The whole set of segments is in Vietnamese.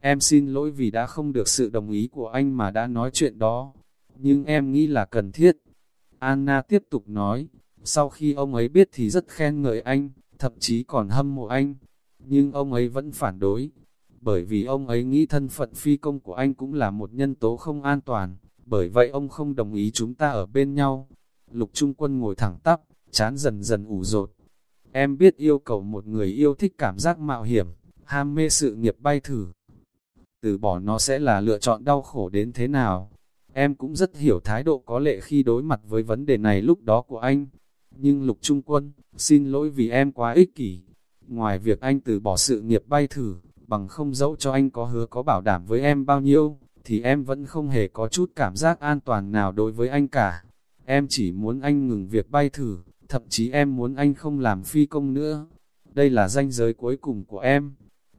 em xin lỗi vì đã không được sự đồng ý của anh mà đã nói chuyện đó, nhưng em nghĩ là cần thiết. Anna tiếp tục nói, sau khi ông ấy biết thì rất khen ngợi anh, thậm chí còn hâm mộ anh, nhưng ông ấy vẫn phản đối, bởi vì ông ấy nghĩ thân phận phi công của anh cũng là một nhân tố không an toàn, bởi vậy ông không đồng ý chúng ta ở bên nhau. Lục Trung Quân ngồi thẳng tắp, chán dần dần ủ rột. Em biết yêu cầu một người yêu thích cảm giác mạo hiểm, ham mê sự nghiệp bay thử. Từ bỏ nó sẽ là lựa chọn đau khổ đến thế nào. Em cũng rất hiểu thái độ có lệ khi đối mặt với vấn đề này lúc đó của anh. Nhưng Lục Trung Quân, xin lỗi vì em quá ích kỷ. Ngoài việc anh từ bỏ sự nghiệp bay thử, bằng không dẫu cho anh có hứa có bảo đảm với em bao nhiêu, thì em vẫn không hề có chút cảm giác an toàn nào đối với anh cả. Em chỉ muốn anh ngừng việc bay thử, thậm chí em muốn anh không làm phi công nữa. Đây là ranh giới cuối cùng của em.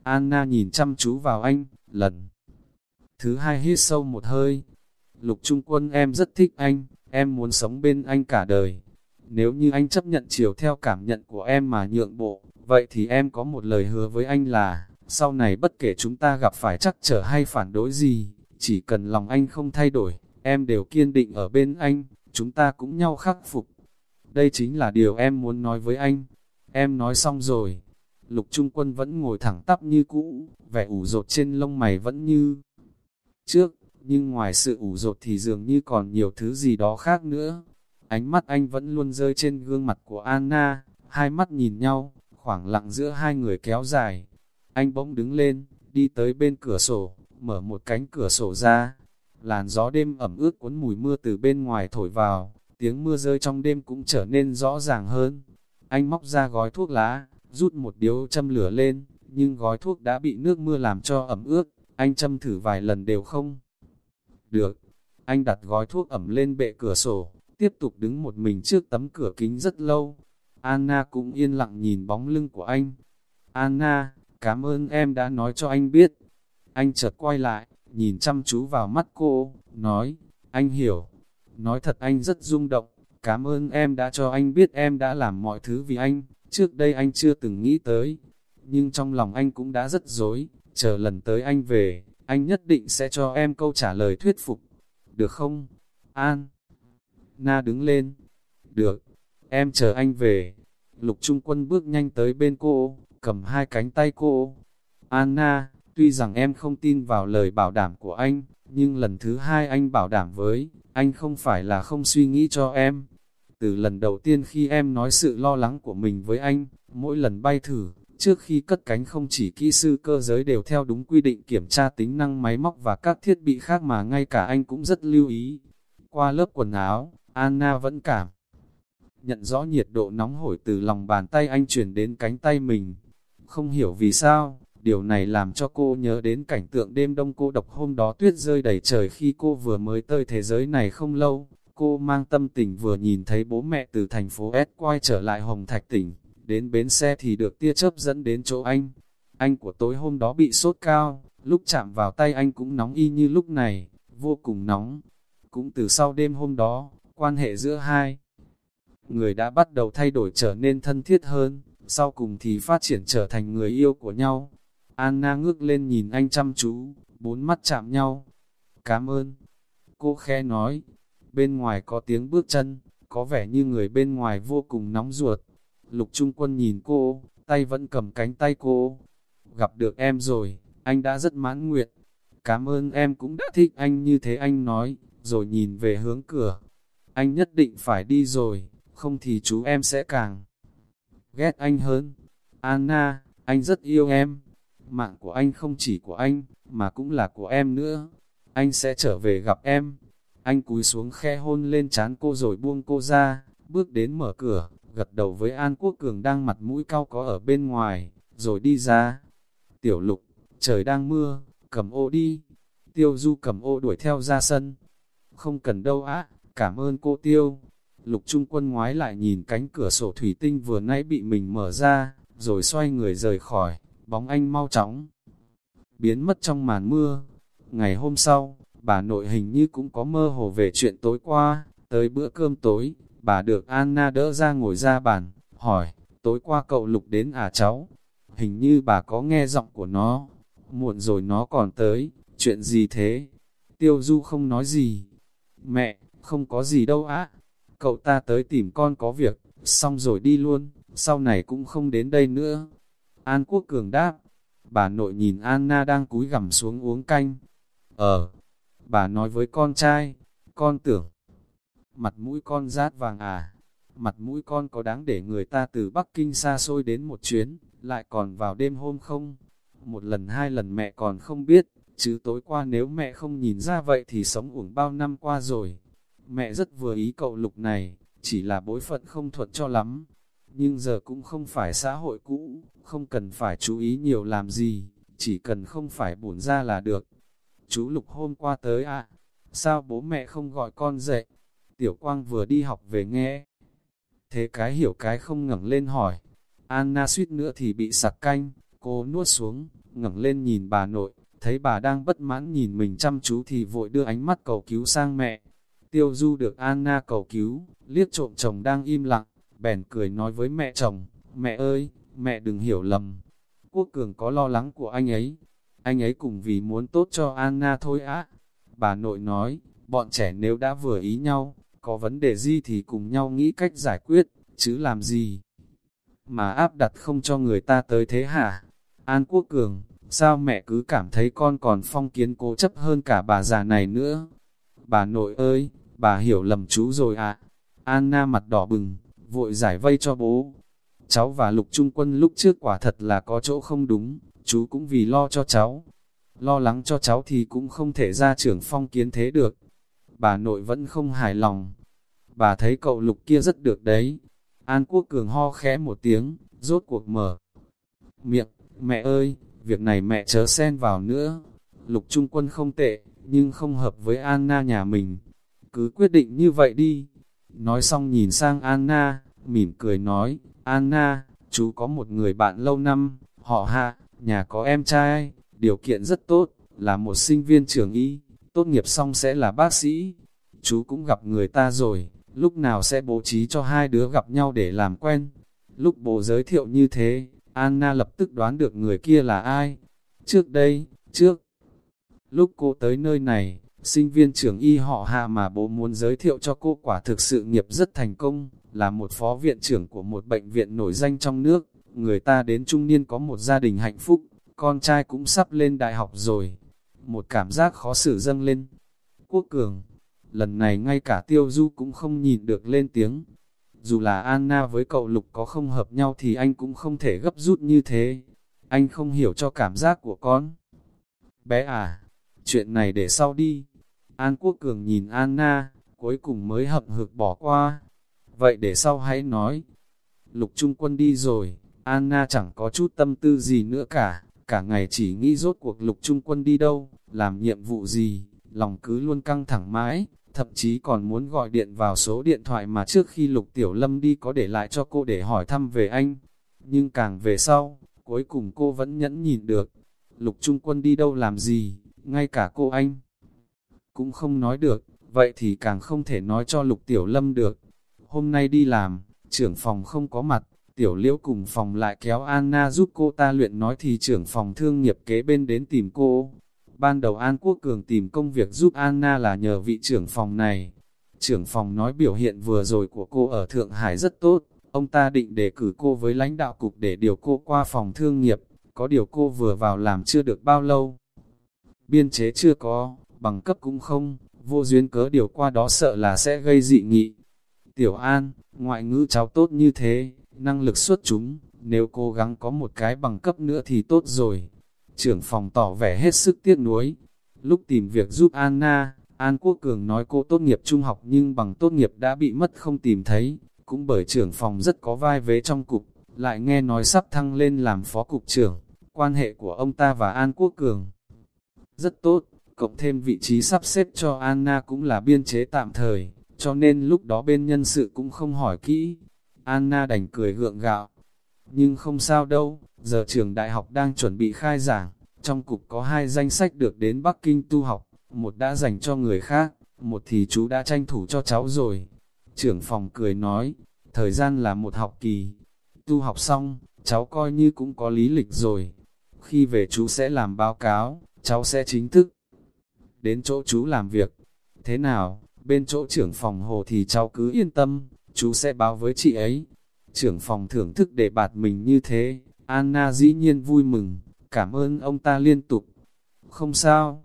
Anna nhìn chăm chú vào anh, lần. Thứ hai hít sâu một hơi. Lục Trung Quân em rất thích anh, em muốn sống bên anh cả đời. Nếu như anh chấp nhận chiều theo cảm nhận của em mà nhượng bộ, vậy thì em có một lời hứa với anh là, sau này bất kể chúng ta gặp phải chắc trở hay phản đối gì, chỉ cần lòng anh không thay đổi, em đều kiên định ở bên anh, chúng ta cũng nhau khắc phục. Đây chính là điều em muốn nói với anh. Em nói xong rồi. Lục Trung Quân vẫn ngồi thẳng tắp như cũ, vẻ ủ rột trên lông mày vẫn như trước, nhưng ngoài sự ủ rột thì dường như còn nhiều thứ gì đó khác nữa. Ánh mắt anh vẫn luôn rơi trên gương mặt của Anna, hai mắt nhìn nhau, khoảng lặng giữa hai người kéo dài. Anh bỗng đứng lên, đi tới bên cửa sổ, mở một cánh cửa sổ ra. Làn gió đêm ẩm ướt cuốn mùi mưa từ bên ngoài thổi vào, tiếng mưa rơi trong đêm cũng trở nên rõ ràng hơn. Anh móc ra gói thuốc lá, rút một điếu châm lửa lên, nhưng gói thuốc đã bị nước mưa làm cho ẩm ướt, anh châm thử vài lần đều không. Được, anh đặt gói thuốc ẩm lên bệ cửa sổ, tiếp tục đứng một mình trước tấm cửa kính rất lâu. Anna cũng yên lặng nhìn bóng lưng của anh. Anna, cảm ơn em đã nói cho anh biết. Anh chợt quay lại, nhìn chăm chú vào mắt cô, nói, anh hiểu. Nói thật anh rất rung động, cảm ơn em đã cho anh biết em đã làm mọi thứ vì anh, trước đây anh chưa từng nghĩ tới. Nhưng trong lòng anh cũng đã rất dối, chờ lần tới anh về, anh nhất định sẽ cho em câu trả lời thuyết phục. Được không? An. Na đứng lên. Được, em chờ anh về. Lục Trung Quân bước nhanh tới bên cô, cầm hai cánh tay cô. Anna, tuy rằng em không tin vào lời bảo đảm của anh, nhưng lần thứ hai anh bảo đảm với, anh không phải là không suy nghĩ cho em. Từ lần đầu tiên khi em nói sự lo lắng của mình với anh, mỗi lần bay thử, trước khi cất cánh không chỉ kỹ sư cơ giới đều theo đúng quy định kiểm tra tính năng máy móc và các thiết bị khác mà ngay cả anh cũng rất lưu ý. Qua lớp quần áo, Anna vẫn cảm nhận rõ nhiệt độ nóng hổi từ lòng bàn tay anh truyền đến cánh tay mình. Không hiểu vì sao, điều này làm cho cô nhớ đến cảnh tượng đêm đông cô độc hôm đó tuyết rơi đầy trời khi cô vừa mới tới thế giới này không lâu. Cô mang tâm tình vừa nhìn thấy bố mẹ từ thành phố S quay trở lại Hồng Thạch tỉnh, đến bến xe thì được tia chớp dẫn đến chỗ anh. Anh của tối hôm đó bị sốt cao, lúc chạm vào tay anh cũng nóng y như lúc này, vô cùng nóng. Cũng từ sau đêm hôm đó, quan hệ giữa hai người đã bắt đầu thay đổi trở nên thân thiết hơn, sau cùng thì phát triển trở thành người yêu của nhau. Anna ngước lên nhìn anh chăm chú, bốn mắt chạm nhau. Cảm ơn. Cô khe nói, bên ngoài có tiếng bước chân, có vẻ như người bên ngoài vô cùng nóng ruột. Lục Trung Quân nhìn cô, tay vẫn cầm cánh tay cô. Gặp được em rồi, anh đã rất mãn nguyện. Cảm ơn em cũng đã thích anh như thế anh nói, rồi nhìn về hướng cửa. Anh nhất định phải đi rồi, không thì chú em sẽ càng ghét anh hơn. Anna, anh rất yêu em. Mạng của anh không chỉ của anh, mà cũng là của em nữa. Anh sẽ trở về gặp em. Anh cúi xuống khe hôn lên chán cô rồi buông cô ra, bước đến mở cửa, gật đầu với An Quốc Cường đang mặt mũi cao có ở bên ngoài, rồi đi ra. Tiểu lục, trời đang mưa, cầm ô đi. Tiêu du cầm ô đuổi theo ra sân. Không cần đâu á, cảm ơn cô Tiêu. Lục Trung Quân ngoái lại nhìn cánh cửa sổ thủy tinh vừa nãy bị mình mở ra, rồi xoay người rời khỏi, bóng anh mau chóng. Biến mất trong màn mưa. Ngày hôm sau, bà nội hình như cũng có mơ hồ về chuyện tối qua, tới bữa cơm tối, bà được Anna đỡ ra ngồi ra bàn, hỏi, tối qua cậu Lục đến à cháu? Hình như bà có nghe giọng của nó. muộn rồi nó còn tới, chuyện gì thế? Tiêu Du không nói gì. Mẹ, không có gì đâu á. Cậu ta tới tìm con có việc, xong rồi đi luôn, sau này cũng không đến đây nữa. An Quốc Cường đáp. Bà nội nhìn Anna đang cúi gằm xuống uống canh. Ờ, bà nói với con trai, con tưởng, mặt mũi con rát vàng à, mặt mũi con có đáng để người ta từ Bắc Kinh xa xôi đến một chuyến, lại còn vào đêm hôm không? Một lần hai lần mẹ còn không biết, chứ tối qua nếu mẹ không nhìn ra vậy thì sống uổng bao năm qua rồi. Mẹ rất vừa ý cậu lục này, chỉ là bối phận không thuận cho lắm. Nhưng giờ cũng không phải xã hội cũ, không cần phải chú ý nhiều làm gì, chỉ cần không phải bổn ra là được. Chú Lục hôm qua tới à? sao bố mẹ không gọi con dậy? Tiểu Quang vừa đi học về nghe. Thế cái hiểu cái không ngẩng lên hỏi. Anna suýt nữa thì bị sặc canh, cô nuốt xuống, ngẩng lên nhìn bà nội, thấy bà đang bất mãn nhìn mình chăm chú thì vội đưa ánh mắt cầu cứu sang mẹ. Tiêu du được Anna cầu cứu, liếc trộm chồng đang im lặng, bèn cười nói với mẹ chồng, mẹ ơi, mẹ đừng hiểu lầm. Quốc cường có lo lắng của anh ấy, anh ấy cùng vì muốn tốt cho Anna thôi á. Bà nội nói, bọn trẻ nếu đã vừa ý nhau, có vấn đề gì thì cùng nhau nghĩ cách giải quyết, chứ làm gì. Mà áp đặt không cho người ta tới thế hả? An Quốc Cường, sao mẹ cứ cảm thấy con còn phong kiến cố chấp hơn cả bà già này nữa? Bà nội ơi, bà hiểu lầm chú rồi ạ. À? Anna mặt đỏ bừng, vội giải vây cho bố. Cháu và lục trung quân lúc trước quả thật là có chỗ không đúng, chú cũng vì lo cho cháu. Lo lắng cho cháu thì cũng không thể ra trưởng phong kiến thế được. Bà nội vẫn không hài lòng. Bà thấy cậu lục kia rất được đấy. An Quốc Cường ho khẽ một tiếng, rốt cuộc mở. Miệng, mẹ ơi, việc này mẹ chớ xen vào nữa. Lục trung quân không tệ, nhưng không hợp với Anna nhà mình. Cứ quyết định như vậy đi. Nói xong nhìn sang Anna, mỉm cười nói, Anna, chú có một người bạn lâu năm, họ hạ, nhà có em trai, điều kiện rất tốt, là một sinh viên trường y, tốt nghiệp xong sẽ là bác sĩ. Chú cũng gặp người ta rồi, lúc nào sẽ bố trí cho hai đứa gặp nhau để làm quen. Lúc bố giới thiệu như thế, Anna lập tức đoán được người kia là ai. Trước đây, trước, lúc cô tới nơi này, sinh viên trưởng y họ hạ mà bố muốn giới thiệu cho cô quả thực sự nghiệp rất thành công, là một phó viện trưởng của một bệnh viện nổi danh trong nước người ta đến trung niên có một gia đình hạnh phúc, con trai cũng sắp lên đại học rồi. Một cảm giác khó xử dâng lên. Quốc cường, lần này ngay cả tiêu du cũng không nhìn được lên tiếng. Dù là Anna với cậu Lục có không hợp nhau thì anh cũng không thể gấp rút như thế. Anh không hiểu cho cảm giác của con. Bé à, chuyện này để sau đi. An Quốc Cường nhìn Anna, cuối cùng mới hậm hực bỏ qua. Vậy để sau hãy nói. Lục Trung Quân đi rồi, Anna chẳng có chút tâm tư gì nữa cả, cả ngày chỉ nghĩ rốt cuộc lục trung quân đi đâu, làm nhiệm vụ gì, lòng cứ luôn căng thẳng mãi, thậm chí còn muốn gọi điện vào số điện thoại mà trước khi lục tiểu lâm đi có để lại cho cô để hỏi thăm về anh. Nhưng càng về sau, cuối cùng cô vẫn nhẫn nhìn được, lục trung quân đi đâu làm gì, ngay cả cô anh cũng không nói được, vậy thì càng không thể nói cho lục tiểu lâm được. Hôm nay đi làm, trưởng phòng không có mặt, Tiểu liễu cùng phòng lại kéo Anna giúp cô ta luyện nói thì trưởng phòng thương nghiệp kế bên đến tìm cô. Ban đầu An Quốc Cường tìm công việc giúp Anna là nhờ vị trưởng phòng này. Trưởng phòng nói biểu hiện vừa rồi của cô ở Thượng Hải rất tốt, ông ta định đề cử cô với lãnh đạo cục để điều cô qua phòng thương nghiệp, có điều cô vừa vào làm chưa được bao lâu. Biên chế chưa có, bằng cấp cũng không, vô duyên cớ điều qua đó sợ là sẽ gây dị nghị. Tiểu An, ngoại ngữ cháu tốt như thế, năng lực xuất chúng, nếu cố gắng có một cái bằng cấp nữa thì tốt rồi. Trưởng phòng tỏ vẻ hết sức tiếc nuối. Lúc tìm việc giúp Anna, An Quốc Cường nói cô tốt nghiệp trung học nhưng bằng tốt nghiệp đã bị mất không tìm thấy, cũng bởi trưởng phòng rất có vai vế trong cục, lại nghe nói sắp thăng lên làm phó cục trưởng, quan hệ của ông ta và An Quốc Cường rất tốt, cộng thêm vị trí sắp xếp cho Anna cũng là biên chế tạm thời, cho nên lúc đó bên nhân sự cũng không hỏi kỹ, Anna đành cười gượng gạo. Nhưng không sao đâu, giờ trường đại học đang chuẩn bị khai giảng, trong cục có hai danh sách được đến Bắc Kinh tu học, một đã dành cho người khác, một thì chú đã tranh thủ cho cháu rồi. Trưởng phòng cười nói, thời gian là một học kỳ, tu học xong, cháu coi như cũng có lý lịch rồi. Khi về chú sẽ làm báo cáo, cháu sẽ chính thức đến chỗ chú làm việc. Thế nào, bên chỗ trưởng phòng hồ thì cháu cứ yên tâm, chú sẽ báo với chị ấy. Trưởng phòng thưởng thức để bạt mình như thế, Anna dĩ nhiên vui mừng, cảm ơn ông ta liên tục. Không sao,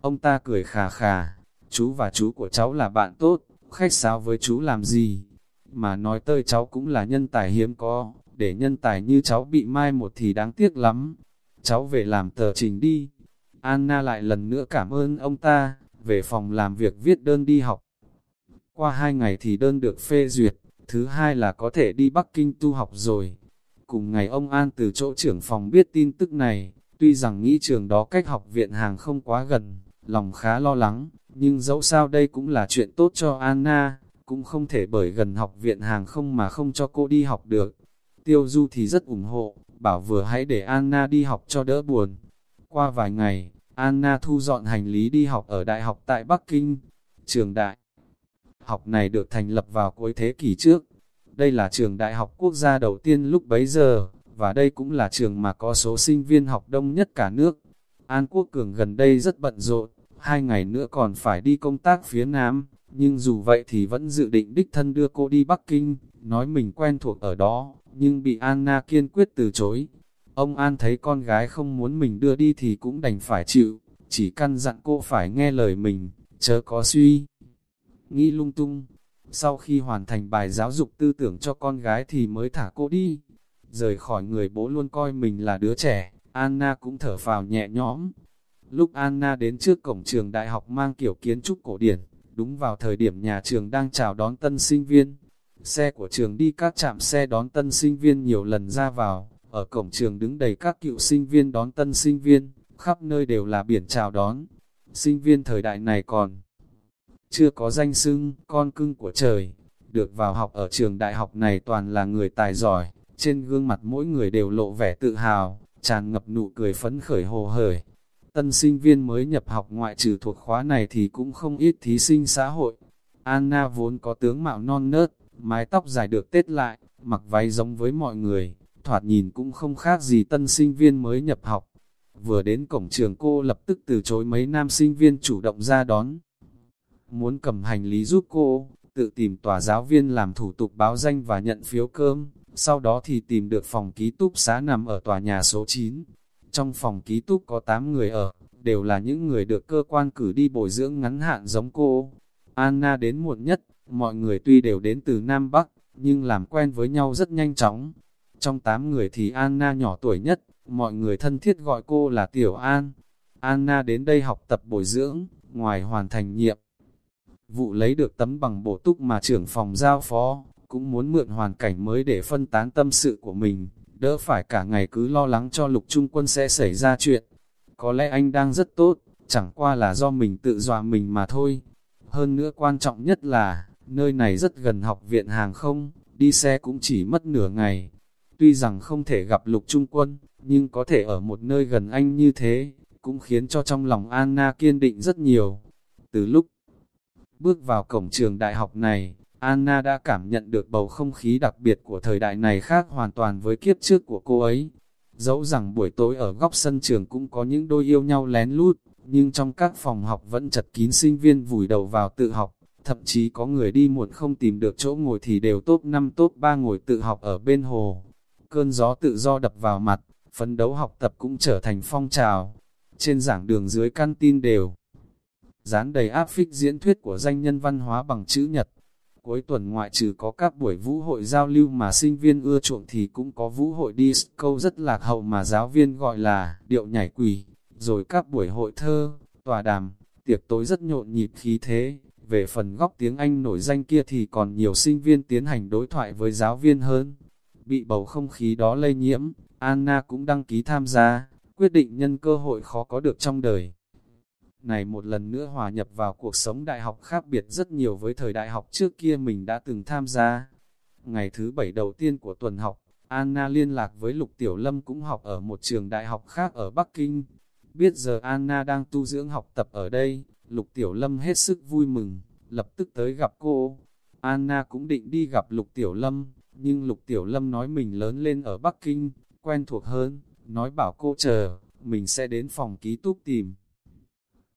ông ta cười khà khà, chú và chú của cháu là bạn tốt, khách sáo với chú làm gì? Mà nói tơi cháu cũng là nhân tài hiếm có, để nhân tài như cháu bị mai một thì đáng tiếc lắm. Cháu về làm tờ trình đi. Anna lại lần nữa cảm ơn ông ta, về phòng làm việc viết đơn đi học. Qua hai ngày thì đơn được phê duyệt, thứ hai là có thể đi Bắc Kinh tu học rồi. Cùng ngày ông An từ chỗ trưởng phòng biết tin tức này, tuy rằng nghĩ trường đó cách học viện hàng không quá gần, lòng khá lo lắng, nhưng dẫu sao đây cũng là chuyện tốt cho Anna, cũng không thể bởi gần học viện hàng không mà không cho cô đi học được. Tiêu Du thì rất ủng hộ, bảo vừa hãy để Anna đi học cho đỡ buồn. Qua vài ngày, Anna thu dọn hành lý đi học ở đại học tại Bắc Kinh. Trường đại học này được thành lập vào cuối thế kỷ trước. Đây là trường đại học quốc gia đầu tiên lúc bấy giờ, và đây cũng là trường mà có số sinh viên học đông nhất cả nước. An Quốc Cường gần đây rất bận rộn, hai ngày nữa còn phải đi công tác phía Nam, nhưng dù vậy thì vẫn dự định đích thân đưa cô đi Bắc Kinh, nói mình quen thuộc ở đó, nhưng bị Anna kiên quyết từ chối. Ông An thấy con gái không muốn mình đưa đi thì cũng đành phải chịu, chỉ căn dặn cô phải nghe lời mình, chớ có suy. Nghĩ lung tung, sau khi hoàn thành bài giáo dục tư tưởng cho con gái thì mới thả cô đi. Rời khỏi người bố luôn coi mình là đứa trẻ, Anna cũng thở phào nhẹ nhõm. Lúc Anna đến trước cổng trường đại học mang kiểu kiến trúc cổ điển, đúng vào thời điểm nhà trường đang chào đón tân sinh viên. Xe của trường đi các trạm xe đón tân sinh viên nhiều lần ra vào, ở cổng trường đứng đầy các cựu sinh viên đón tân sinh viên, khắp nơi đều là biển chào đón. Sinh viên thời đại này còn chưa có danh xưng, con cưng của trời. Được vào học ở trường đại học này toàn là người tài giỏi, trên gương mặt mỗi người đều lộ vẻ tự hào, tràn ngập nụ cười phấn khởi hồ hởi. Tân sinh viên mới nhập học ngoại trừ thuộc khóa này thì cũng không ít thí sinh xã hội. Anna vốn có tướng mạo non nớt, mái tóc dài được tết lại, mặc váy giống với mọi người, thoạt nhìn cũng không khác gì tân sinh viên mới nhập học. Vừa đến cổng trường cô lập tức từ chối mấy nam sinh viên chủ động ra đón. Muốn cầm hành lý giúp cô, tự tìm tòa giáo viên làm thủ tục báo danh và nhận phiếu cơm, sau đó thì tìm được phòng ký túc xá nằm ở tòa nhà số 9. Trong phòng ký túc có 8 người ở, đều là những người được cơ quan cử đi bồi dưỡng ngắn hạn giống cô. Anna đến muộn nhất, mọi người tuy đều đến từ Nam Bắc, nhưng làm quen với nhau rất nhanh chóng. Trong 8 người thì Anna nhỏ tuổi nhất, mọi người thân thiết gọi cô là Tiểu An. Anna đến đây học tập bồi dưỡng, ngoài hoàn thành nhiệm. Vụ lấy được tấm bằng bổ túc mà trưởng phòng giao phó, cũng muốn mượn hoàn cảnh mới để phân tán tâm sự của mình, đỡ phải cả ngày cứ lo lắng cho lục trung quân sẽ xảy ra chuyện. Có lẽ anh đang rất tốt, chẳng qua là do mình tự dọa mình mà thôi. Hơn nữa quan trọng nhất là, nơi này rất gần học viện hàng không, đi xe cũng chỉ mất nửa ngày. Tuy rằng không thể gặp lục trung quân, nhưng có thể ở một nơi gần anh như thế, cũng khiến cho trong lòng Anna kiên định rất nhiều. Từ lúc bước vào cổng trường đại học này, Anna đã cảm nhận được bầu không khí đặc biệt của thời đại này khác hoàn toàn với kiếp trước của cô ấy. Dẫu rằng buổi tối ở góc sân trường cũng có những đôi yêu nhau lén lút, nhưng trong các phòng học vẫn chật kín sinh viên vùi đầu vào tự học, thậm chí có người đi muộn không tìm được chỗ ngồi thì đều top 5 top 3 ngồi tự học ở bên hồ. Cơn gió tự do đập vào mặt, phấn đấu học tập cũng trở thành phong trào. Trên giảng đường dưới căn tin đều dán đầy áp phích diễn thuyết của danh nhân văn hóa bằng chữ nhật. Cuối tuần ngoại trừ có các buổi vũ hội giao lưu mà sinh viên ưa chuộng thì cũng có vũ hội disco rất lạc hậu mà giáo viên gọi là điệu nhảy quỷ, rồi các buổi hội thơ, tòa đàm, tiệc tối rất nhộn nhịp khí thế. Về phần góc tiếng Anh nổi danh kia thì còn nhiều sinh viên tiến hành đối thoại với giáo viên hơn. Bị bầu không khí đó lây nhiễm, Anna cũng đăng ký tham gia, quyết định nhân cơ hội khó có được trong đời này một lần nữa hòa nhập vào cuộc sống đại học khác biệt rất nhiều với thời đại học trước kia mình đã từng tham gia. Ngày thứ bảy đầu tiên của tuần học, Anna liên lạc với Lục Tiểu Lâm cũng học ở một trường đại học khác ở Bắc Kinh. Biết giờ Anna đang tu dưỡng học tập ở đây, Lục Tiểu Lâm hết sức vui mừng, lập tức tới gặp cô. Anna cũng định đi gặp Lục Tiểu Lâm, nhưng Lục Tiểu Lâm nói mình lớn lên ở Bắc Kinh, quen thuộc hơn, nói bảo cô chờ, mình sẽ đến phòng ký túc tìm.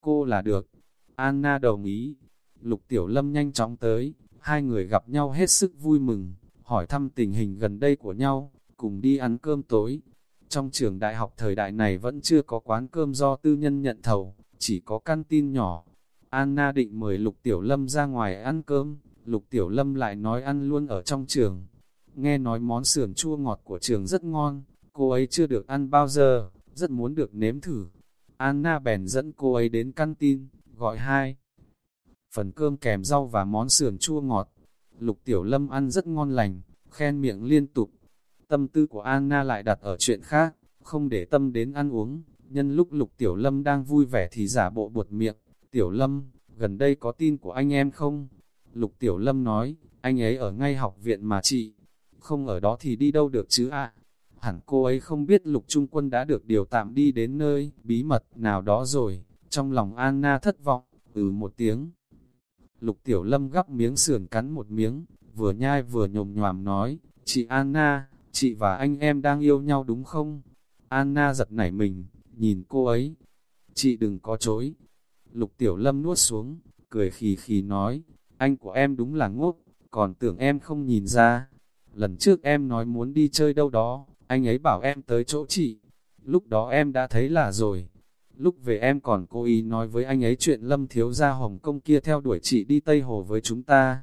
Cô là được. Anna đồng ý. Lục Tiểu Lâm nhanh chóng tới, hai người gặp nhau hết sức vui mừng, hỏi thăm tình hình gần đây của nhau, cùng đi ăn cơm tối. Trong trường đại học thời đại này vẫn chưa có quán cơm do tư nhân nhận thầu, chỉ có căn tin nhỏ. Anna định mời Lục Tiểu Lâm ra ngoài ăn cơm, Lục Tiểu Lâm lại nói ăn luôn ở trong trường. Nghe nói món sườn chua ngọt của trường rất ngon, cô ấy chưa được ăn bao giờ, rất muốn được nếm thử. Anna bèn dẫn cô ấy đến căn tin, gọi hai. Phần cơm kèm rau và món sườn chua ngọt. Lục Tiểu Lâm ăn rất ngon lành, khen miệng liên tục. Tâm tư của Anna lại đặt ở chuyện khác, không để tâm đến ăn uống. Nhân lúc Lục Tiểu Lâm đang vui vẻ thì giả bộ buột miệng. Tiểu Lâm, gần đây có tin của anh em không? Lục Tiểu Lâm nói, anh ấy ở ngay học viện mà chị. Không ở đó thì đi đâu được chứ ạ? Hẳn cô ấy không biết Lục Trung Quân đã được điều tạm đi đến nơi bí mật nào đó rồi. Trong lòng Anna thất vọng, ừ một tiếng. Lục Tiểu Lâm gắp miếng sườn cắn một miếng, vừa nhai vừa nhồm nhòm nói, chị Anna, chị và anh em đang yêu nhau đúng không? Anna giật nảy mình, nhìn cô ấy. Chị đừng có chối. Lục Tiểu Lâm nuốt xuống, cười khì khì nói, anh của em đúng là ngốc, còn tưởng em không nhìn ra. Lần trước em nói muốn đi chơi đâu đó, anh ấy bảo em tới chỗ chị. Lúc đó em đã thấy là rồi. Lúc về em còn cố ý nói với anh ấy chuyện Lâm thiếu gia Hồng Kông kia theo đuổi chị đi Tây Hồ với chúng ta.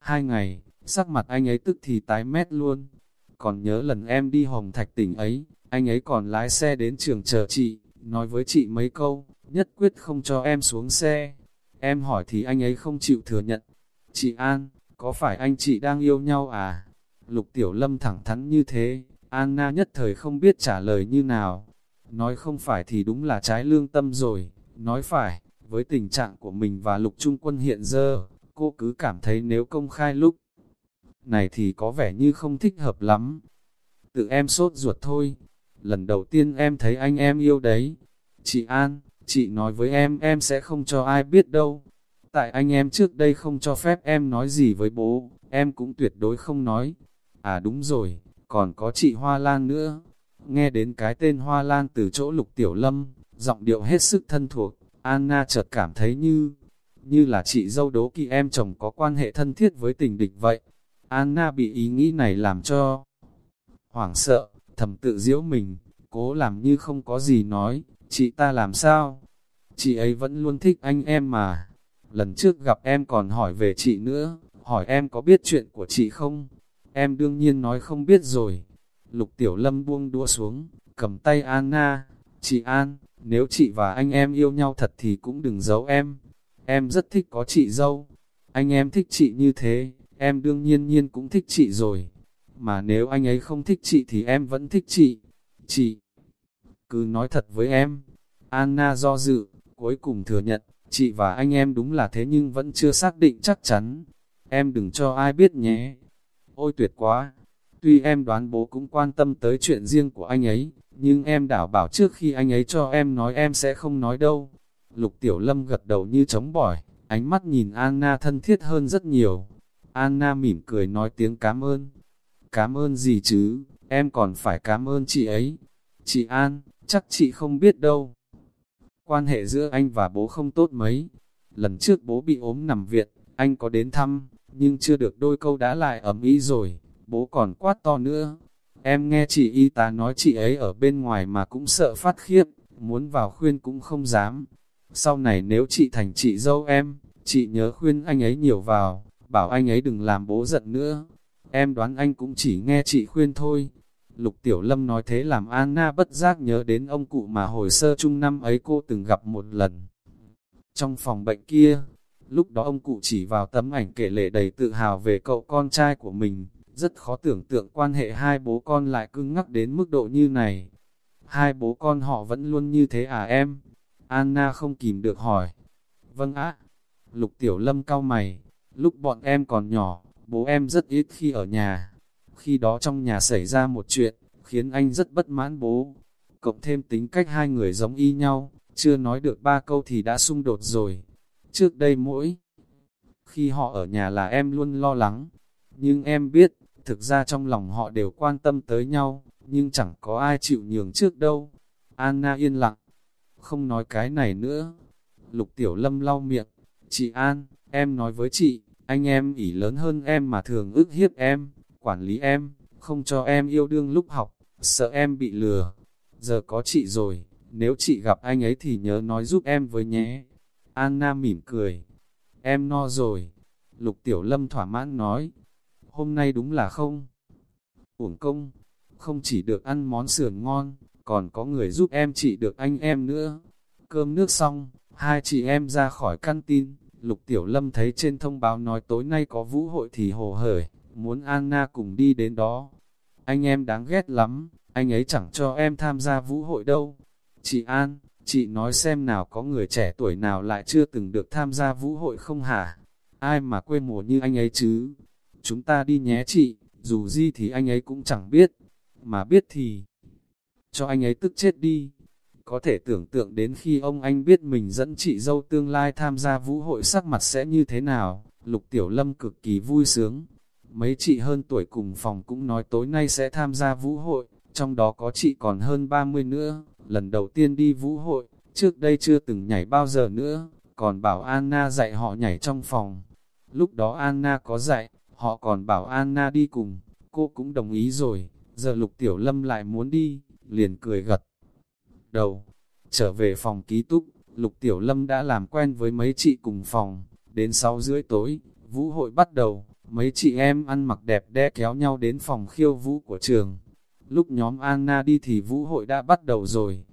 Hai ngày, sắc mặt anh ấy tức thì tái mét luôn. Còn nhớ lần em đi Hồng Thạch tỉnh ấy, anh ấy còn lái xe đến trường chờ chị, nói với chị mấy câu, nhất quyết không cho em xuống xe. Em hỏi thì anh ấy không chịu thừa nhận. Chị An, có phải anh chị đang yêu nhau à? Lục Tiểu Lâm thẳng thắn như thế, Anna nhất thời không biết trả lời như nào. Nói không phải thì đúng là trái lương tâm rồi, nói phải, với tình trạng của mình và Lục Trung Quân hiện giờ, cô cứ cảm thấy nếu công khai lúc này thì có vẻ như không thích hợp lắm. Tự em sốt ruột thôi, lần đầu tiên em thấy anh em yêu đấy. Chị An, chị nói với em em sẽ không cho ai biết đâu. Tại anh em trước đây không cho phép em nói gì với bố, em cũng tuyệt đối không nói. À đúng rồi, còn có chị Hoa Lan nữa. Nghe đến cái tên Hoa Lan từ chỗ lục tiểu lâm, giọng điệu hết sức thân thuộc, Anna chợt cảm thấy như, như là chị dâu đố kỵ em chồng có quan hệ thân thiết với tình địch vậy. Anna bị ý nghĩ này làm cho hoảng sợ, thầm tự diễu mình, cố làm như không có gì nói, chị ta làm sao? Chị ấy vẫn luôn thích anh em mà. Lần trước gặp em còn hỏi về chị nữa, hỏi em có biết chuyện của chị không? Em đương nhiên nói không biết rồi. Lục Tiểu Lâm buông đua xuống, cầm tay Anna. Chị An, nếu chị và anh em yêu nhau thật thì cũng đừng giấu em. Em rất thích có chị dâu. Anh em thích chị như thế, em đương nhiên nhiên cũng thích chị rồi. Mà nếu anh ấy không thích chị thì em vẫn thích chị. Chị, cứ nói thật với em. Anna do dự, cuối cùng thừa nhận, chị và anh em đúng là thế nhưng vẫn chưa xác định chắc chắn. Em đừng cho ai biết nhé. Ôi tuyệt quá! Tuy em đoán bố cũng quan tâm tới chuyện riêng của anh ấy, nhưng em đảo bảo trước khi anh ấy cho em nói em sẽ không nói đâu. Lục Tiểu Lâm gật đầu như chống bỏi, ánh mắt nhìn Anna thân thiết hơn rất nhiều. Anna mỉm cười nói tiếng cảm ơn. Cảm ơn gì chứ, em còn phải cảm ơn chị ấy. Chị An, chắc chị không biết đâu. Quan hệ giữa anh và bố không tốt mấy. Lần trước bố bị ốm nằm viện, anh có đến thăm, nhưng chưa được đôi câu đã lại ấm ý rồi, bố còn quát to nữa. Em nghe chị y tá nói chị ấy ở bên ngoài mà cũng sợ phát khiếp, muốn vào khuyên cũng không dám. Sau này nếu chị thành chị dâu em, chị nhớ khuyên anh ấy nhiều vào, bảo anh ấy đừng làm bố giận nữa. Em đoán anh cũng chỉ nghe chị khuyên thôi. Lục Tiểu Lâm nói thế làm Anna bất giác nhớ đến ông cụ mà hồi sơ chung năm ấy cô từng gặp một lần. Trong phòng bệnh kia, lúc đó ông cụ chỉ vào tấm ảnh kể lệ đầy tự hào về cậu con trai của mình, rất khó tưởng tượng quan hệ hai bố con lại cứng ngắc đến mức độ như này. Hai bố con họ vẫn luôn như thế à em? Anna không kìm được hỏi. Vâng ạ. Lục Tiểu Lâm cao mày, lúc bọn em còn nhỏ, bố em rất ít khi ở nhà. Khi đó trong nhà xảy ra một chuyện, khiến anh rất bất mãn bố. Cộng thêm tính cách hai người giống y nhau, chưa nói được ba câu thì đã xung đột rồi. Trước đây mỗi khi họ ở nhà là em luôn lo lắng, nhưng em biết, thực ra trong lòng họ đều quan tâm tới nhau, nhưng chẳng có ai chịu nhường trước đâu. Anna yên lặng, không nói cái này nữa. Lục Tiểu Lâm lau miệng, chị An, em nói với chị, anh em ỉ lớn hơn em mà thường ức hiếp em, quản lý em, không cho em yêu đương lúc học, sợ em bị lừa. Giờ có chị rồi, nếu chị gặp anh ấy thì nhớ nói giúp em với nhé. Anna mỉm cười. Em no rồi. Lục Tiểu Lâm thỏa mãn nói. Hôm nay đúng là không. Uổng công. Không chỉ được ăn món sườn ngon, còn có người giúp em chị được anh em nữa. Cơm nước xong, hai chị em ra khỏi căn tin. Lục Tiểu Lâm thấy trên thông báo nói tối nay có vũ hội thì hồ hởi, muốn Anna cùng đi đến đó. Anh em đáng ghét lắm, anh ấy chẳng cho em tham gia vũ hội đâu. Chị An, chị nói xem nào có người trẻ tuổi nào lại chưa từng được tham gia vũ hội không hả? Ai mà quê mùa như anh ấy chứ? Chúng ta đi nhé chị, dù gì thì anh ấy cũng chẳng biết. Mà biết thì... Cho anh ấy tức chết đi. Có thể tưởng tượng đến khi ông anh biết mình dẫn chị dâu tương lai tham gia vũ hội sắc mặt sẽ như thế nào. Lục Tiểu Lâm cực kỳ vui sướng. Mấy chị hơn tuổi cùng phòng cũng nói tối nay sẽ tham gia vũ hội, trong đó có chị còn hơn 30 nữa, lần đầu tiên đi vũ hội, trước đây chưa từng nhảy bao giờ nữa, còn bảo Anna dạy họ nhảy trong phòng. Lúc đó Anna có dạy, họ còn bảo Anna đi cùng, cô cũng đồng ý rồi, giờ Lục Tiểu Lâm lại muốn đi, liền cười gật. Đầu, trở về phòng ký túc, Lục Tiểu Lâm đã làm quen với mấy chị cùng phòng, đến 6 rưỡi tối, vũ hội bắt đầu, mấy chị em ăn mặc đẹp đẽ kéo nhau đến phòng khiêu vũ của trường. Lúc nhóm Anna đi thì vũ hội đã bắt đầu rồi.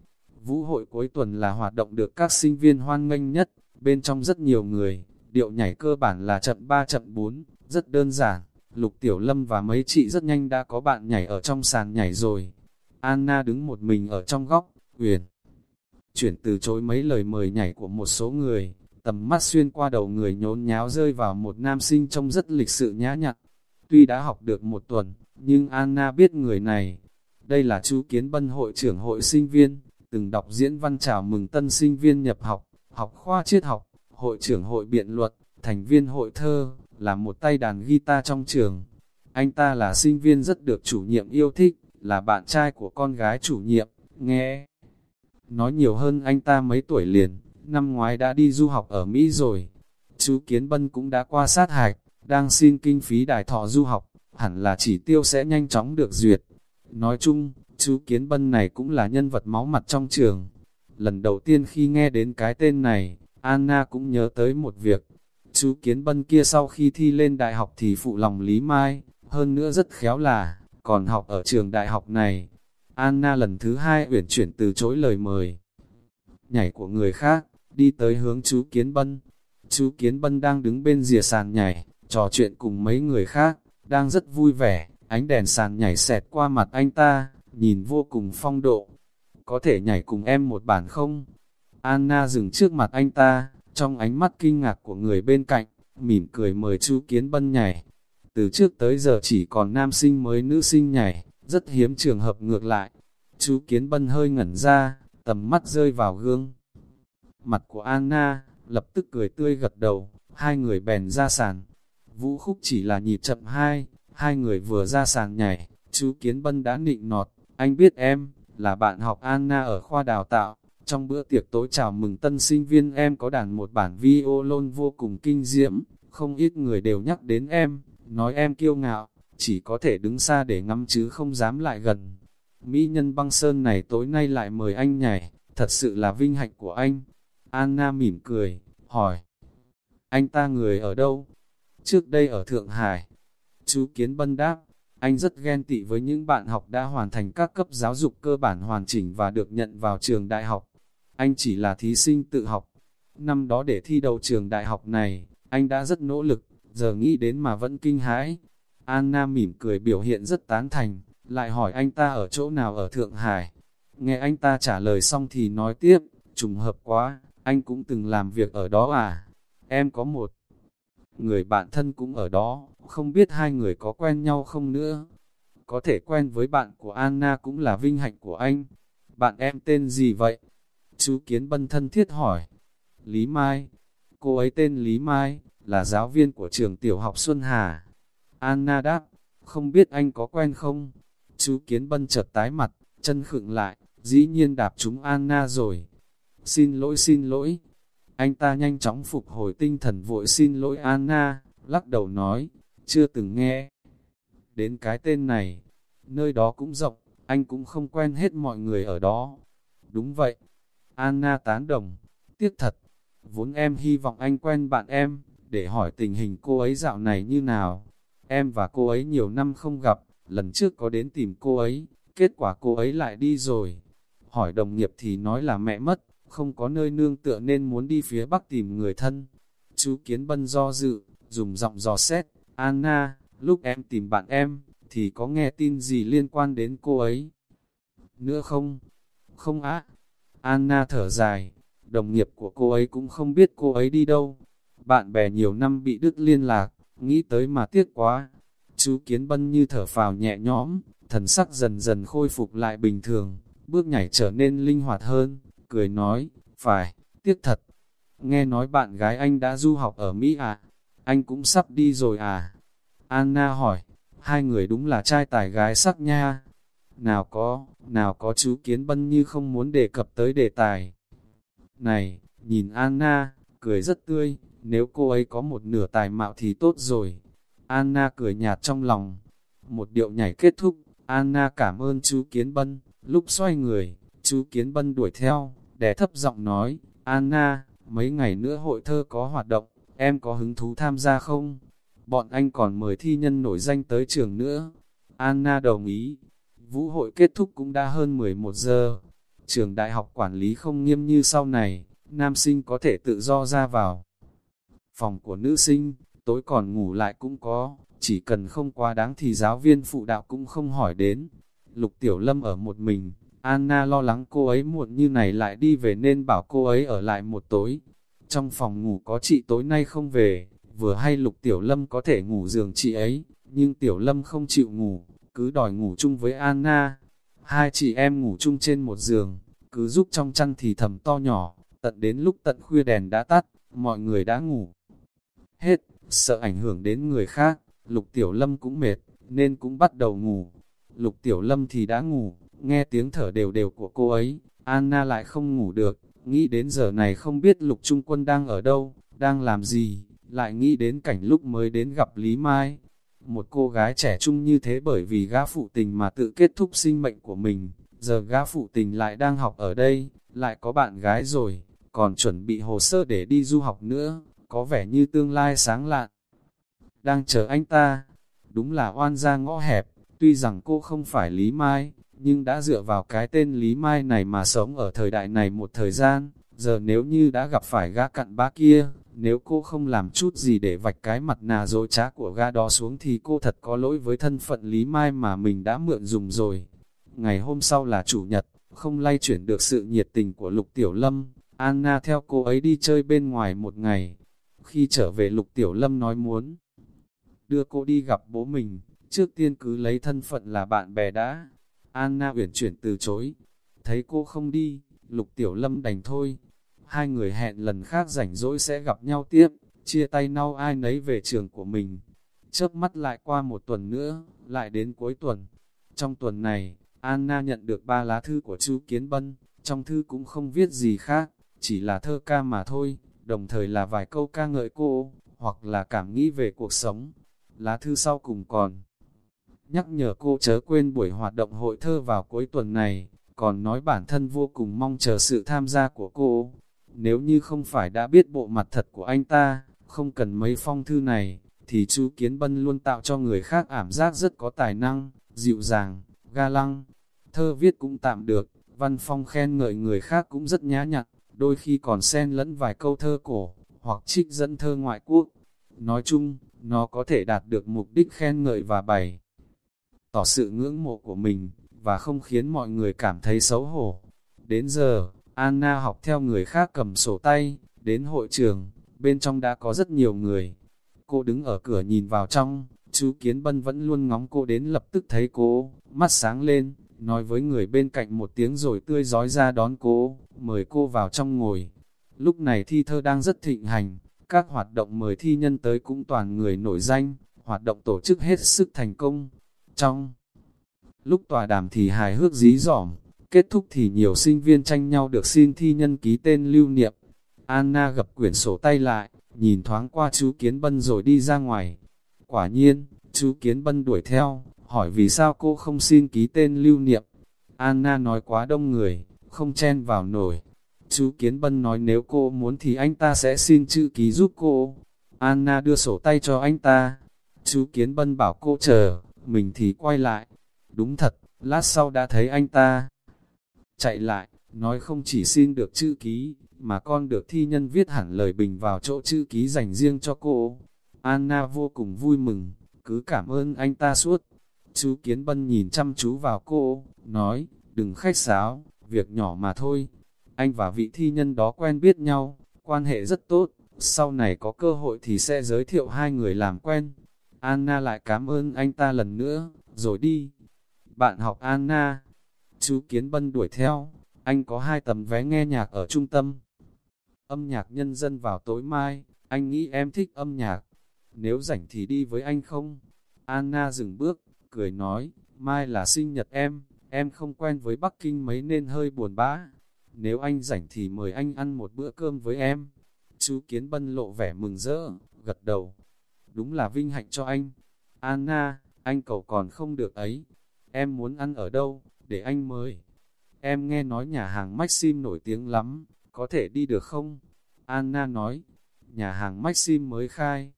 Vũ hội cuối tuần là hoạt động được các sinh viên hoan nghênh nhất, bên trong rất nhiều người, điệu nhảy cơ bản là chậm 3 chậm 4, rất đơn giản. Lục Tiểu Lâm và mấy chị rất nhanh đã có bạn nhảy ở trong sàn nhảy rồi. Anna đứng một mình ở trong góc, huyền. Chuyển từ chối mấy lời mời nhảy của một số người, tầm mắt xuyên qua đầu người nhốn nháo rơi vào một nam sinh trông rất lịch sự nhã nhặn. Tuy đã học được một tuần, nhưng Anna biết người này. Đây là chú Kiến Bân hội trưởng hội sinh viên, từng đọc diễn văn chào mừng tân sinh viên nhập học, học khoa triết học, hội trưởng hội biện luật, thành viên hội thơ, là một tay đàn guitar trong trường. Anh ta là sinh viên rất được chủ nhiệm yêu thích, là bạn trai của con gái chủ nhiệm, nghe. Nói nhiều hơn anh ta mấy tuổi liền, năm ngoái đã đi du học ở Mỹ rồi. Chú Kiến Bân cũng đã qua sát hạch, đang xin kinh phí đài thọ du học, hẳn là chỉ tiêu sẽ nhanh chóng được duyệt. Nói chung, chú Kiến Bân này cũng là nhân vật máu mặt trong trường. Lần đầu tiên khi nghe đến cái tên này, Anna cũng nhớ tới một việc. Chú Kiến Bân kia sau khi thi lên đại học thì phụ lòng Lý Mai, hơn nữa rất khéo là, còn học ở trường đại học này. Anna lần thứ hai uyển chuyển từ chối lời mời. Nhảy của người khác, đi tới hướng chú Kiến Bân. Chú Kiến Bân đang đứng bên rìa sàn nhảy, trò chuyện cùng mấy người khác, đang rất vui vẻ, ánh đèn sàn nhảy xẹt qua mặt anh ta, nhìn vô cùng phong độ. Có thể nhảy cùng em một bản không? Anna dừng trước mặt anh ta, trong ánh mắt kinh ngạc của người bên cạnh, mỉm cười mời chú Kiến Bân nhảy. Từ trước tới giờ chỉ còn nam sinh mới nữ sinh nhảy, rất hiếm trường hợp ngược lại. Chú Kiến Bân hơi ngẩn ra, tầm mắt rơi vào gương. Mặt của Anna, lập tức cười tươi gật đầu, hai người bèn ra sàn. Vũ khúc chỉ là nhịp chậm hai, hai người vừa ra sàn nhảy, chú Kiến Bân đã nịnh nọt, anh biết em, là bạn học Anna ở khoa đào tạo. Trong bữa tiệc tối chào mừng tân sinh viên em có đàn một bản violon vô cùng kinh diễm, không ít người đều nhắc đến em, nói em kiêu ngạo, chỉ có thể đứng xa để ngắm chứ không dám lại gần. Mỹ nhân băng sơn này tối nay lại mời anh nhảy, thật sự là vinh hạnh của anh. Anna mỉm cười, hỏi, anh ta người ở đâu? Trước đây ở Thượng Hải. Chú Kiến Bân đáp, anh rất ghen tị với những bạn học đã hoàn thành các cấp giáo dục cơ bản hoàn chỉnh và được nhận vào trường đại học. Anh chỉ là thí sinh tự học. Năm đó để thi đầu trường đại học này, anh đã rất nỗ lực, giờ nghĩ đến mà vẫn kinh hãi. Anna mỉm cười biểu hiện rất tán thành, lại hỏi anh ta ở chỗ nào ở Thượng Hải. Nghe anh ta trả lời xong thì nói tiếp, trùng hợp quá, anh cũng từng làm việc ở đó à? Em có một người bạn thân cũng ở đó, không biết hai người có quen nhau không nữa. Có thể quen với bạn của Anna cũng là vinh hạnh của anh. Bạn em tên gì vậy? Chú Kiến Bân thân thiết hỏi. Lý Mai. Cô ấy tên Lý Mai, là giáo viên của trường tiểu học Xuân Hà. Anna đáp, không biết anh có quen không? Chú Kiến Bân chợt tái mặt, chân khựng lại, dĩ nhiên đạp chúng Anna rồi. Xin lỗi xin lỗi. Anh ta nhanh chóng phục hồi tinh thần vội xin lỗi Anna, lắc đầu nói, chưa từng nghe. Đến cái tên này, nơi đó cũng rộng, anh cũng không quen hết mọi người ở đó. Đúng vậy. Anna tán đồng, tiếc thật. Vốn em hy vọng anh quen bạn em, để hỏi tình hình cô ấy dạo này như nào. Em và cô ấy nhiều năm không gặp, lần trước có đến tìm cô ấy, kết quả cô ấy lại đi rồi. Hỏi đồng nghiệp thì nói là mẹ mất, không có nơi nương tựa nên muốn đi phía bắc tìm người thân. Chú Kiến Bân do dự, dùng giọng dò xét, À Anna, lúc em tìm bạn em, thì có nghe tin gì liên quan đến cô ấy? Nữa không? Không á. À Anna thở dài, đồng nghiệp của cô ấy cũng không biết cô ấy đi đâu. Bạn bè nhiều năm bị đứt liên lạc, nghĩ tới mà tiếc quá. Chú Kiến Bân như thở phào nhẹ nhõm, thần sắc dần dần khôi phục lại bình thường, bước nhảy trở nên linh hoạt hơn, cười nói, phải, tiếc thật. Nghe nói bạn gái anh đã du học ở Mỹ à? Anh cũng sắp đi rồi à? Anna hỏi, hai người đúng là trai tài gái sắc nha. Nào có, nào có chú Kiến Bân như không muốn đề cập tới đề tài. Này, nhìn Anna, cười rất tươi, nếu cô ấy có một nửa tài mạo thì tốt rồi. Anna cười nhạt trong lòng. Một điệu nhảy kết thúc, Anna cảm ơn chú Kiến Bân, lúc xoay người, chú Kiến Bân đuổi theo, đè thấp giọng nói, Anna, mấy ngày nữa hội thơ có hoạt động, em có hứng thú tham gia không? Bọn anh còn mời thi nhân nổi danh tới trường nữa. Anna đồng ý. Vũ hội kết thúc cũng đã hơn 11 giờ. Trường đại học quản lý không nghiêm như sau này, nam sinh có thể tự do ra vào. Phòng của nữ sinh, tối còn ngủ lại cũng có, chỉ cần không quá đáng thì giáo viên phụ đạo cũng không hỏi đến. Lục Tiểu Lâm ở một mình, Anna lo lắng cô ấy muộn như này lại đi về nên bảo cô ấy ở lại một tối. Trong phòng ngủ có chị tối nay không về, vừa hay Lục Tiểu Lâm có thể ngủ giường chị ấy, nhưng Tiểu Lâm không chịu ngủ, cứ đòi ngủ chung với Anna. Hai chị em ngủ chung trên một giường, cứ giúp trong chăn thì thầm to nhỏ, tận đến lúc tận khuya đèn đã tắt, mọi người đã ngủ. Hết, sợ ảnh hưởng đến người khác, Lục Tiểu Lâm cũng mệt, nên cũng bắt đầu ngủ. Lục Tiểu Lâm thì đã ngủ, nghe tiếng thở đều đều của cô ấy, Anna lại không ngủ được, nghĩ đến giờ này không biết Lục Trung Quân đang ở đâu, đang làm gì, lại nghĩ đến cảnh lúc mới đến gặp Lý Mai. Một cô gái trẻ trung như thế bởi vì gã phụ tình mà tự kết thúc sinh mệnh của mình, giờ gã phụ tình lại đang học ở đây, lại có bạn gái rồi, còn chuẩn bị hồ sơ để đi du học nữa, có vẻ như tương lai sáng lạn. Đang chờ anh ta, đúng là oan gia ngõ hẹp, tuy rằng cô không phải Lý Mai, nhưng đã dựa vào cái tên Lý Mai này mà sống ở thời đại này một thời gian, giờ nếu như đã gặp phải gã cặn bá kia, nếu cô không làm chút gì để vạch cái mặt nà dối trá của gã đó xuống thì cô thật có lỗi với thân phận Lý Mai mà mình đã mượn dùng rồi. Ngày hôm sau là chủ nhật, không lay chuyển được sự nhiệt tình của Lục Tiểu Lâm, Anna theo cô ấy đi chơi bên ngoài một ngày. Khi trở về Lục Tiểu Lâm nói muốn đưa cô đi gặp bố mình, trước tiên cứ lấy thân phận là bạn bè đã. Anna uyển chuyển từ chối, thấy cô không đi, Lục Tiểu Lâm đành thôi, Hai người hẹn lần khác rảnh rỗi sẽ gặp nhau tiếp, chia tay nhau ai nấy về trường của mình. Chớp mắt lại qua một tuần nữa, lại đến cuối tuần. Trong tuần này, Anna nhận được ba lá thư của chú Kiến Bân, trong thư cũng không viết gì khác, chỉ là thơ ca mà thôi, đồng thời là vài câu ca ngợi cô, hoặc là cảm nghĩ về cuộc sống. Lá thư sau cùng còn nhắc nhở cô chớ quên buổi hoạt động hội thơ vào cuối tuần này, còn nói bản thân vô cùng mong chờ sự tham gia của cô, nếu như không phải đã biết bộ mặt thật của anh ta, không cần mấy phong thư này, thì chú Kiến Bân luôn tạo cho người khác ảm giác rất có tài năng, dịu dàng, ga lăng. Thơ viết cũng tạm được, văn phong khen ngợi người khác cũng rất nhã nhặn, đôi khi còn xen lẫn vài câu thơ cổ, hoặc trích dẫn thơ ngoại quốc. Nói chung, nó có thể đạt được mục đích khen ngợi và bày tỏ sự ngưỡng mộ của mình, và không khiến mọi người cảm thấy xấu hổ. Đến giờ, Anna học theo người khác cầm sổ tay, đến hội trường, bên trong đã có rất nhiều người. Cô đứng ở cửa nhìn vào trong, chú Kiến Bân vẫn luôn ngóng cô đến lập tức thấy cô, mắt sáng lên, nói với người bên cạnh một tiếng rồi tươi giói ra đón cô, mời cô vào trong ngồi. Lúc này thi thơ đang rất thịnh hành, các hoạt động mời thi nhân tới cũng toàn người nổi danh, hoạt động tổ chức hết sức thành công. Trong Lúc tòa đàm thì hài hước dí dỏm, kết thúc thì nhiều sinh viên tranh nhau được xin thi nhân ký tên lưu niệm. Anna gập quyển sổ tay lại, nhìn thoáng qua chú Kiến Bân rồi đi ra ngoài. Quả nhiên, chú Kiến Bân đuổi theo, hỏi vì sao cô không xin ký tên lưu niệm. Anna nói quá đông người, không chen vào nổi. Chú Kiến Bân nói nếu cô muốn thì anh ta sẽ xin chữ ký giúp cô. Anna đưa sổ tay cho anh ta. Chú Kiến Bân bảo cô chờ, mình thì quay lại. Đúng thật, lát sau đã thấy anh ta. Chạy lại, nói không chỉ xin được chữ ký, mà con được thi nhân viết hẳn lời bình vào chỗ chữ ký dành riêng cho cô. Anna vô cùng vui mừng, cứ cảm ơn anh ta suốt. Chú Kiến Bân nhìn chăm chú vào cô, nói, đừng khách sáo, việc nhỏ mà thôi. Anh và vị thi nhân đó quen biết nhau, quan hệ rất tốt, sau này có cơ hội thì sẽ giới thiệu hai người làm quen. Anna lại cảm ơn anh ta lần nữa, rồi đi. Bạn học Anna, chú Kiến Bân đuổi theo, anh có hai tấm vé nghe nhạc ở trung tâm. Âm nhạc nhân dân vào tối mai, anh nghĩ em thích âm nhạc. Nếu rảnh thì đi với anh không? Anna dừng bước, cười nói, mai là sinh nhật em, em không quen với Bắc Kinh mấy nên hơi buồn bã. Nếu anh rảnh thì mời anh ăn một bữa cơm với em. Chú Kiến Bân lộ vẻ mừng rỡ, gật đầu. Đúng là vinh hạnh cho anh. Anna, anh cầu còn không được ấy. Em muốn ăn ở đâu, để anh mời. Em nghe nói nhà hàng Maxim nổi tiếng lắm, có thể đi được không? Anna nói, nhà hàng Maxim mới khai.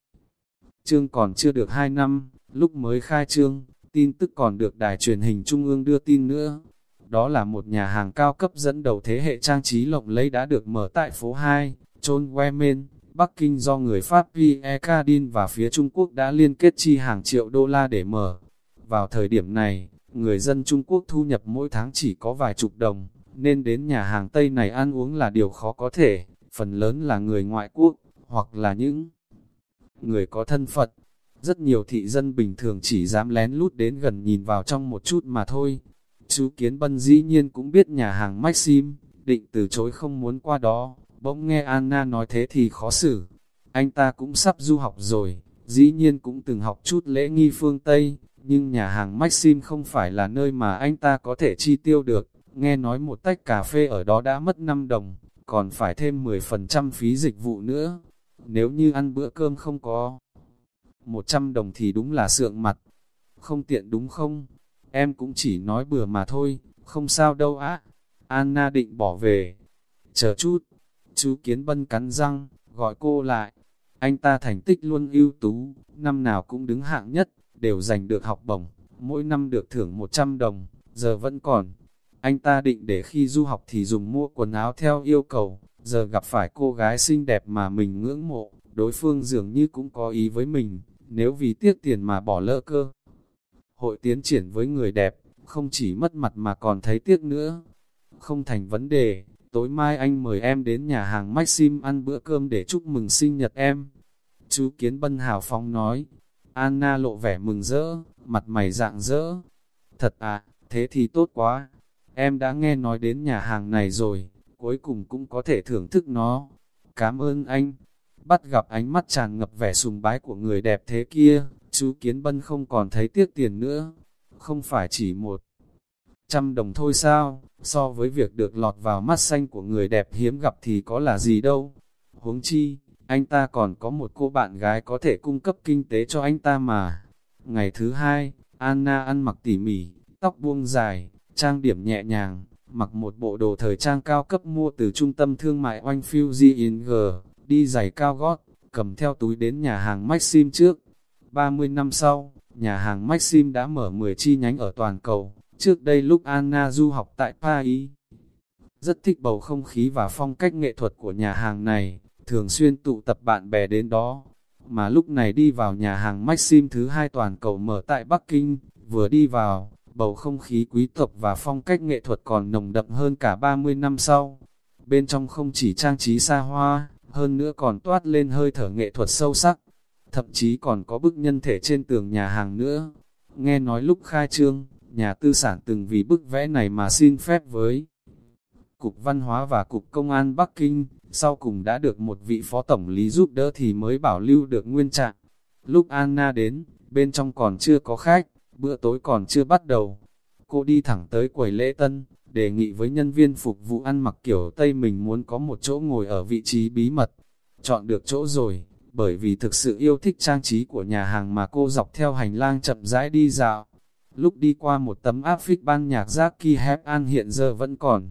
Trương còn chưa được 2 năm, lúc mới khai trương, tin tức còn được đài truyền hình trung ương đưa tin nữa. Đó là một nhà hàng cao cấp dẫn đầu thế hệ trang trí lộng lẫy đã được mở tại phố 2, Chôn Wemen, Bắc Kinh do người Pháp Pierre Cardin và phía Trung Quốc đã liên kết chi hàng triệu đô la để mở. Vào thời điểm này, người dân Trung Quốc thu nhập mỗi tháng chỉ có vài chục đồng, nên đến nhà hàng Tây này ăn uống là điều khó có thể, phần lớn là người ngoại quốc, hoặc là những người có thân phận. Rất nhiều thị dân bình thường chỉ dám lén lút đến gần nhìn vào trong một chút mà thôi. Chú Kiến Bân dĩ nhiên cũng biết nhà hàng Maxim, định từ chối không muốn qua đó, bỗng nghe Anna nói thế thì khó xử. Anh ta cũng sắp du học rồi, dĩ nhiên cũng từng học chút lễ nghi phương Tây, nhưng nhà hàng Maxim không phải là nơi mà anh ta có thể chi tiêu được. Nghe nói một tách cà phê ở đó đã mất 5 đồng, còn phải thêm 10% phí dịch vụ nữa. Nếu như ăn bữa cơm không có 100 đồng thì đúng là sượng mặt. Không tiện đúng không? Em cũng chỉ nói bừa mà thôi, không sao đâu á. Anna định bỏ về. Chờ chút. Chú Kiến Bân cắn răng, gọi cô lại. Anh ta thành tích luôn ưu tú, năm nào cũng đứng hạng nhất, đều giành được học bổng, mỗi năm được thưởng 100 đồng, giờ vẫn còn. Anh ta định để khi du học thì dùng mua quần áo theo yêu cầu, giờ gặp phải cô gái xinh đẹp mà mình ngưỡng mộ, đối phương dường như cũng có ý với mình, nếu vì tiếc tiền mà bỏ lỡ cơ. Hội tiến triển với người đẹp, không chỉ mất mặt mà còn thấy tiếc nữa. Không thành vấn đề, tối mai anh mời em đến nhà hàng Maxim ăn bữa cơm để chúc mừng sinh nhật em. Chú Kiến Bân hào phóng nói, Anna lộ vẻ mừng rỡ, mặt mày dạng rỡ. Thật à, thế thì tốt quá. Em đã nghe nói đến nhà hàng này rồi, cuối cùng cũng có thể thưởng thức nó. Cảm ơn anh. Bắt gặp ánh mắt tràn ngập vẻ sùng bái của người đẹp thế kia, chú Kiến Bân không còn thấy tiếc tiền nữa. Không phải chỉ một trăm đồng thôi sao, so với việc được lọt vào mắt xanh của người đẹp hiếm gặp thì có là gì đâu. Huống chi, anh ta còn có một cô bạn gái có thể cung cấp kinh tế cho anh ta mà. Ngày thứ hai, Anna ăn mặc tỉ mỉ, tóc buông dài, trang điểm nhẹ nhàng, mặc một bộ đồ thời trang cao cấp mua từ trung tâm thương mại Oanh Fuji G, đi giày cao gót, cầm theo túi đến nhà hàng Maxim trước. 30 năm sau, nhà hàng Maxim đã mở 10 chi nhánh ở toàn cầu. Trước đây lúc Anna du học tại Paris, rất thích bầu không khí và phong cách nghệ thuật của nhà hàng này, thường xuyên tụ tập bạn bè đến đó. Mà lúc này đi vào nhà hàng Maxim thứ hai toàn cầu mở tại Bắc Kinh, vừa đi vào, bầu không khí quý tộc và phong cách nghệ thuật còn nồng đậm hơn cả 30 năm sau. Bên trong không chỉ trang trí xa hoa, hơn nữa còn toát lên hơi thở nghệ thuật sâu sắc. Thậm chí còn có bức nhân thể trên tường nhà hàng nữa. Nghe nói lúc khai trương, nhà tư sản từng vì bức vẽ này mà xin phép với Cục Văn hóa và Cục Công an Bắc Kinh, sau cùng đã được một vị phó tổng lý giúp đỡ thì mới bảo lưu được nguyên trạng. Lúc Anna đến, bên trong còn chưa có khách, bữa tối còn chưa bắt đầu. Cô đi thẳng tới quầy lễ tân, đề nghị với nhân viên phục vụ ăn mặc kiểu Tây mình muốn có một chỗ ngồi ở vị trí bí mật. Chọn được chỗ rồi, bởi vì thực sự yêu thích trang trí của nhà hàng mà cô dọc theo hành lang chậm rãi đi dạo. Lúc đi qua một tấm áp phích ban nhạc giác kỳ hẹp An hiện giờ vẫn còn.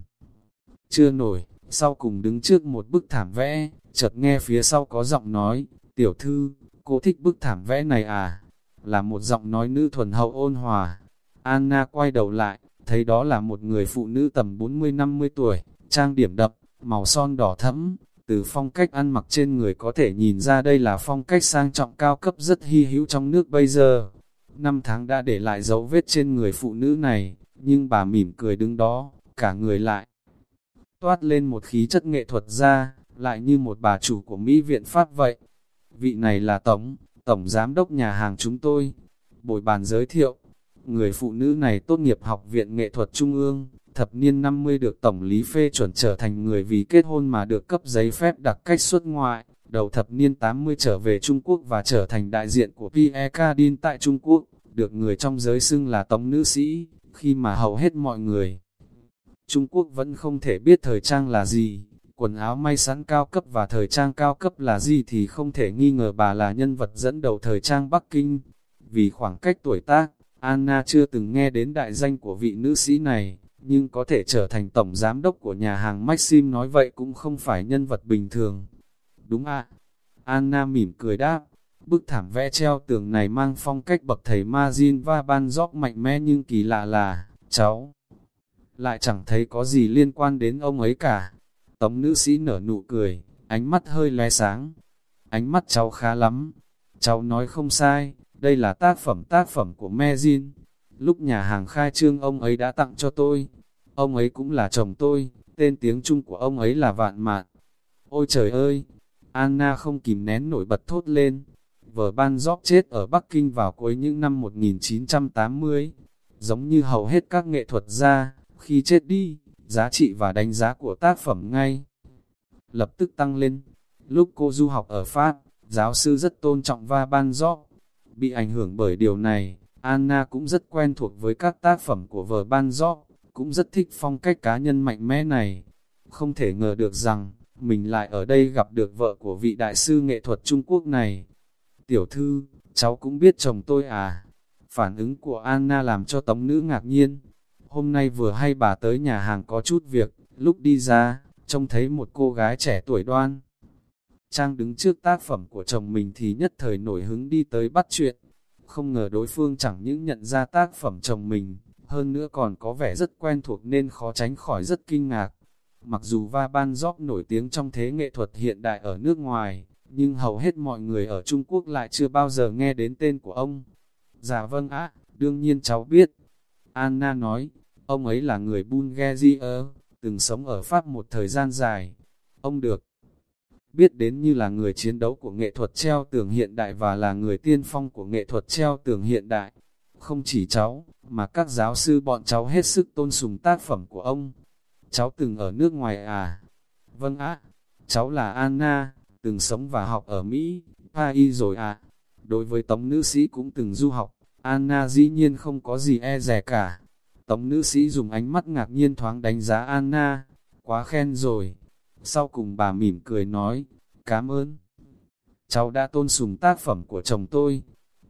Chưa nổi, sau cùng đứng trước một bức thảm vẽ, chợt nghe phía sau có giọng nói, tiểu thư, cô thích bức thảm vẽ này à? Là một giọng nói nữ thuần hậu ôn hòa. Anna quay đầu lại, thấy đó là một người phụ nữ tầm 40-50 tuổi, trang điểm đậm, màu son đỏ thẫm, từ phong cách ăn mặc trên người có thể nhìn ra đây là phong cách sang trọng cao cấp rất hy hữu trong nước bây giờ. Năm tháng đã để lại dấu vết trên người phụ nữ này, nhưng bà mỉm cười đứng đó, cả người lại. Toát lên một khí chất nghệ thuật ra, lại như một bà chủ của Mỹ viện Pháp vậy. Vị này là Tổng, Tổng Giám đốc nhà hàng chúng tôi. Bồi bàn giới thiệu, người phụ nữ này tốt nghiệp học viện nghệ thuật Trung ương, thập niên 50 được Tổng lý phê chuẩn trở thành người vì kết hôn mà được cấp giấy phép đặc cách xuất ngoại, đầu thập niên 80 trở về Trung Quốc và trở thành đại diện của Pierre Cardin tại Trung Quốc, được người trong giới xưng là Tống nữ sĩ, khi mà hầu hết mọi người. Trung Quốc vẫn không thể biết thời trang là gì, quần áo may sẵn cao cấp và thời trang cao cấp là gì thì không thể nghi ngờ bà là nhân vật dẫn đầu thời trang Bắc Kinh. Vì khoảng cách tuổi tác, Anna chưa từng nghe đến đại danh của vị nữ sĩ này, nhưng có thể trở thành tổng giám đốc của nhà hàng Maxim nói vậy cũng không phải nhân vật bình thường. Đúng ạ. Anna mỉm cười đáp, bức thảm vẽ treo tường này mang phong cách bậc thầy Mazin và ban gióc mạnh mẽ nhưng kỳ lạ là, cháu, lại chẳng thấy có gì liên quan đến ông ấy cả. Tống nữ sĩ nở nụ cười, ánh mắt hơi lóe sáng. Ánh mắt cháu khá lắm. Cháu nói không sai, đây là tác phẩm tác phẩm của Mezin. Lúc nhà hàng khai trương ông ấy đã tặng cho tôi. Ông ấy cũng là chồng tôi, tên tiếng Trung của ông ấy là Vạn Mạn. Ôi trời ơi! Anna không kìm nén nổi bật thốt lên. Vở ban gióp chết ở Bắc Kinh vào cuối những năm 1980. Giống như hầu hết các nghệ thuật gia, khi chết đi, giá trị và đánh giá của tác phẩm ngay. Lập tức tăng lên. Lúc cô du học ở Pháp, giáo sư rất tôn trọng va ban gióp. Bị ảnh hưởng bởi điều này, Anna cũng rất quen thuộc với các tác phẩm của vở ban gióp, cũng rất thích phong cách cá nhân mạnh mẽ này. Không thể ngờ được rằng, mình lại ở đây gặp được vợ của vị đại sư nghệ thuật Trung Quốc này. Tiểu thư, cháu cũng biết chồng tôi à? Phản ứng của Anna làm cho tống nữ ngạc nhiên. Hôm nay vừa hay bà tới nhà hàng có chút việc, lúc đi ra, trông thấy một cô gái trẻ tuổi đoan. Trang đứng trước tác phẩm của chồng mình thì nhất thời nổi hứng đi tới bắt chuyện. Không ngờ đối phương chẳng những nhận ra tác phẩm chồng mình, hơn nữa còn có vẻ rất quen thuộc nên khó tránh khỏi rất kinh ngạc. Mặc dù Va Ban Gióp nổi tiếng trong thế nghệ thuật hiện đại ở nước ngoài, nhưng hầu hết mọi người ở Trung Quốc lại chưa bao giờ nghe đến tên của ông. Dạ vâng ạ, đương nhiên cháu biết. Anna nói, ông ấy là người Bulgaria, từng sống ở Pháp một thời gian dài. Ông được biết đến như là người chiến đấu của nghệ thuật treo tường hiện đại và là người tiên phong của nghệ thuật treo tường hiện đại. Không chỉ cháu, mà các giáo sư bọn cháu hết sức tôn sùng tác phẩm của ông. Cháu từng ở nước ngoài à? Vâng ạ, cháu là Anna, từng sống và học ở Mỹ, Paris rồi à? Đối với tống nữ sĩ cũng từng du học, Anna dĩ nhiên không có gì e rẻ cả. Tống nữ sĩ dùng ánh mắt ngạc nhiên thoáng đánh giá Anna, quá khen rồi. Sau cùng bà mỉm cười nói, cảm ơn. Cháu đã tôn sùng tác phẩm của chồng tôi.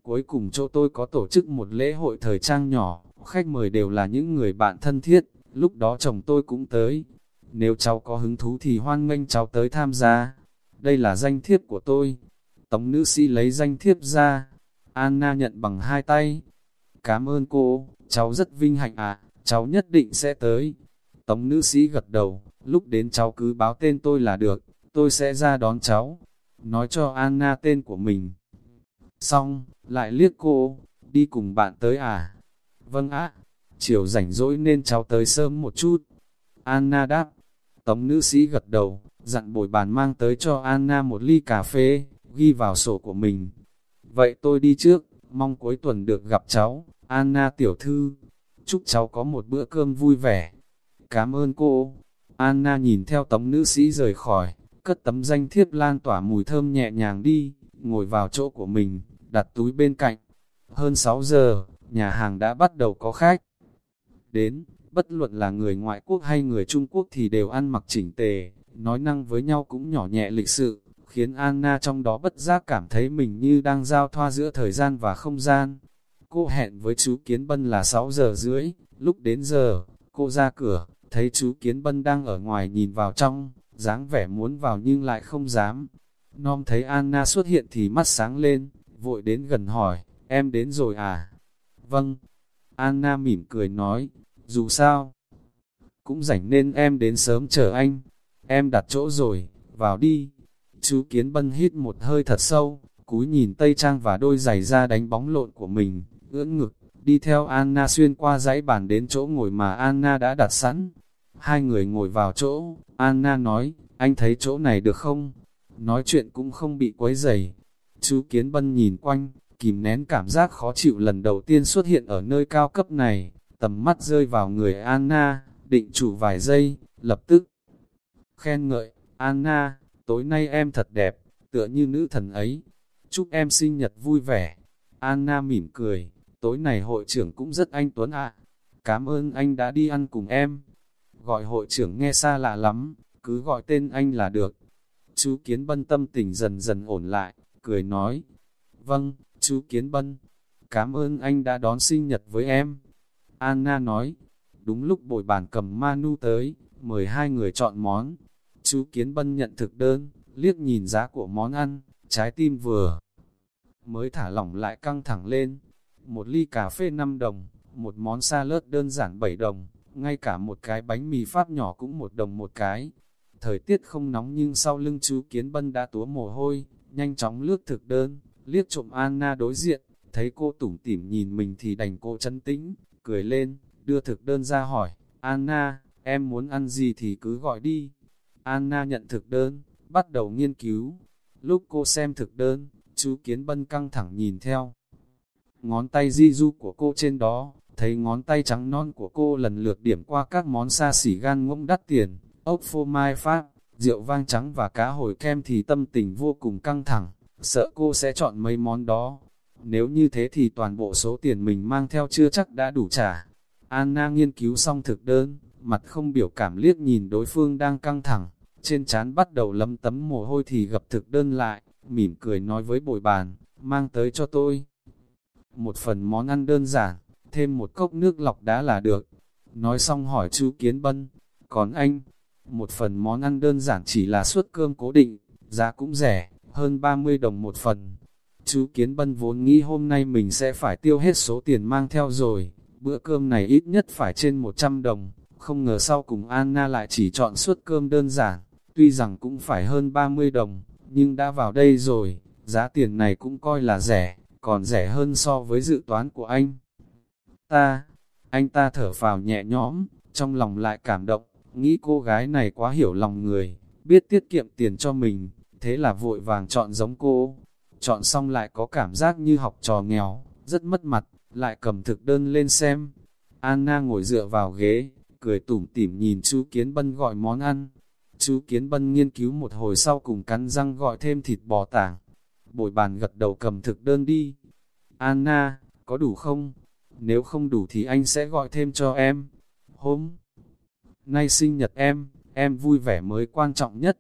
Cuối cùng chỗ tôi có tổ chức một lễ hội thời trang nhỏ, khách mời đều là những người bạn thân thiết, lúc đó chồng tôi cũng tới. Nếu cháu có hứng thú thì hoan nghênh cháu tới tham gia. Đây là danh thiếp của tôi. Tống nữ sĩ lấy danh thiếp ra. Anna nhận bằng hai tay. Cảm ơn cô, cháu rất vinh hạnh ạ, cháu nhất định sẽ tới. Tống nữ sĩ gật đầu, lúc đến cháu cứ báo tên tôi là được, tôi sẽ ra đón cháu. Nói cho Anna tên của mình. Xong, lại liếc cô, đi cùng bạn tới à? Vâng ạ, chiều rảnh rỗi nên cháu tới sớm một chút. Anna đáp, tống nữ sĩ gật đầu, dặn bồi bàn mang tới cho Anna một ly cà phê, ghi vào sổ của mình. Vậy tôi đi trước, mong cuối tuần được gặp cháu, Anna tiểu thư. Chúc cháu có một bữa cơm vui vẻ. Cảm ơn cô. Anna nhìn theo tống nữ sĩ rời khỏi, cất tấm danh thiếp lan tỏa mùi thơm nhẹ nhàng đi, ngồi vào chỗ của mình, đặt túi bên cạnh. Hơn 6 giờ, nhà hàng đã bắt đầu có khách đến, bất luận là người ngoại quốc hay người Trung Quốc thì đều ăn mặc chỉnh tề, nói năng với nhau cũng nhỏ nhẹ lịch sự, khiến Anna trong đó bất giác cảm thấy mình như đang giao thoa giữa thời gian và không gian. Cô hẹn với chú Kiến Bân là 6 giờ rưỡi, lúc đến giờ, cô ra cửa, thấy chú Kiến Bân đang ở ngoài nhìn vào trong, dáng vẻ muốn vào nhưng lại không dám. Nom thấy Anna xuất hiện thì mắt sáng lên, vội đến gần hỏi, em đến rồi à? Vâng. Anna mỉm cười nói, dù sao, cũng rảnh nên em đến sớm chờ anh. Em đặt chỗ rồi, vào đi. Chú Kiến Bân hít một hơi thật sâu, cúi nhìn Tây Trang và đôi giày ra đánh bóng lộn của mình, ưỡn ngực, đi theo Anna xuyên qua dãy bàn đến chỗ ngồi mà Anna đã đặt sẵn. Hai người ngồi vào chỗ, Anna nói, anh thấy chỗ này được không? Nói chuyện cũng không bị quấy dày. Chú Kiến Bân nhìn quanh, kìm nén cảm giác khó chịu lần đầu tiên xuất hiện ở nơi cao cấp này, tầm mắt rơi vào người Anna, định chủ vài giây, lập tức khen ngợi, Anna, tối nay em thật đẹp, tựa như nữ thần ấy, chúc em sinh nhật vui vẻ. Anna mỉm cười, tối này hội trưởng cũng rất anh Tuấn ạ, cảm ơn anh đã đi ăn cùng em. Gọi hội trưởng nghe xa lạ lắm, cứ gọi tên anh là được. Chú Kiến Bân tâm tình dần dần ổn lại, cười nói, vâng, chú Kiến Bân, cảm ơn anh đã đón sinh nhật với em. Anna nói, đúng lúc bồi bàn cầm manu tới, mời hai người chọn món. Chú Kiến Bân nhận thực đơn, liếc nhìn giá của món ăn, trái tim vừa mới thả lỏng lại căng thẳng lên. Một ly cà phê 5 đồng, một món salad đơn giản 7 đồng, ngay cả một cái bánh mì Pháp nhỏ cũng một đồng một cái. Thời tiết không nóng nhưng sau lưng chú Kiến Bân đã túa mồ hôi, nhanh chóng lướt thực đơn, liếc trộm Anna đối diện, thấy cô tủm tỉm nhìn mình thì đành cô chân tĩnh, cười lên, đưa thực đơn ra hỏi, Anna, em muốn ăn gì thì cứ gọi đi. Anna nhận thực đơn, bắt đầu nghiên cứu. Lúc cô xem thực đơn, chú Kiến Bân căng thẳng nhìn theo. Ngón tay di du của cô trên đó, thấy ngón tay trắng non của cô lần lượt điểm qua các món xa xỉ gan ngỗng đắt tiền, ốc phô mai pháp, rượu vang trắng và cá hồi kem thì tâm tình vô cùng căng thẳng, sợ cô sẽ chọn mấy món đó. Nếu như thế thì toàn bộ số tiền mình mang theo chưa chắc đã đủ trả. Anna nghiên cứu xong thực đơn, mặt không biểu cảm liếc nhìn đối phương đang căng thẳng, trên trán bắt đầu lấm tấm mồ hôi thì gặp thực đơn lại, mỉm cười nói với bồi bàn, mang tới cho tôi. Một phần món ăn đơn giản, thêm một cốc nước lọc đá là được. Nói xong hỏi chú Kiến Bân, còn anh, một phần món ăn đơn giản chỉ là suất cơm cố định, giá cũng rẻ, hơn 30 đồng một phần. Chú Kiến Bân vốn nghĩ hôm nay mình sẽ phải tiêu hết số tiền mang theo rồi, bữa cơm này ít nhất phải trên 100 đồng, không ngờ sau cùng Anna lại chỉ chọn suất cơm đơn giản, tuy rằng cũng phải hơn 30 đồng, nhưng đã vào đây rồi, giá tiền này cũng coi là rẻ, còn rẻ hơn so với dự toán của anh. Ta, anh ta thở phào nhẹ nhõm, trong lòng lại cảm động, nghĩ cô gái này quá hiểu lòng người, biết tiết kiệm tiền cho mình, thế là vội vàng chọn giống cô. Chọn xong lại có cảm giác như học trò nghèo, rất mất mặt, lại cầm thực đơn lên xem. Anna ngồi dựa vào ghế, cười tủm tỉm nhìn chú Kiến Bân gọi món ăn. Chú Kiến Bân nghiên cứu một hồi sau cùng cắn răng gọi thêm thịt bò tảng. Bồi bàn gật đầu cầm thực đơn đi. Anna, có đủ không? Nếu không đủ thì anh sẽ gọi thêm cho em. Hôm nay sinh nhật em, em vui vẻ mới quan trọng nhất.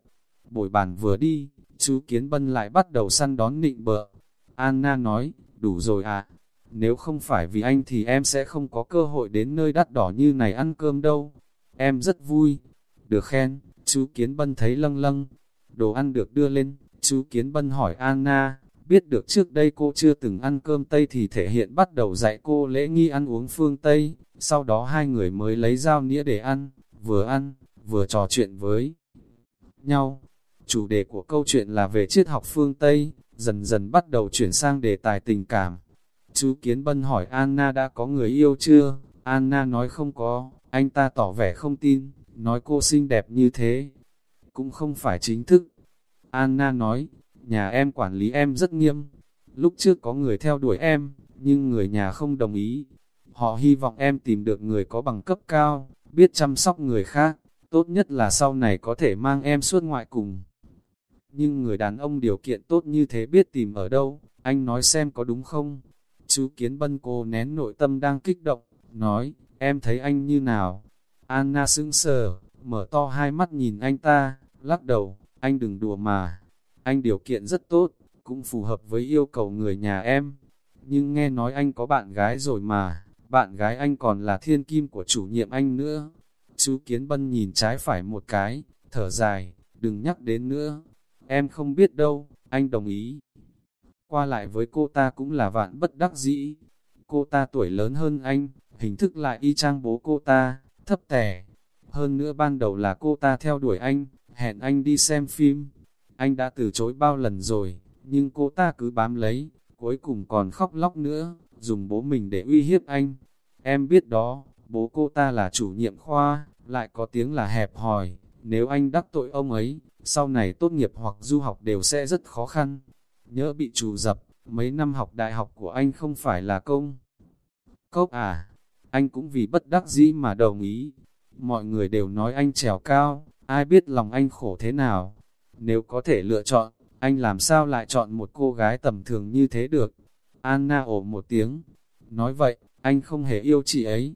Bồi bàn vừa đi, chú Kiến Bân lại bắt đầu săn đón nịnh bợ. Anna nói, đủ rồi à, nếu không phải vì anh thì em sẽ không có cơ hội đến nơi đắt đỏ như này ăn cơm đâu. Em rất vui. Được khen, chú Kiến Bân thấy lâng lâng. Đồ ăn được đưa lên, chú Kiến Bân hỏi Anna, biết được trước đây cô chưa từng ăn cơm Tây thì thể hiện bắt đầu dạy cô lễ nghi ăn uống phương Tây. Sau đó hai người mới lấy dao nĩa để ăn, vừa ăn, vừa trò chuyện với nhau. Chủ đề của câu chuyện là về triết học phương Tây, dần dần bắt đầu chuyển sang đề tài tình cảm. Chú Kiến Bân hỏi Anna đã có người yêu chưa? Anna nói không có, anh ta tỏ vẻ không tin, nói cô xinh đẹp như thế. Cũng không phải chính thức. Anna nói, nhà em quản lý em rất nghiêm. Lúc trước có người theo đuổi em, nhưng người nhà không đồng ý. Họ hy vọng em tìm được người có bằng cấp cao, biết chăm sóc người khác, tốt nhất là sau này có thể mang em suốt ngoại cùng. Nhưng người đàn ông điều kiện tốt như thế biết tìm ở đâu, anh nói xem có đúng không? Chú Kiến Bân cô nén nội tâm đang kích động, nói, em thấy anh như nào? Anna sững sờ, mở to hai mắt nhìn anh ta, lắc đầu, anh đừng đùa mà. Anh điều kiện rất tốt, cũng phù hợp với yêu cầu người nhà em. Nhưng nghe nói anh có bạn gái rồi mà, bạn gái anh còn là thiên kim của chủ nhiệm anh nữa. Chú Kiến Bân nhìn trái phải một cái, thở dài, đừng nhắc đến nữa. Em không biết đâu, anh đồng ý. Qua lại với cô ta cũng là vạn bất đắc dĩ. Cô ta tuổi lớn hơn anh, hình thức lại y chang bố cô ta, thấp tẻ. Hơn nữa ban đầu là cô ta theo đuổi anh, hẹn anh đi xem phim. Anh đã từ chối bao lần rồi, nhưng cô ta cứ bám lấy, cuối cùng còn khóc lóc nữa, dùng bố mình để uy hiếp anh. Em biết đó, bố cô ta là chủ nhiệm khoa, lại có tiếng là hẹp hòi, nếu anh đắc tội ông ấy, sau này tốt nghiệp hoặc du học đều sẽ rất khó khăn. Nhớ bị trù dập, mấy năm học đại học của anh không phải là công. Cốc à, anh cũng vì bất đắc dĩ mà đồng ý. Mọi người đều nói anh trèo cao, ai biết lòng anh khổ thế nào. Nếu có thể lựa chọn, anh làm sao lại chọn một cô gái tầm thường như thế được? Anna ổ một tiếng. Nói vậy, anh không hề yêu chị ấy.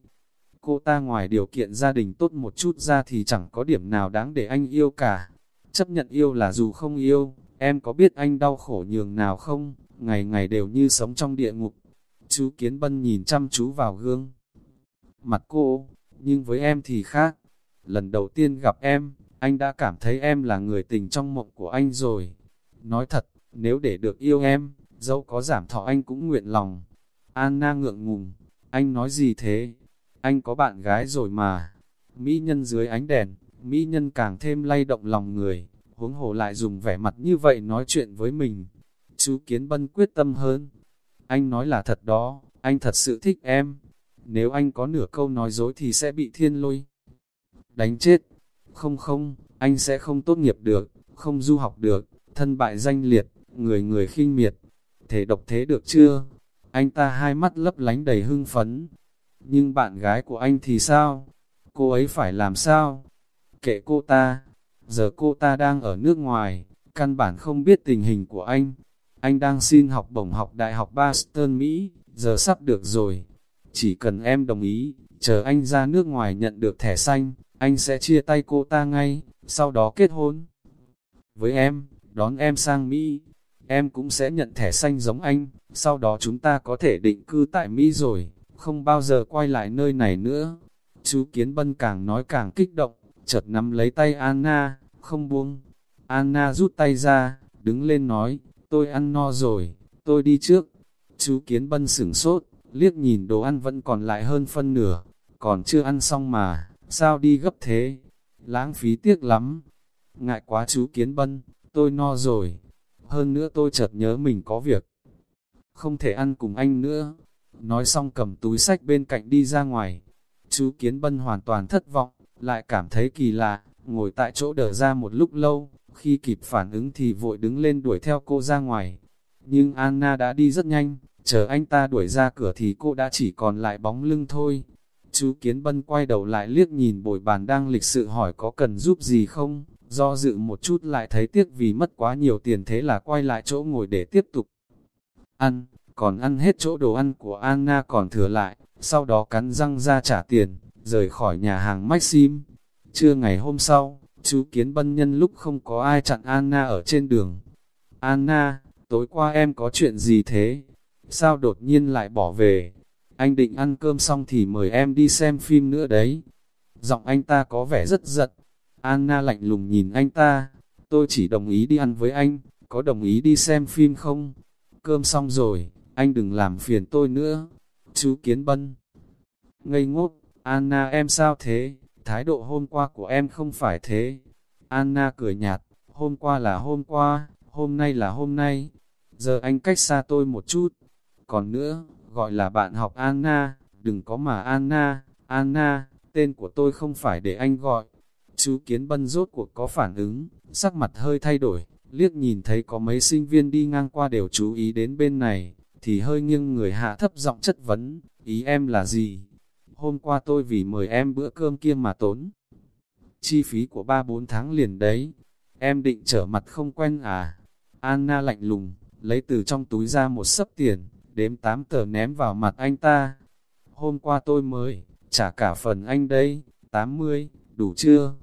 Cô ta ngoài điều kiện gia đình tốt một chút ra thì chẳng có điểm nào đáng để anh yêu cả. Chấp nhận yêu là dù không yêu, em có biết anh đau khổ nhường nào không? Ngày ngày đều như sống trong địa ngục. Chú Kiến Bân nhìn chăm chú vào gương. Mặt cô, nhưng với em thì khác. Lần đầu tiên gặp em, anh đã cảm thấy em là người tình trong mộng của anh rồi. Nói thật, nếu để được yêu em, dẫu có giảm thọ anh cũng nguyện lòng. Anna ngượng ngùng, anh nói gì thế? Anh có bạn gái rồi mà. Mỹ nhân dưới ánh đèn, Mỹ nhân càng thêm lay động lòng người, huống hồ lại dùng vẻ mặt như vậy nói chuyện với mình. Chú Kiến Bân quyết tâm hơn. Anh nói là thật đó, anh thật sự thích em. Nếu anh có nửa câu nói dối thì sẽ bị thiên lôi. Đánh chết. Không không, anh sẽ không tốt nghiệp được, không du học được, thân bại danh liệt, người người khinh miệt. Thể độc thế được chưa? Anh ta hai mắt lấp lánh đầy hưng phấn. Nhưng bạn gái của anh thì sao? Cô ấy phải làm sao? Kệ cô ta. Giờ cô ta đang ở nước ngoài, căn bản không biết tình hình của anh. Anh đang xin học bổng học Đại học Boston Mỹ, giờ sắp được rồi. Chỉ cần em đồng ý, chờ anh ra nước ngoài nhận được thẻ xanh, anh sẽ chia tay cô ta ngay, sau đó kết hôn. Với em, đón em sang Mỹ, em cũng sẽ nhận thẻ xanh giống anh, sau đó chúng ta có thể định cư tại Mỹ rồi, không bao giờ quay lại nơi này nữa. Chú Kiến Bân càng nói càng kích động, chợt nắm lấy tay Anna, không buông. Anna rút tay ra, đứng lên nói, tôi ăn no rồi, tôi đi trước. Chú Kiến Bân sửng sốt, liếc nhìn đồ ăn vẫn còn lại hơn phân nửa, còn chưa ăn xong mà, sao đi gấp thế? Lãng phí tiếc lắm. Ngại quá chú Kiến Bân, tôi no rồi. Hơn nữa tôi chợt nhớ mình có việc. Không thể ăn cùng anh nữa. Nói xong cầm túi sách bên cạnh đi ra ngoài. Chú Kiến Bân hoàn toàn thất vọng, lại cảm thấy kỳ lạ, ngồi tại chỗ đờ ra một lúc lâu, khi kịp phản ứng thì vội đứng lên đuổi theo cô ra ngoài. Nhưng Anna đã đi rất nhanh, chờ anh ta đuổi ra cửa thì cô đã chỉ còn lại bóng lưng thôi. Chú Kiến Bân quay đầu lại liếc nhìn bồi bàn đang lịch sự hỏi có cần giúp gì không, do dự một chút lại thấy tiếc vì mất quá nhiều tiền thế là quay lại chỗ ngồi để tiếp tục ăn, còn ăn hết chỗ đồ ăn của Anna còn thừa lại, sau đó cắn răng ra trả tiền, rời khỏi nhà hàng Maxim. Trưa ngày hôm sau, chú Kiến Bân nhân lúc không có ai chặn Anna ở trên đường. Anna, tối qua em có chuyện gì thế? Sao đột nhiên lại bỏ về? Anh định ăn cơm xong thì mời em đi xem phim nữa đấy. Giọng anh ta có vẻ rất giận. Anna lạnh lùng nhìn anh ta. Tôi chỉ đồng ý đi ăn với anh, có đồng ý đi xem phim không? Cơm xong rồi, anh đừng làm phiền tôi nữa. Chú Kiến Bân. Ngây ngốc, Anna em sao thế? Thái độ hôm qua của em không phải thế. Anna cười nhạt, hôm qua là hôm qua, hôm nay là hôm nay. Giờ anh cách xa tôi một chút. Còn nữa, gọi là bạn học Anna, đừng có mà Anna, Anna, tên của tôi không phải để anh gọi. Chú Kiến Bân rốt cuộc có phản ứng, sắc mặt hơi thay đổi, liếc nhìn thấy có mấy sinh viên đi ngang qua đều chú ý đến bên này, thì hơi nghiêng người hạ thấp giọng chất vấn, ý em là gì? Hôm qua tôi vì mời em bữa cơm kia mà tốn. Chi phí của 3-4 tháng liền đấy, em định trở mặt không quen à? Anna lạnh lùng, lấy từ trong túi ra một sấp tiền, đếm 8 tờ ném vào mặt anh ta. Hôm qua tôi mới, trả cả phần anh đây, 80, đủ chưa?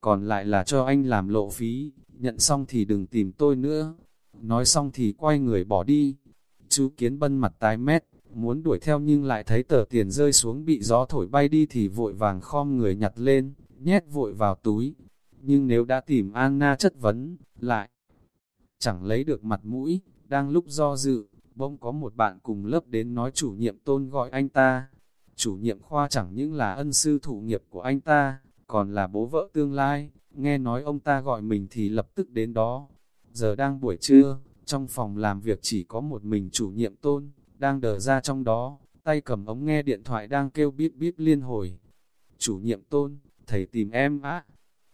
Còn lại là cho anh làm lộ phí, nhận xong thì đừng tìm tôi nữa. Nói xong thì quay người bỏ đi. Chú Kiến Bân mặt tái mét, muốn đuổi theo nhưng lại thấy tờ tiền rơi xuống bị gió thổi bay đi thì vội vàng khom người nhặt lên, nhét vội vào túi. Nhưng nếu đã tìm Anna chất vấn, lại chẳng lấy được mặt mũi, đang lúc do dự, bỗng có một bạn cùng lớp đến nói chủ nhiệm tôn gọi anh ta. Chủ nhiệm khoa chẳng những là ân sư thủ nghiệp của anh ta, còn là bố vợ tương lai, nghe nói ông ta gọi mình thì lập tức đến đó. Giờ đang buổi trưa, trong phòng làm việc chỉ có một mình chủ nhiệm tôn, đang đờ ra trong đó, tay cầm ống nghe điện thoại đang kêu bíp bíp liên hồi. Chủ nhiệm tôn, thầy tìm em á.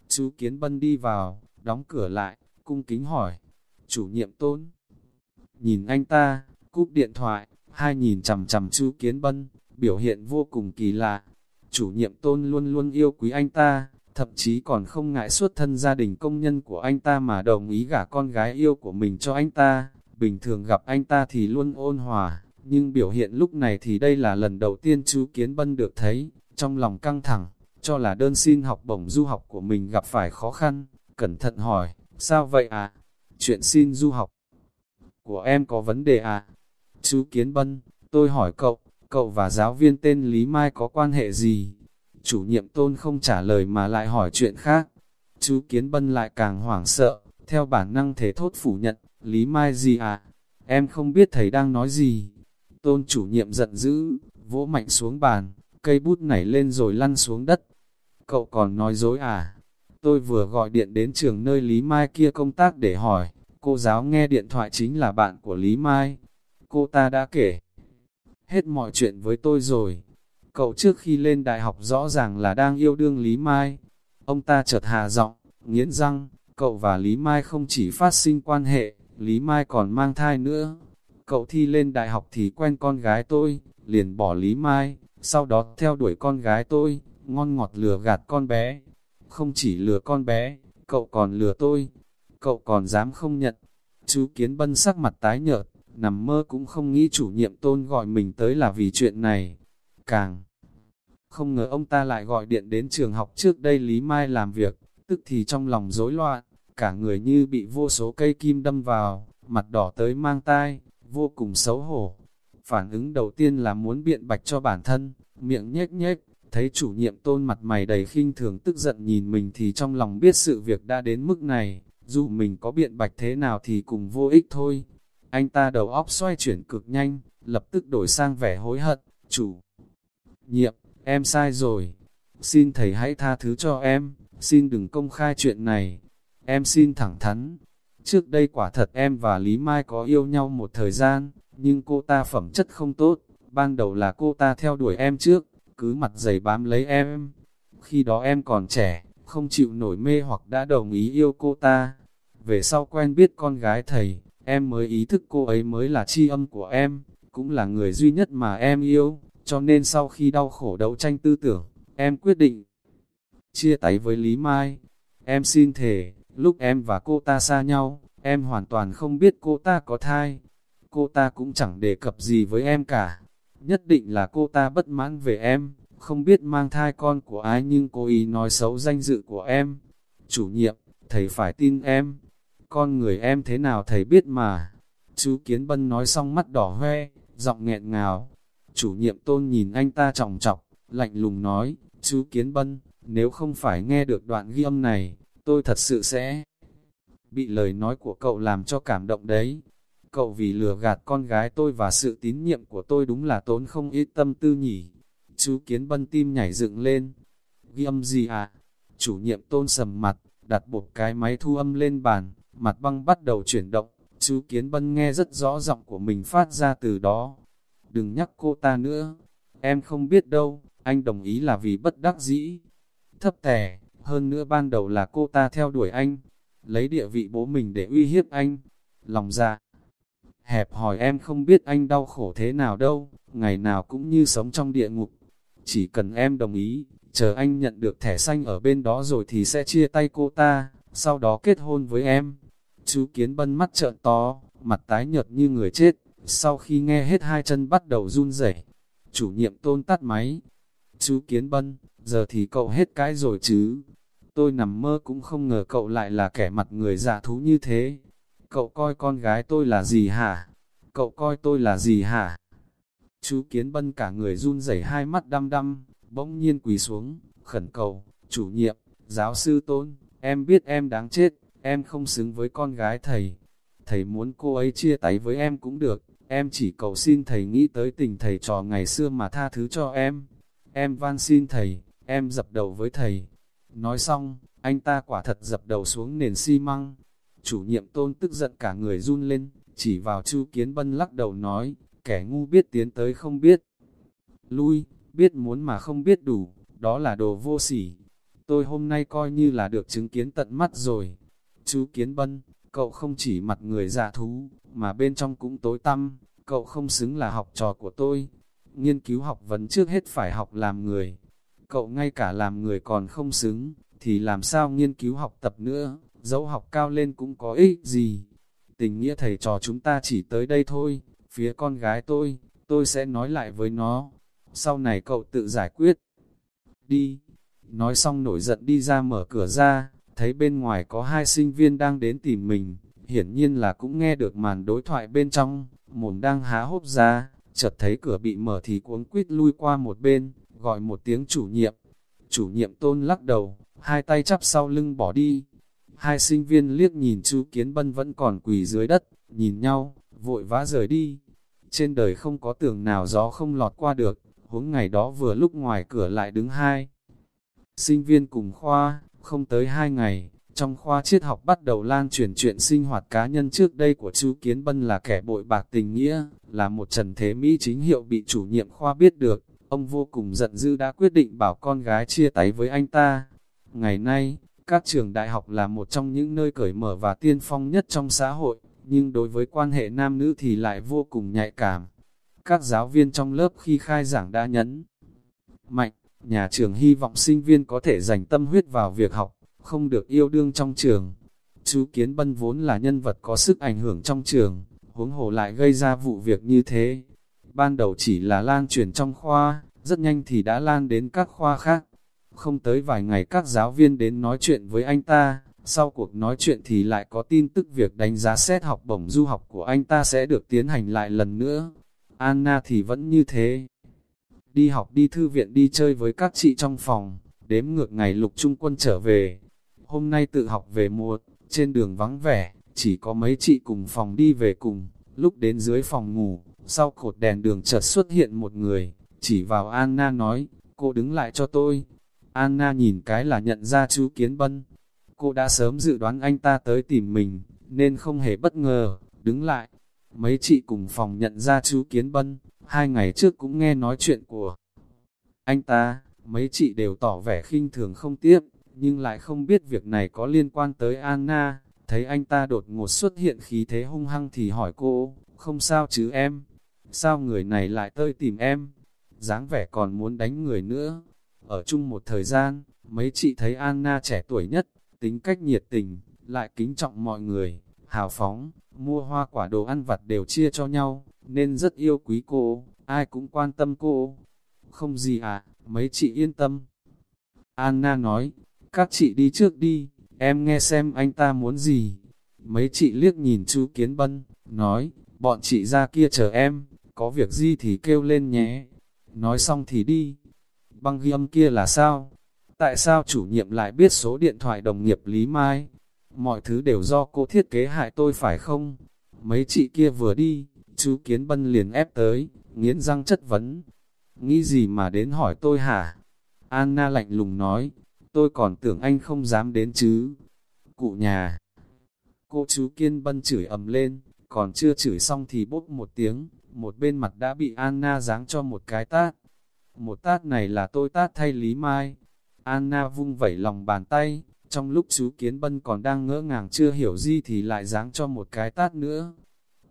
Chú Kiến Bân đi vào, đóng cửa lại, cung kính hỏi. Chủ nhiệm tôn. Nhìn anh ta, cúp điện thoại, hai nhìn chằm chằm chú Kiến Bân, biểu hiện vô cùng kỳ lạ. Chủ nhiệm tôn luôn luôn yêu quý anh ta, thậm chí còn không ngại xuất thân gia đình công nhân của anh ta mà đồng ý gả con gái yêu của mình cho anh ta. Bình thường gặp anh ta thì luôn ôn hòa, nhưng biểu hiện lúc này thì đây là lần đầu tiên chú Kiến Bân được thấy, trong lòng căng thẳng, cho là đơn xin học bổng du học của mình gặp phải khó khăn, cẩn thận hỏi, sao vậy à? Chuyện xin du học của em có vấn đề à? Chú Kiến Bân, tôi hỏi cậu, cậu và giáo viên tên Lý Mai có quan hệ gì? Chủ nhiệm tôn không trả lời mà lại hỏi chuyện khác. Chú Kiến Bân lại càng hoảng sợ, theo bản năng thể thốt phủ nhận, Lý Mai gì à? Em không biết thầy đang nói gì. Tôn chủ nhiệm giận dữ, vỗ mạnh xuống bàn, cây bút nảy lên rồi lăn xuống đất. Cậu còn nói dối à? Tôi vừa gọi điện đến trường nơi Lý Mai kia công tác để hỏi, cô giáo nghe điện thoại chính là bạn của Lý Mai. Cô ta đã kể hết mọi chuyện với tôi rồi. Cậu trước khi lên đại học rõ ràng là đang yêu đương Lý Mai. Ông ta chợt hà giọng, nghiến răng, cậu và Lý Mai không chỉ phát sinh quan hệ, Lý Mai còn mang thai nữa. Cậu thi lên đại học thì quen con gái tôi, liền bỏ Lý Mai, sau đó theo đuổi con gái tôi, ngon ngọt lừa gạt con bé. Không chỉ lừa con bé, cậu còn lừa tôi, cậu còn dám không nhận. Chú Kiến Bân sắc mặt tái nhợt, nằm mơ cũng không nghĩ chủ nhiệm tôn gọi mình tới là vì chuyện này. Càng không ngờ ông ta lại gọi điện đến trường học trước đây Lý Mai làm việc, tức thì trong lòng rối loạn, cả người như bị vô số cây kim đâm vào, mặt đỏ tới mang tai, vô cùng xấu hổ. Phản ứng đầu tiên là muốn biện bạch cho bản thân, miệng nhếch nhếch, thấy chủ nhiệm tôn mặt mày đầy khinh thường tức giận nhìn mình thì trong lòng biết sự việc đã đến mức này, dù mình có biện bạch thế nào thì cũng vô ích thôi. Anh ta đầu óc xoay chuyển cực nhanh, lập tức đổi sang vẻ hối hận, chủ nhiệm, em sai rồi, xin thầy hãy tha thứ cho em, xin đừng công khai chuyện này, em xin thẳng thắn. Trước đây quả thật em và Lý Mai có yêu nhau một thời gian, nhưng cô ta phẩm chất không tốt, ban đầu là cô ta theo đuổi em trước, cứ mặt dày bám lấy em. Khi đó em còn trẻ, không chịu nổi mê hoặc đã đồng ý yêu cô ta. Về sau quen biết con gái thầy, em mới ý thức cô ấy mới là chi âm của em, cũng là người duy nhất mà em yêu, cho nên sau khi đau khổ đấu tranh tư tưởng, em quyết định chia tay với Lý Mai. Em xin thề, lúc em và cô ta xa nhau, em hoàn toàn không biết cô ta có thai. Cô ta cũng chẳng đề cập gì với em cả. Nhất định là cô ta bất mãn về em, không biết mang thai con của ai nhưng cô ý nói xấu danh dự của em. Chủ nhiệm, thầy phải tin em. Con người em thế nào thầy biết mà. Chú Kiến Bân nói xong mắt đỏ hoe, giọng nghẹn ngào. Chủ nhiệm tôn nhìn anh ta trọng trọng, lạnh lùng nói, chú Kiến Bân, nếu không phải nghe được đoạn ghi âm này, tôi thật sự sẽ bị lời nói của cậu làm cho cảm động đấy. Cậu vì lừa gạt con gái tôi và sự tín nhiệm của tôi đúng là tốn không ít tâm tư nhỉ. Chú Kiến Bân tim nhảy dựng lên. Ghi âm gì à? Chủ nhiệm tôn sầm mặt, đặt một cái máy thu âm lên bàn, mặt băng bắt đầu chuyển động. Chú Kiến Bân nghe rất rõ giọng của mình phát ra từ đó. Đừng nhắc cô ta nữa. Em không biết đâu, anh đồng ý là vì bất đắc dĩ. Thấp tẻ, hơn nữa ban đầu là cô ta theo đuổi anh, lấy địa vị bố mình để uy hiếp anh. Lòng dạ, hẹp hỏi em không biết anh đau khổ thế nào đâu, ngày nào cũng như sống trong địa ngục. Chỉ cần em đồng ý, chờ anh nhận được thẻ xanh ở bên đó rồi thì sẽ chia tay cô ta, sau đó kết hôn với em. Chú Kiến Bân mắt trợn to, mặt tái nhợt như người chết, sau khi nghe hết hai chân bắt đầu run rẩy. Chủ nhiệm tôn tắt máy. Chú Kiến Bân, giờ thì cậu hết cái rồi chứ. Tôi nằm mơ cũng không ngờ cậu lại là kẻ mặt người dạ thú như thế. Cậu coi con gái tôi là gì hả? Cậu coi tôi là gì hả? Chú Kiến Bân cả người run rẩy hai mắt đăm đăm, bỗng nhiên quỳ xuống, khẩn cầu, chủ nhiệm, giáo sư tôn, em biết em đáng chết, em không xứng với con gái thầy. Thầy muốn cô ấy chia tay với em cũng được, em chỉ cầu xin thầy nghĩ tới tình thầy trò ngày xưa mà tha thứ cho em. Em van xin thầy, em dập đầu với thầy. Nói xong, anh ta quả thật dập đầu xuống nền xi măng. Chủ nhiệm tôn tức giận cả người run lên, chỉ vào Chu Kiến Bân lắc đầu nói, kẻ ngu biết tiến tới không biết. Lui, biết muốn mà không biết đủ, đó là đồ vô sỉ. Tôi hôm nay coi như là được chứng kiến tận mắt rồi. Chú Kiến Bân, cậu không chỉ mặt người giả thú, mà bên trong cũng tối tăm, cậu không xứng là học trò của tôi. Nghiên cứu học vấn trước hết phải học làm người. Cậu ngay cả làm người còn không xứng, thì làm sao nghiên cứu học tập nữa, dẫu học cao lên cũng có ích gì. Tình nghĩa thầy trò chúng ta chỉ tới đây thôi, phía con gái tôi, tôi sẽ nói lại với nó. Sau này cậu tự giải quyết. Đi. Nói xong nổi giận đi ra mở cửa ra, thấy bên ngoài có hai sinh viên đang đến tìm mình, hiển nhiên là cũng nghe được màn đối thoại bên trong, mồm đang há hốc ra, chợt thấy cửa bị mở thì cuống quýt lui qua một bên, gọi một tiếng chủ nhiệm. Chủ nhiệm tôn lắc đầu, hai tay chắp sau lưng bỏ đi. Hai sinh viên liếc nhìn chú Kiến Bân vẫn còn quỳ dưới đất, nhìn nhau, vội vã rời đi. Trên đời không có tường nào gió không lọt qua được, huống ngày đó vừa lúc ngoài cửa lại đứng hai. Sinh viên cùng khoa, không tới hai ngày, trong khoa triết học bắt đầu lan truyền chuyện sinh hoạt cá nhân trước đây của chú Kiến Bân là kẻ bội bạc tình nghĩa, là một trần thế Mỹ chính hiệu bị chủ nhiệm khoa biết được, ông vô cùng giận dữ đã quyết định bảo con gái chia tay với anh ta. Ngày nay, các trường đại học là một trong những nơi cởi mở và tiên phong nhất trong xã hội, nhưng đối với quan hệ nam nữ thì lại vô cùng nhạy cảm. Các giáo viên trong lớp khi khai giảng đã nhấn mạnh, nhà trường hy vọng sinh viên có thể dành tâm huyết vào việc học, không được yêu đương trong trường. Chú Kiến Bân vốn là nhân vật có sức ảnh hưởng trong trường, huống hồ lại gây ra vụ việc như thế. Ban đầu chỉ là lan truyền trong khoa, rất nhanh thì đã lan đến các khoa khác. Không tới vài ngày các giáo viên đến nói chuyện với anh ta, sau cuộc nói chuyện thì lại có tin tức việc đánh giá xét học bổng du học của anh ta sẽ được tiến hành lại lần nữa. Anna thì vẫn như thế. Đi học đi thư viện đi chơi với các chị trong phòng, đếm ngược ngày lục trung quân trở về. Hôm nay tự học về muộn, trên đường vắng vẻ, chỉ có mấy chị cùng phòng đi về cùng. Lúc đến dưới phòng ngủ, sau cột đèn đường chợt xuất hiện một người, chỉ vào Anna nói, cô đứng lại cho tôi. Anna nhìn cái là nhận ra chú Kiến Bân. Cô đã sớm dự đoán anh ta tới tìm mình, nên không hề bất ngờ, đứng lại. Mấy chị cùng phòng nhận ra chú Kiến Bân, hai ngày trước cũng nghe nói chuyện của anh ta, mấy chị đều tỏ vẻ khinh thường không tiếp, nhưng lại không biết việc này có liên quan tới Anna. Thấy anh ta đột ngột xuất hiện khí thế hung hăng thì hỏi cô, không sao chứ em? Sao người này lại tơi tìm em? dáng vẻ còn muốn đánh người nữa. Ở chung một thời gian, mấy chị thấy Anna trẻ tuổi nhất, tính cách nhiệt tình, lại kính trọng mọi người, hào phóng, mua hoa quả đồ ăn vặt đều chia cho nhau, nên rất yêu quý cô, ai cũng quan tâm cô. Không gì à, mấy chị yên tâm. Anna nói, các chị đi trước đi, em nghe xem anh ta muốn gì. Mấy chị liếc nhìn chú Kiến Bân, nói, bọn chị ra kia chờ em, có việc gì thì kêu lên nhé. Nói xong thì đi. Băng ghi âm kia là sao? Tại sao chủ nhiệm lại biết số điện thoại đồng nghiệp Lý Mai? Mọi thứ đều do cô thiết kế hại tôi phải không? Mấy chị kia vừa đi, chú Kiến Bân liền ép tới, nghiến răng chất vấn. Nghĩ gì mà đến hỏi tôi hả? Anna lạnh lùng nói, tôi còn tưởng anh không dám đến chứ. Cụ nhà. Cô chú Kiên Bân chửi ầm lên, còn chưa chửi xong thì bốc một tiếng, một bên mặt đã bị Anna giáng cho một cái tát. Một tát này là tôi tát thay Lý Mai. Anna vung vẩy lòng bàn tay, trong lúc chú Kiến Bân còn đang ngỡ ngàng chưa hiểu gì thì lại giáng cho một cái tát nữa.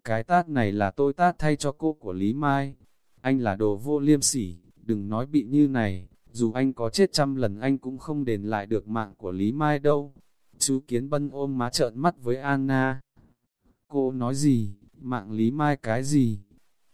Cái tát này là tôi tát thay cho cô của Lý Mai. Anh là đồ vô liêm sỉ, đừng nói bị như này, dù anh có chết trăm lần anh cũng không đền lại được mạng của Lý Mai đâu. Chú Kiến Bân ôm má trợn mắt với Anna. Cô nói gì, mạng Lý Mai cái gì?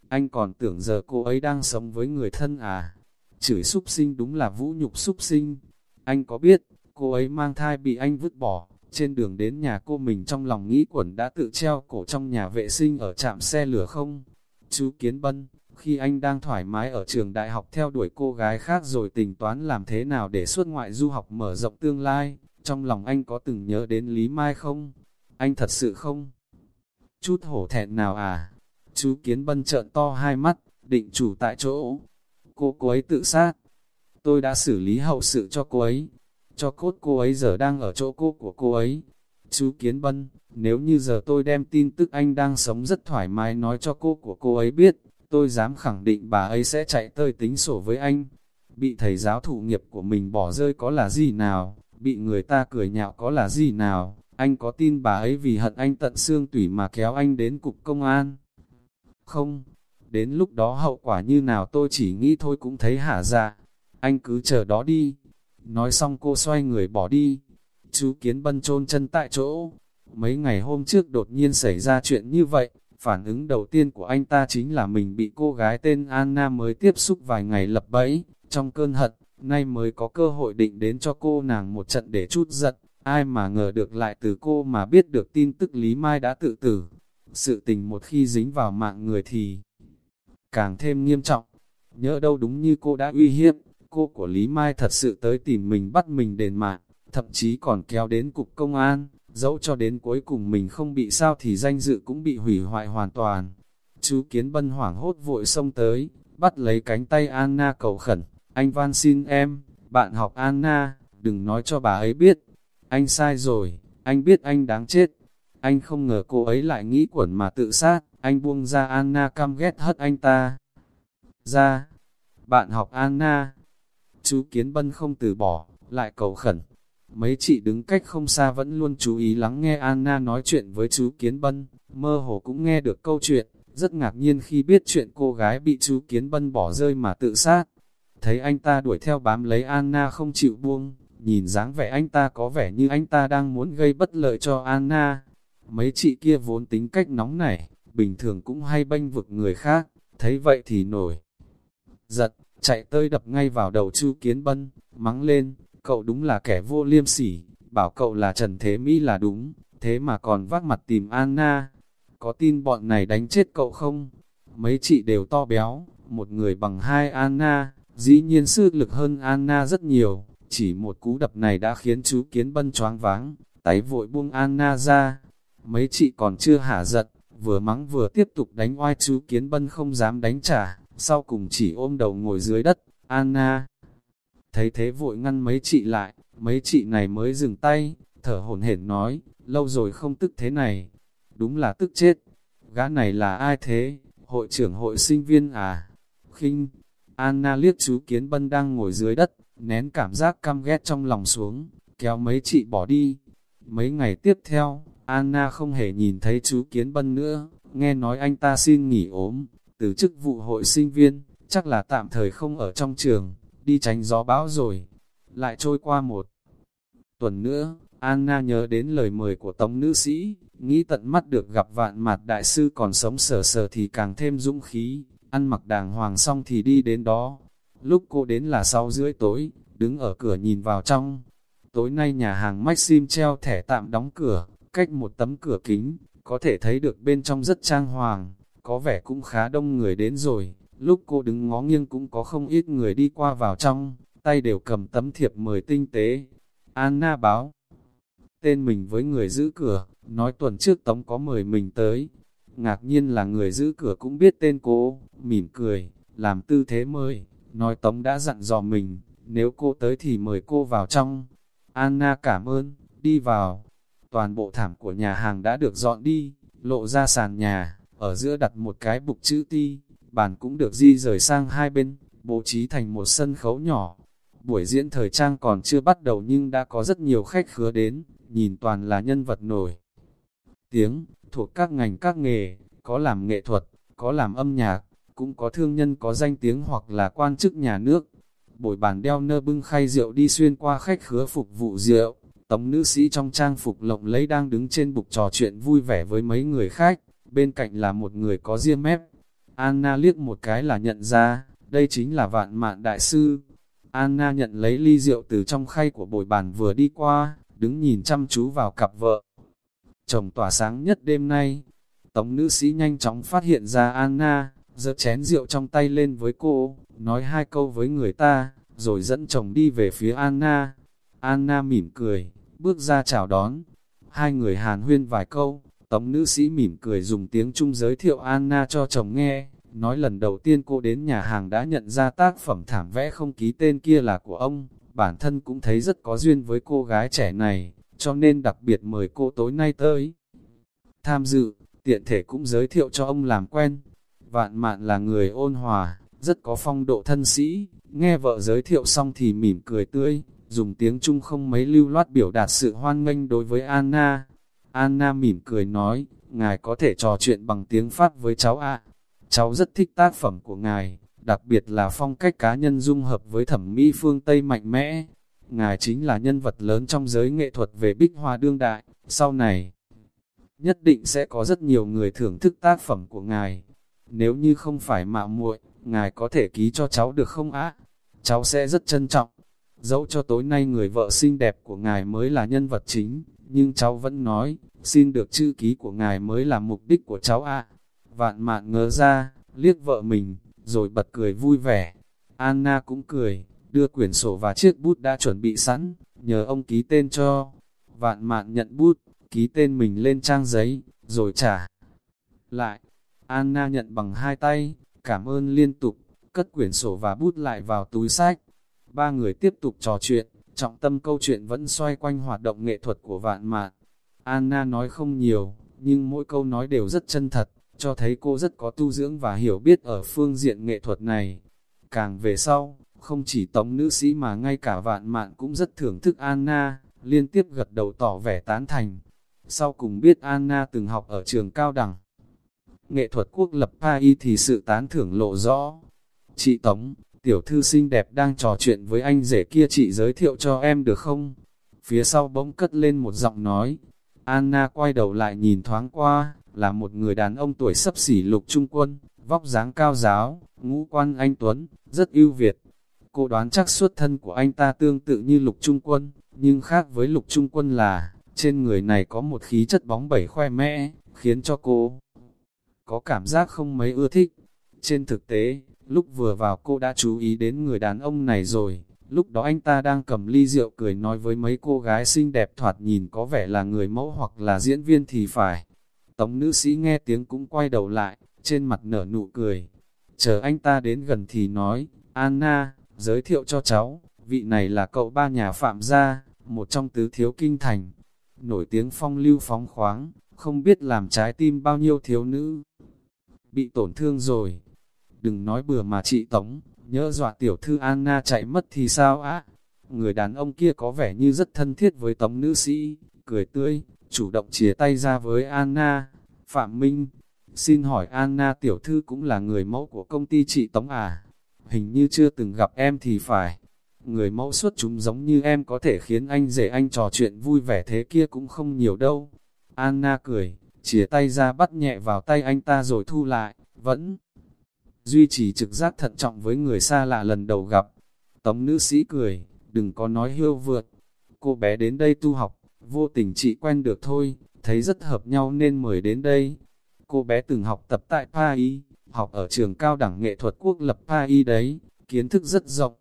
Anh còn tưởng giờ cô ấy đang sống với người thân à? chửi súc sinh đúng là vũ nhục súc sinh. Anh có biết, cô ấy mang thai bị anh vứt bỏ, trên đường đến nhà cô mình trong lòng nghĩ quẩn đã tự treo cổ trong nhà vệ sinh ở trạm xe lửa không? Chú Kiến Bân, khi anh đang thoải mái ở trường đại học theo đuổi cô gái khác rồi tính toán làm thế nào để xuất ngoại du học mở rộng tương lai, trong lòng anh có từng nhớ đến Lý Mai không? Anh thật sự không? Chút hổ thẹn nào à? Chú Kiến Bân trợn to hai mắt, định chủ tại chỗ. Cô cô ấy tự sát. Tôi đã xử lý hậu sự cho cô ấy. Cho cốt cô ấy giờ đang ở chỗ cô của cô ấy. Chú Kiến Bân, nếu như giờ tôi đem tin tức anh đang sống rất thoải mái nói cho cô của cô ấy biết, tôi dám khẳng định bà ấy sẽ chạy tơi tính sổ với anh. Bị thầy giáo thụ nghiệp của mình bỏ rơi có là gì nào, bị người ta cười nhạo có là gì nào, anh có tin bà ấy vì hận anh tận xương tủy mà kéo anh đến cục công an? Không, đến lúc đó hậu quả như nào tôi chỉ nghĩ thôi cũng thấy hả dạ. Anh cứ chờ đó đi. Nói xong cô xoay người bỏ đi. Chú Kiến Bân chôn chân tại chỗ. Mấy ngày hôm trước đột nhiên xảy ra chuyện như vậy, phản ứng đầu tiên của anh ta chính là mình bị cô gái tên Anna mới tiếp xúc vài ngày lập bẫy, trong cơn hận, nay mới có cơ hội định đến cho cô nàng một trận để chút giận, ai mà ngờ được lại từ cô mà biết được tin tức Lý Mai đã tự tử. Sự tình một khi dính vào mạng người thì càng thêm nghiêm trọng. Nhớ đâu đúng như cô đã uy hiếp, cô của Lý Mai thật sự tới tìm mình bắt mình đền mạng, thậm chí còn kéo đến cục công an, dẫu cho đến cuối cùng mình không bị sao thì danh dự cũng bị hủy hoại hoàn toàn. Chú Kiến Bân hoảng hốt vội xông tới, bắt lấy cánh tay Anna cầu khẩn, anh van xin em, bạn học Anna, đừng nói cho bà ấy biết, anh sai rồi, anh biết anh đáng chết, anh không ngờ cô ấy lại nghĩ quẩn mà tự sát, anh buông ra Anna căm ghét hất anh ta. Ra, bạn học Anna, chú Kiến Bân không từ bỏ, lại cầu khẩn. Mấy chị đứng cách không xa vẫn luôn chú ý lắng nghe Anna nói chuyện với chú Kiến Bân, mơ hồ cũng nghe được câu chuyện, rất ngạc nhiên khi biết chuyện cô gái bị chú Kiến Bân bỏ rơi mà tự sát. Thấy anh ta đuổi theo bám lấy Anna không chịu buông, nhìn dáng vẻ anh ta có vẻ như anh ta đang muốn gây bất lợi cho Anna. Mấy chị kia vốn tính cách nóng nảy, bình thường cũng hay bênh vực người khác, thấy vậy thì nổi. Giật, chạy tơi đập ngay vào đầu Chu Kiến Bân, mắng lên, cậu đúng là kẻ vô liêm sỉ, bảo cậu là Trần Thế Mỹ là đúng, thế mà còn vác mặt tìm Anna. Có tin bọn này đánh chết cậu không? Mấy chị đều to béo, một người bằng hai Anna, dĩ nhiên sức lực hơn Anna rất nhiều, chỉ một cú đập này đã khiến chú Kiến Bân choáng váng, tay vội buông Anna ra. Mấy chị còn chưa hả giận, vừa mắng vừa tiếp tục đánh oai chú Kiến Bân không dám đánh trả, sau cùng chỉ ôm đầu ngồi dưới đất, Anna. Thấy thế vội ngăn mấy chị lại, mấy chị này mới dừng tay, thở hổn hển nói, lâu rồi không tức thế này, đúng là tức chết. Gã này là ai thế? Hội trưởng hội sinh viên à? khinh Anna liếc chú Kiến Bân đang ngồi dưới đất, nén cảm giác căm ghét trong lòng xuống, kéo mấy chị bỏ đi. Mấy ngày tiếp theo, Anna không hề nhìn thấy chú Kiến Bân nữa, nghe nói anh ta xin nghỉ ốm, từ chức vụ hội sinh viên, chắc là tạm thời không ở trong trường, đi tránh gió bão rồi. Lại trôi qua một tuần nữa, Anna nhớ đến lời mời của tống nữ sĩ, nghĩ tận mắt được gặp vạn mặt đại sư còn sống sờ sờ thì càng thêm dũng khí, ăn mặc đàng hoàng xong thì đi đến đó. Lúc cô đến là sau rưỡi tối, đứng ở cửa nhìn vào trong. Tối nay nhà hàng Maxim treo thẻ tạm đóng cửa, cách một tấm cửa kính, có thể thấy được bên trong rất trang hoàng, có vẻ cũng khá đông người đến rồi. Lúc cô đứng ngó nghiêng cũng có không ít người đi qua vào trong, tay đều cầm tấm thiệp mời tinh tế. Anna báo tên mình với người giữ cửa, nói tuần trước Tống có mời mình tới. Ngạc nhiên là người giữ cửa cũng biết tên cô, mỉm cười, làm tư thế mời, nói Tống đã dặn dò mình, nếu cô tới thì mời cô vào trong. Anna cảm ơn, đi vào. Toàn bộ thảm của nhà hàng đã được dọn đi, lộ ra sàn nhà, ở giữa đặt một cái bục chữ ti, bàn cũng được di rời sang hai bên, bố trí thành một sân khấu nhỏ. Buổi diễn thời trang còn chưa bắt đầu nhưng đã có rất nhiều khách khứa đến, nhìn toàn là nhân vật nổi. Tiếng, thuộc các ngành các nghề, có làm nghệ thuật, có làm âm nhạc, cũng có thương nhân có danh tiếng hoặc là quan chức nhà nước. Bồi bàn đeo nơ bưng khay rượu đi xuyên qua khách khứa phục vụ rượu, tống nữ sĩ trong trang phục lộng lấy đang đứng trên bục trò chuyện vui vẻ với mấy người khách, bên cạnh là một người có riêng mép. Anna liếc một cái là nhận ra, đây chính là vạn mạn đại sư. Anna nhận lấy ly rượu từ trong khay của bồi bàn vừa đi qua, đứng nhìn chăm chú vào cặp vợ. Chồng tỏa sáng nhất đêm nay, tống nữ sĩ nhanh chóng phát hiện ra Anna, giơ chén rượu trong tay lên với cô, nói hai câu với người ta, rồi dẫn chồng đi về phía Anna. Anna mỉm cười, bước ra chào đón. Hai người hàn huyên vài câu, tống nữ sĩ mỉm cười dùng tiếng Trung giới thiệu Anna cho chồng nghe, nói lần đầu tiên cô đến nhà hàng đã nhận ra tác phẩm thảm vẽ không ký tên kia là của ông, bản thân cũng thấy rất có duyên với cô gái trẻ này, cho nên đặc biệt mời cô tối nay tới. Tham dự, tiện thể cũng giới thiệu cho ông làm quen. Vạn mạn là người ôn hòa, rất có phong độ thân sĩ, nghe vợ giới thiệu xong thì mỉm cười tươi, dùng tiếng Trung không mấy lưu loát biểu đạt sự hoan nghênh đối với Anna. Anna mỉm cười nói, ngài có thể trò chuyện bằng tiếng Pháp với cháu ạ. Cháu rất thích tác phẩm của ngài, đặc biệt là phong cách cá nhân dung hợp với thẩm mỹ phương Tây mạnh mẽ. Ngài chính là nhân vật lớn trong giới nghệ thuật về bích hoa đương đại, sau này nhất định sẽ có rất nhiều người thưởng thức tác phẩm của ngài. Nếu như không phải mạo muội, ngài có thể ký cho cháu được không à? Cháu sẽ rất trân trọng. Dẫu cho tối nay người vợ xinh đẹp của ngài mới là nhân vật chính, nhưng cháu vẫn nói, xin được chữ ký của ngài mới là mục đích của cháu ạ. Vạn mạn ngớ ra, liếc vợ mình, rồi bật cười vui vẻ. Anna cũng cười, đưa quyển sổ và chiếc bút đã chuẩn bị sẵn, nhờ ông ký tên cho. Vạn mạn nhận bút, ký tên mình lên trang giấy, rồi trả. Lại, Anna nhận bằng hai tay, cảm ơn liên tục, cất quyển sổ và bút lại vào túi sách. Ba người tiếp tục trò chuyện, trọng tâm câu chuyện vẫn xoay quanh hoạt động nghệ thuật của vạn mạn. Anna nói không nhiều, nhưng mỗi câu nói đều rất chân thật, cho thấy cô rất có tu dưỡng và hiểu biết ở phương diện nghệ thuật này. Càng về sau, không chỉ tống nữ sĩ mà ngay cả vạn mạn cũng rất thưởng thức Anna, liên tiếp gật đầu tỏ vẻ tán thành. Sau cùng biết Anna từng học ở trường cao đẳng. Nghệ thuật quốc lập Pai thì sự tán thưởng lộ rõ. Chị Tống, tiểu thư xinh đẹp đang trò chuyện với anh rể kia chị giới thiệu cho em được không? Phía sau bỗng cất lên một giọng nói. Anna quay đầu lại nhìn thoáng qua, là một người đàn ông tuổi sấp xỉ lục trung quân, vóc dáng cao giáo, ngũ quan anh Tuấn, rất ưu việt. Cô đoán chắc xuất thân của anh ta tương tự như lục trung quân, nhưng khác với lục trung quân là, trên người này có một khí chất bóng bẩy khoe mẽ, khiến cho cô có cảm giác không mấy ưa thích. Trên thực tế, lúc vừa vào cô đã chú ý đến người đàn ông này rồi, lúc đó anh ta đang cầm ly rượu cười nói với mấy cô gái xinh đẹp thoạt nhìn có vẻ là người mẫu hoặc là diễn viên thì phải. Tống nữ sĩ nghe tiếng cũng quay đầu lại, trên mặt nở nụ cười. Chờ anh ta đến gần thì nói, Anna, giới thiệu cho cháu, vị này là cậu ba nhà phạm gia, một trong tứ thiếu kinh thành. Nổi tiếng phong lưu phóng khoáng, không biết làm trái tim bao nhiêu thiếu nữ. Bị tổn thương rồi. Đừng nói bừa mà chị Tống, nhớ dọa tiểu thư Anna chạy mất thì sao á? Người đàn ông kia có vẻ như rất thân thiết với Tống nữ sĩ, cười tươi, chủ động chia tay ra với Anna. Phạm Minh, xin hỏi Anna tiểu thư cũng là người mẫu của công ty chị Tống à? Hình như chưa từng gặp em thì phải. Người mẫu xuất chúng giống như em có thể khiến anh rể anh trò chuyện vui vẻ thế kia cũng không nhiều đâu. Anna cười, chia tay ra bắt nhẹ vào tay anh ta rồi thu lại, vẫn duy trì trực giác thận trọng với người xa lạ lần đầu gặp. Tống nữ sĩ cười, đừng có nói hiêu vượt. Cô bé đến đây tu học, vô tình chị quen được thôi, thấy rất hợp nhau nên mời đến đây. Cô bé từng học tập tại Paris, học ở trường cao đẳng nghệ thuật quốc lập Paris đấy, kiến thức rất rộng.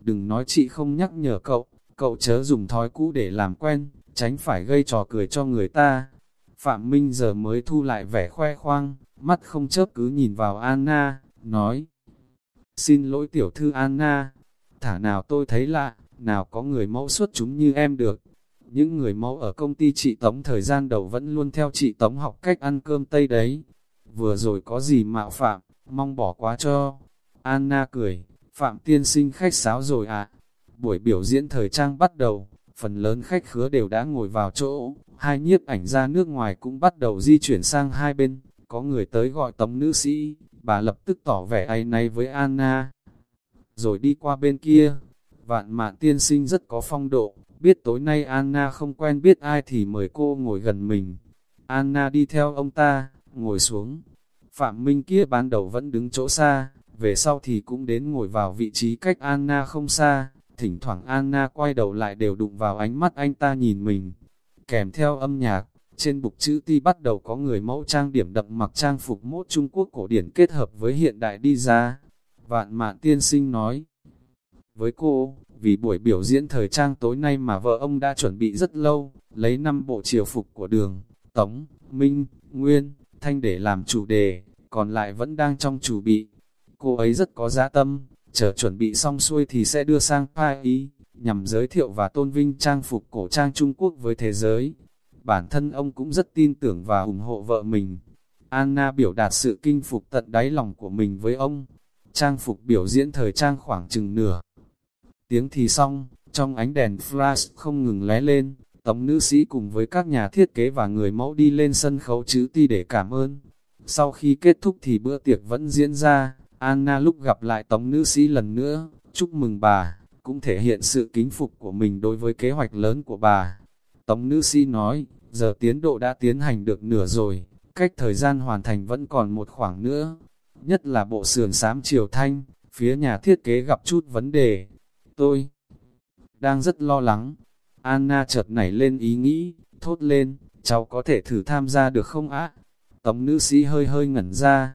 Đừng nói chị không nhắc nhở cậu, cậu chớ dùng thói cũ để làm quen, tránh phải gây trò cười cho người ta. Phạm Minh giờ mới thu lại vẻ khoe khoang, mắt không chớp cứ nhìn vào Anna, nói Xin lỗi tiểu thư Anna, thả nào tôi thấy lạ, nào có người mẫu xuất chúng như em được. Những người mẫu ở công ty chị Tống thời gian đầu vẫn luôn theo chị Tống học cách ăn cơm Tây đấy. Vừa rồi có gì mạo phạm, mong bỏ qua cho. Anna cười, Phạm tiên sinh khách sáo rồi à. Buổi biểu diễn thời trang bắt đầu, phần lớn khách khứa đều đã ngồi vào chỗ, hai nhiếp ảnh ra nước ngoài cũng bắt đầu di chuyển sang hai bên. Có người tới gọi tống nữ sĩ, bà lập tức tỏ vẻ áy náy với Anna. Rồi đi qua bên kia, vạn mạn tiên sinh rất có phong độ, biết tối nay Anna không quen biết ai thì mời cô ngồi gần mình. Anna đi theo ông ta, ngồi xuống. Phạm Minh kia ban đầu vẫn đứng chỗ xa, về sau thì cũng đến ngồi vào vị trí cách Anna không xa, thỉnh thoảng Anna quay đầu lại đều đụng vào ánh mắt anh ta nhìn mình. Kèm theo âm nhạc, trên bục chữ ti bắt đầu có người mẫu trang điểm đậm mặc trang phục mốt Trung Quốc cổ điển kết hợp với hiện đại đi ra. Vạn mạn tiên sinh nói với cô, vì buổi biểu diễn thời trang tối nay mà vợ ông đã chuẩn bị rất lâu, lấy năm bộ triều phục của đường, Tống, Minh, Nguyên, Thanh để làm chủ đề, còn lại vẫn đang trong chủ bị. Cô ấy rất có giá tâm, chờ chuẩn bị xong xuôi thì sẽ đưa sang Paris, nhằm giới thiệu và tôn vinh trang phục cổ trang Trung Quốc với thế giới. Bản thân ông cũng rất tin tưởng và ủng hộ vợ mình. Anna biểu đạt sự kinh phục tận đáy lòng của mình với ông. Trang phục biểu diễn thời trang khoảng chừng nửa. Tiếng thì xong, trong ánh đèn flash không ngừng lé lên, tống nữ sĩ cùng với các nhà thiết kế và người mẫu đi lên sân khấu chữ ti để cảm ơn. Sau khi kết thúc thì bữa tiệc vẫn diễn ra, Anna lúc gặp lại tống nữ sĩ lần nữa, chúc mừng bà, cũng thể hiện sự kính phục của mình đối với kế hoạch lớn của bà. Tống nữ sĩ nói, giờ tiến độ đã tiến hành được nửa rồi, cách thời gian hoàn thành vẫn còn một khoảng nữa. Nhất là bộ sườn xám chiều thanh, phía nhà thiết kế gặp chút vấn đề. Tôi đang rất lo lắng. Anna chợt nảy lên ý nghĩ, thốt lên, cháu có thể thử tham gia được không ạ? Tống nữ sĩ hơi hơi ngẩn ra.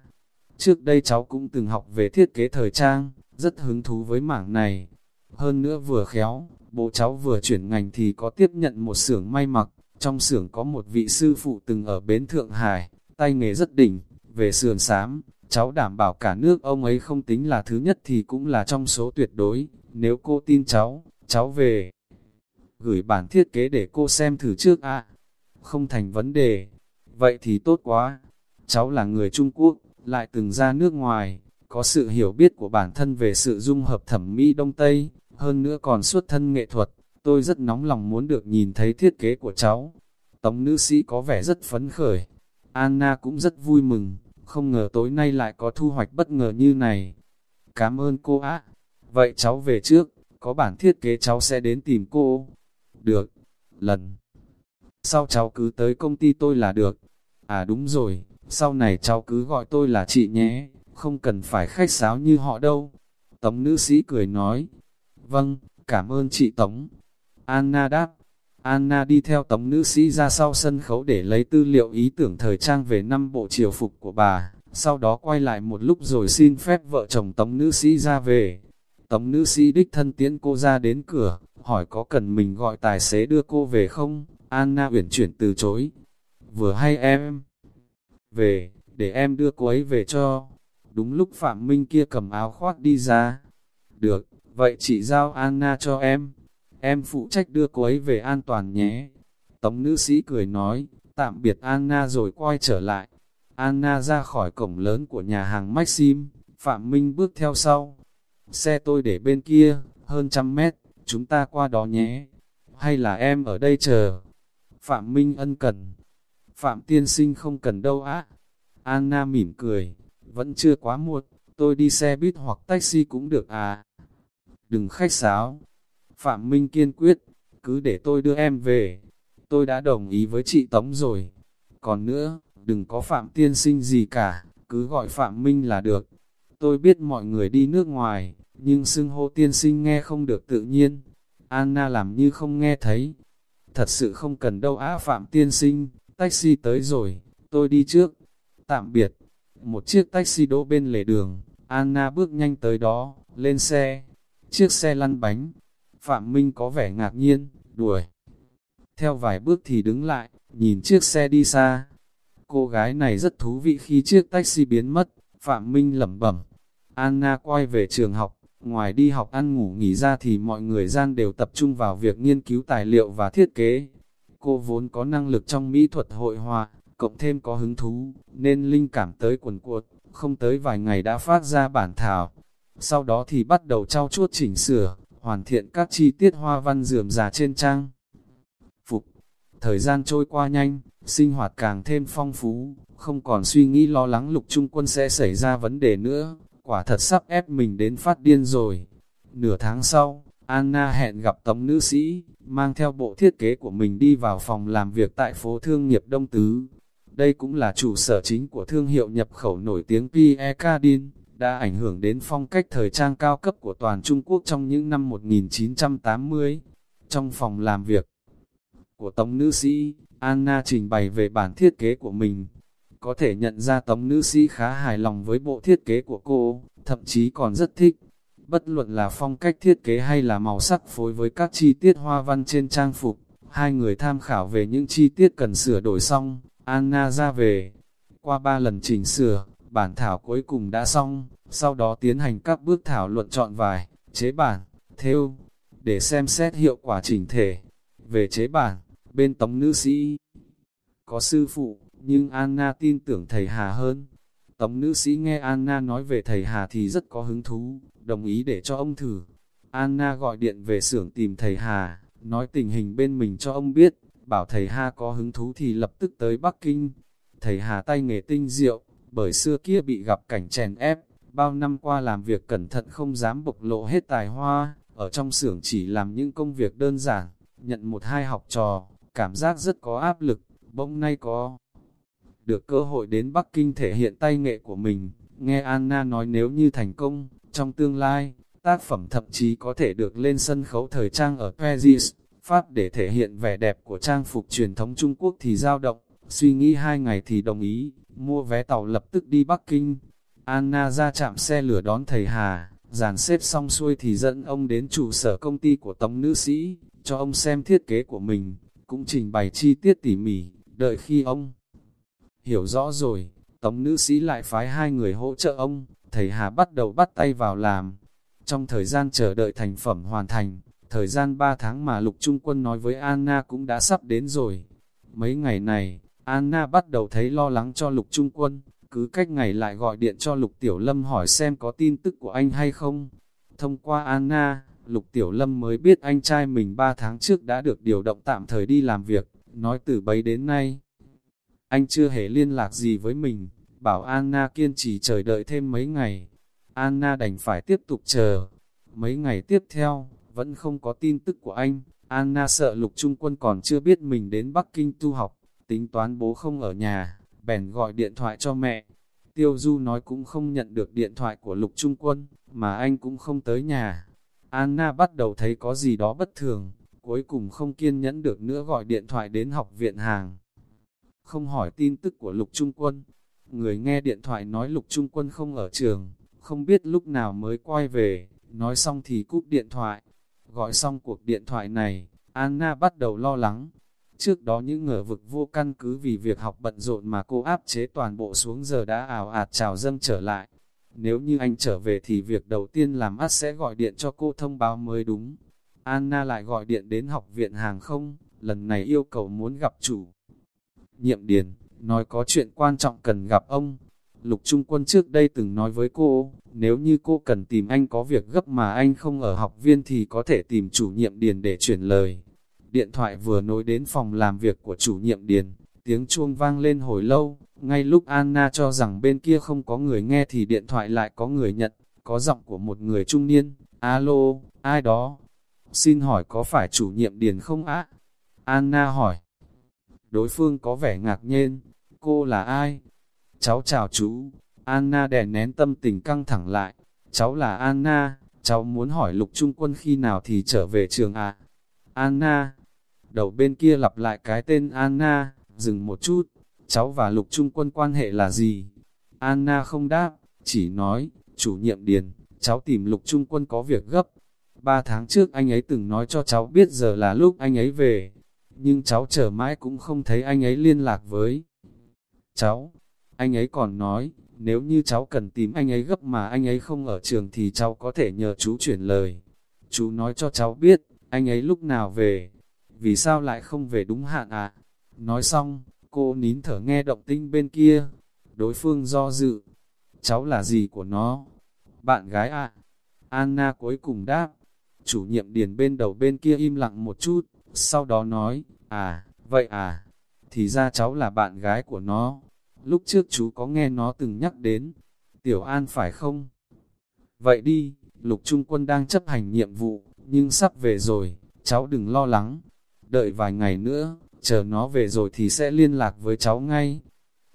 Trước đây cháu cũng từng học về thiết kế thời trang, rất hứng thú với mảng này. Hơn nữa vừa khéo, bố cháu vừa chuyển ngành thì có tiếp nhận một xưởng may mặc. Trong xưởng có một vị sư phụ từng ở bến Thượng Hải, tay nghề rất đỉnh, về sườn sám, cháu đảm bảo cả nước ông ấy không tính là thứ nhất thì cũng là trong số tuyệt đối, nếu cô tin cháu, cháu về. Gửi bản thiết kế để cô xem thử trước ạ. Không thành vấn đề, vậy thì tốt quá. Cháu là người Trung Quốc, lại từng ra nước ngoài, có sự hiểu biết của bản thân về sự dung hợp thẩm mỹ Đông Tây, hơn nữa còn xuất thân nghệ thuật, tôi rất nóng lòng muốn được nhìn thấy thiết kế của cháu. Tống nữ sĩ có vẻ rất phấn khởi, Anna cũng rất vui mừng, không ngờ tối nay lại có thu hoạch bất ngờ như này. Cảm ơn cô ạ. Vậy cháu về trước, có bản thiết kế cháu sẽ đến tìm cô. Được, lần. Sau cháu cứ tới công ty tôi là được. À đúng rồi, sau này cháu cứ gọi tôi là chị nhé, không cần phải khách sáo như họ đâu. Tống nữ sĩ cười nói. Vâng, cảm ơn chị Tống. Anna đáp. Anna đi theo tống nữ sĩ ra sau sân khấu để lấy tư liệu ý tưởng thời trang về năm bộ triều phục của bà, sau đó quay lại một lúc rồi xin phép vợ chồng tống nữ sĩ ra về. Tống nữ sĩ đích thân tiễn cô ra đến cửa, hỏi có cần mình gọi tài xế đưa cô về không? Anna uyển chuyển từ chối. Vừa hay em về, để em đưa cô ấy về cho. Đúng lúc Phạm Minh kia cầm áo khoác đi ra. Được, vậy chị giao Anna cho em. Em phụ trách đưa cô ấy về an toàn nhé. Tống nữ sĩ cười nói, tạm biệt Anna rồi quay trở lại. Anna ra khỏi cổng lớn của nhà hàng Maxim, Phạm Minh bước theo sau. Xe tôi để bên kia, hơn trăm mét, chúng ta qua đó nhé. Hay là em ở đây chờ? Phạm Minh ân cần. Phạm tiên sinh không cần đâu á. Anna mỉm cười, vẫn chưa quá muộn, tôi đi xe buýt hoặc taxi cũng được à. Đừng khách sáo. Phạm Minh kiên quyết, cứ để tôi đưa em về. Tôi đã đồng ý với chị Tống rồi. Còn nữa, đừng có Phạm tiên sinh gì cả, cứ gọi Phạm Minh là được. Tôi biết mọi người đi nước ngoài, nhưng xưng hô tiên sinh nghe không được tự nhiên. Anna làm như không nghe thấy. Thật sự không cần đâu á Phạm tiên sinh, taxi tới rồi, tôi đi trước. Tạm biệt. Một chiếc taxi đỗ bên lề đường, Anna bước nhanh tới đó, lên xe. Chiếc xe lăn bánh. Phạm Minh có vẻ ngạc nhiên, đuổi. Theo vài bước thì đứng lại, nhìn chiếc xe đi xa. Cô gái này rất thú vị khi chiếc taxi biến mất, Phạm Minh lẩm bẩm. Anna quay về trường học, ngoài đi học ăn ngủ nghỉ ra thì mọi người gian đều tập trung vào việc nghiên cứu tài liệu và thiết kế. Cô vốn có năng lực trong mỹ thuật hội họa, cộng thêm có hứng thú, nên linh cảm tới quần cuột, không tới vài ngày đã phát ra bản thảo. Sau đó thì bắt đầu trao chuốt chỉnh sửa, hoàn thiện các chi tiết hoa văn dườm già trên trang. Phục, thời gian trôi qua nhanh, sinh hoạt càng thêm phong phú, không còn suy nghĩ lo lắng lục trung quân sẽ xảy ra vấn đề nữa, quả thật sắp ép mình đến phát điên rồi. Nửa tháng sau, Anna hẹn gặp tống nữ sĩ, mang theo bộ thiết kế của mình đi vào phòng làm việc tại phố thương nghiệp Đông Tứ. Đây cũng là chủ sở chính của thương hiệu nhập khẩu nổi tiếng Pierre Cardin, đã ảnh hưởng đến phong cách thời trang cao cấp của toàn Trung Quốc trong những năm 1980. Trong phòng làm việc của Tống Nữ Sĩ, Anna trình bày về bản thiết kế của mình. Có thể nhận ra Tống Nữ Sĩ khá hài lòng với bộ thiết kế của cô, thậm chí còn rất thích. Bất luận là phong cách thiết kế hay là màu sắc phối với các chi tiết hoa văn trên trang phục, hai người tham khảo về những chi tiết cần sửa đổi xong, Anna ra về. Qua ba lần chỉnh sửa, bản thảo cuối cùng đã xong, sau đó tiến hành các bước thảo luận chọn vài, chế bản, theo, để xem xét hiệu quả chỉnh thể. Về chế bản, bên tống nữ sĩ có sư phụ, nhưng Anna tin tưởng thầy Hà hơn. Tống nữ sĩ nghe Anna nói về thầy Hà thì rất có hứng thú, đồng ý để cho ông thử. Anna gọi điện về xưởng tìm thầy Hà, nói tình hình bên mình cho ông biết, bảo thầy Hà có hứng thú thì lập tức tới Bắc Kinh. Thầy Hà tay nghề tinh diệu, bởi xưa kia bị gặp cảnh chèn ép, bao năm qua làm việc cẩn thận không dám bộc lộ hết tài hoa, ở trong xưởng chỉ làm những công việc đơn giản, nhận một hai học trò, cảm giác rất có áp lực, bỗng nay có được cơ hội đến Bắc Kinh thể hiện tay nghệ của mình, nghe Anna nói nếu như thành công, trong tương lai, tác phẩm thậm chí có thể được lên sân khấu thời trang ở Paris, Pháp để thể hiện vẻ đẹp của trang phục truyền thống Trung Quốc thì dao động, suy nghĩ hai ngày thì đồng ý, mua vé tàu lập tức đi Bắc Kinh. Anna ra chạm xe lửa đón thầy Hà, dàn xếp xong xuôi thì dẫn ông đến trụ sở công ty của tống nữ sĩ, cho ông xem thiết kế của mình, cũng trình bày chi tiết tỉ mỉ, đợi khi ông hiểu rõ rồi, tống nữ sĩ lại phái hai người hỗ trợ ông, thầy Hà bắt đầu bắt tay vào làm. Trong thời gian chờ đợi thành phẩm hoàn thành, thời gian 3 tháng mà Lục Trung Quân nói với Anna cũng đã sắp đến rồi. Mấy ngày này, Anna bắt đầu thấy lo lắng cho Lục Trung Quân, cứ cách ngày lại gọi điện cho Lục Tiểu Lâm hỏi xem có tin tức của anh hay không. Thông qua Anna, Lục Tiểu Lâm mới biết anh trai mình 3 tháng trước đã được điều động tạm thời đi làm việc, nói từ bấy đến nay. Anh chưa hề liên lạc gì với mình, bảo Anna kiên trì chờ đợi thêm mấy ngày. Anna đành phải tiếp tục chờ. Mấy ngày tiếp theo, vẫn không có tin tức của anh. Anna sợ Lục Trung Quân còn chưa biết mình đến Bắc Kinh tu học, tính toán bố không ở nhà, bèn gọi điện thoại cho mẹ. Tiêu Du nói cũng không nhận được điện thoại của Lục Trung Quân, mà anh cũng không tới nhà. Anna bắt đầu thấy có gì đó bất thường, cuối cùng không kiên nhẫn được nữa gọi điện thoại đến học viện hàng. Không hỏi tin tức của Lục Trung Quân, người nghe điện thoại nói Lục Trung Quân không ở trường, không biết lúc nào mới quay về, nói xong thì cúp điện thoại. Gọi xong cuộc điện thoại này, Anna bắt đầu lo lắng, Trước đó những ngờ vực vô căn cứ vì việc học bận rộn mà cô áp chế toàn bộ xuống giờ đã ảo ạt trào dâng trở lại. Nếu như anh trở về thì việc đầu tiên làm ắt sẽ gọi điện cho cô thông báo mới đúng. Anna lại gọi điện đến học viện hàng không, lần này yêu cầu muốn gặp chủ. Nhiệm Điền, nói có chuyện quan trọng cần gặp ông. Lục Trung Quân trước đây từng nói với cô, nếu như cô cần tìm anh có việc gấp mà anh không ở học viên thì có thể tìm chủ nhiệm Điền để chuyển lời. Điện thoại vừa nối đến phòng làm việc của chủ nhiệm điền, tiếng chuông vang lên hồi lâu, ngay lúc Anna cho rằng bên kia không có người nghe thì điện thoại lại có người nhận, có giọng của một người trung niên, alo, ai đó? Xin hỏi có phải chủ nhiệm điền không á? Anna hỏi. Đối phương có vẻ ngạc nhiên, cô là ai? Cháu chào chú, Anna đè nén tâm tình căng thẳng lại, cháu là Anna, cháu muốn hỏi lục trung quân khi nào thì trở về trường ạ. À? Anna, đầu bên kia lặp lại cái tên Anna, dừng một chút, cháu và lục trung quân quan hệ là gì? Anna không đáp, chỉ nói, chủ nhiệm điền, cháu tìm lục trung quân có việc gấp. Ba tháng trước anh ấy từng nói cho cháu biết giờ là lúc anh ấy về, nhưng cháu chờ mãi cũng không thấy anh ấy liên lạc với cháu. Anh ấy còn nói, nếu như cháu cần tìm anh ấy gấp mà anh ấy không ở trường thì cháu có thể nhờ chú chuyển lời. Chú nói cho cháu biết, anh ấy lúc nào về, vì sao lại không về đúng hạn à? Nói xong, cô nín thở nghe động tinh bên kia, đối phương do dự, cháu là gì của nó? Bạn gái à? Anna cuối cùng đáp, chủ nhiệm điền bên đầu bên kia im lặng một chút, sau đó nói, à, vậy à, thì ra cháu là bạn gái của nó. Lúc trước chú có nghe nó từng nhắc đến, Tiểu An phải không? Vậy đi, Lục Trung Quân đang chấp hành nhiệm vụ, nhưng sắp về rồi, cháu đừng lo lắng, đợi vài ngày nữa, chờ nó về rồi thì sẽ liên lạc với cháu ngay.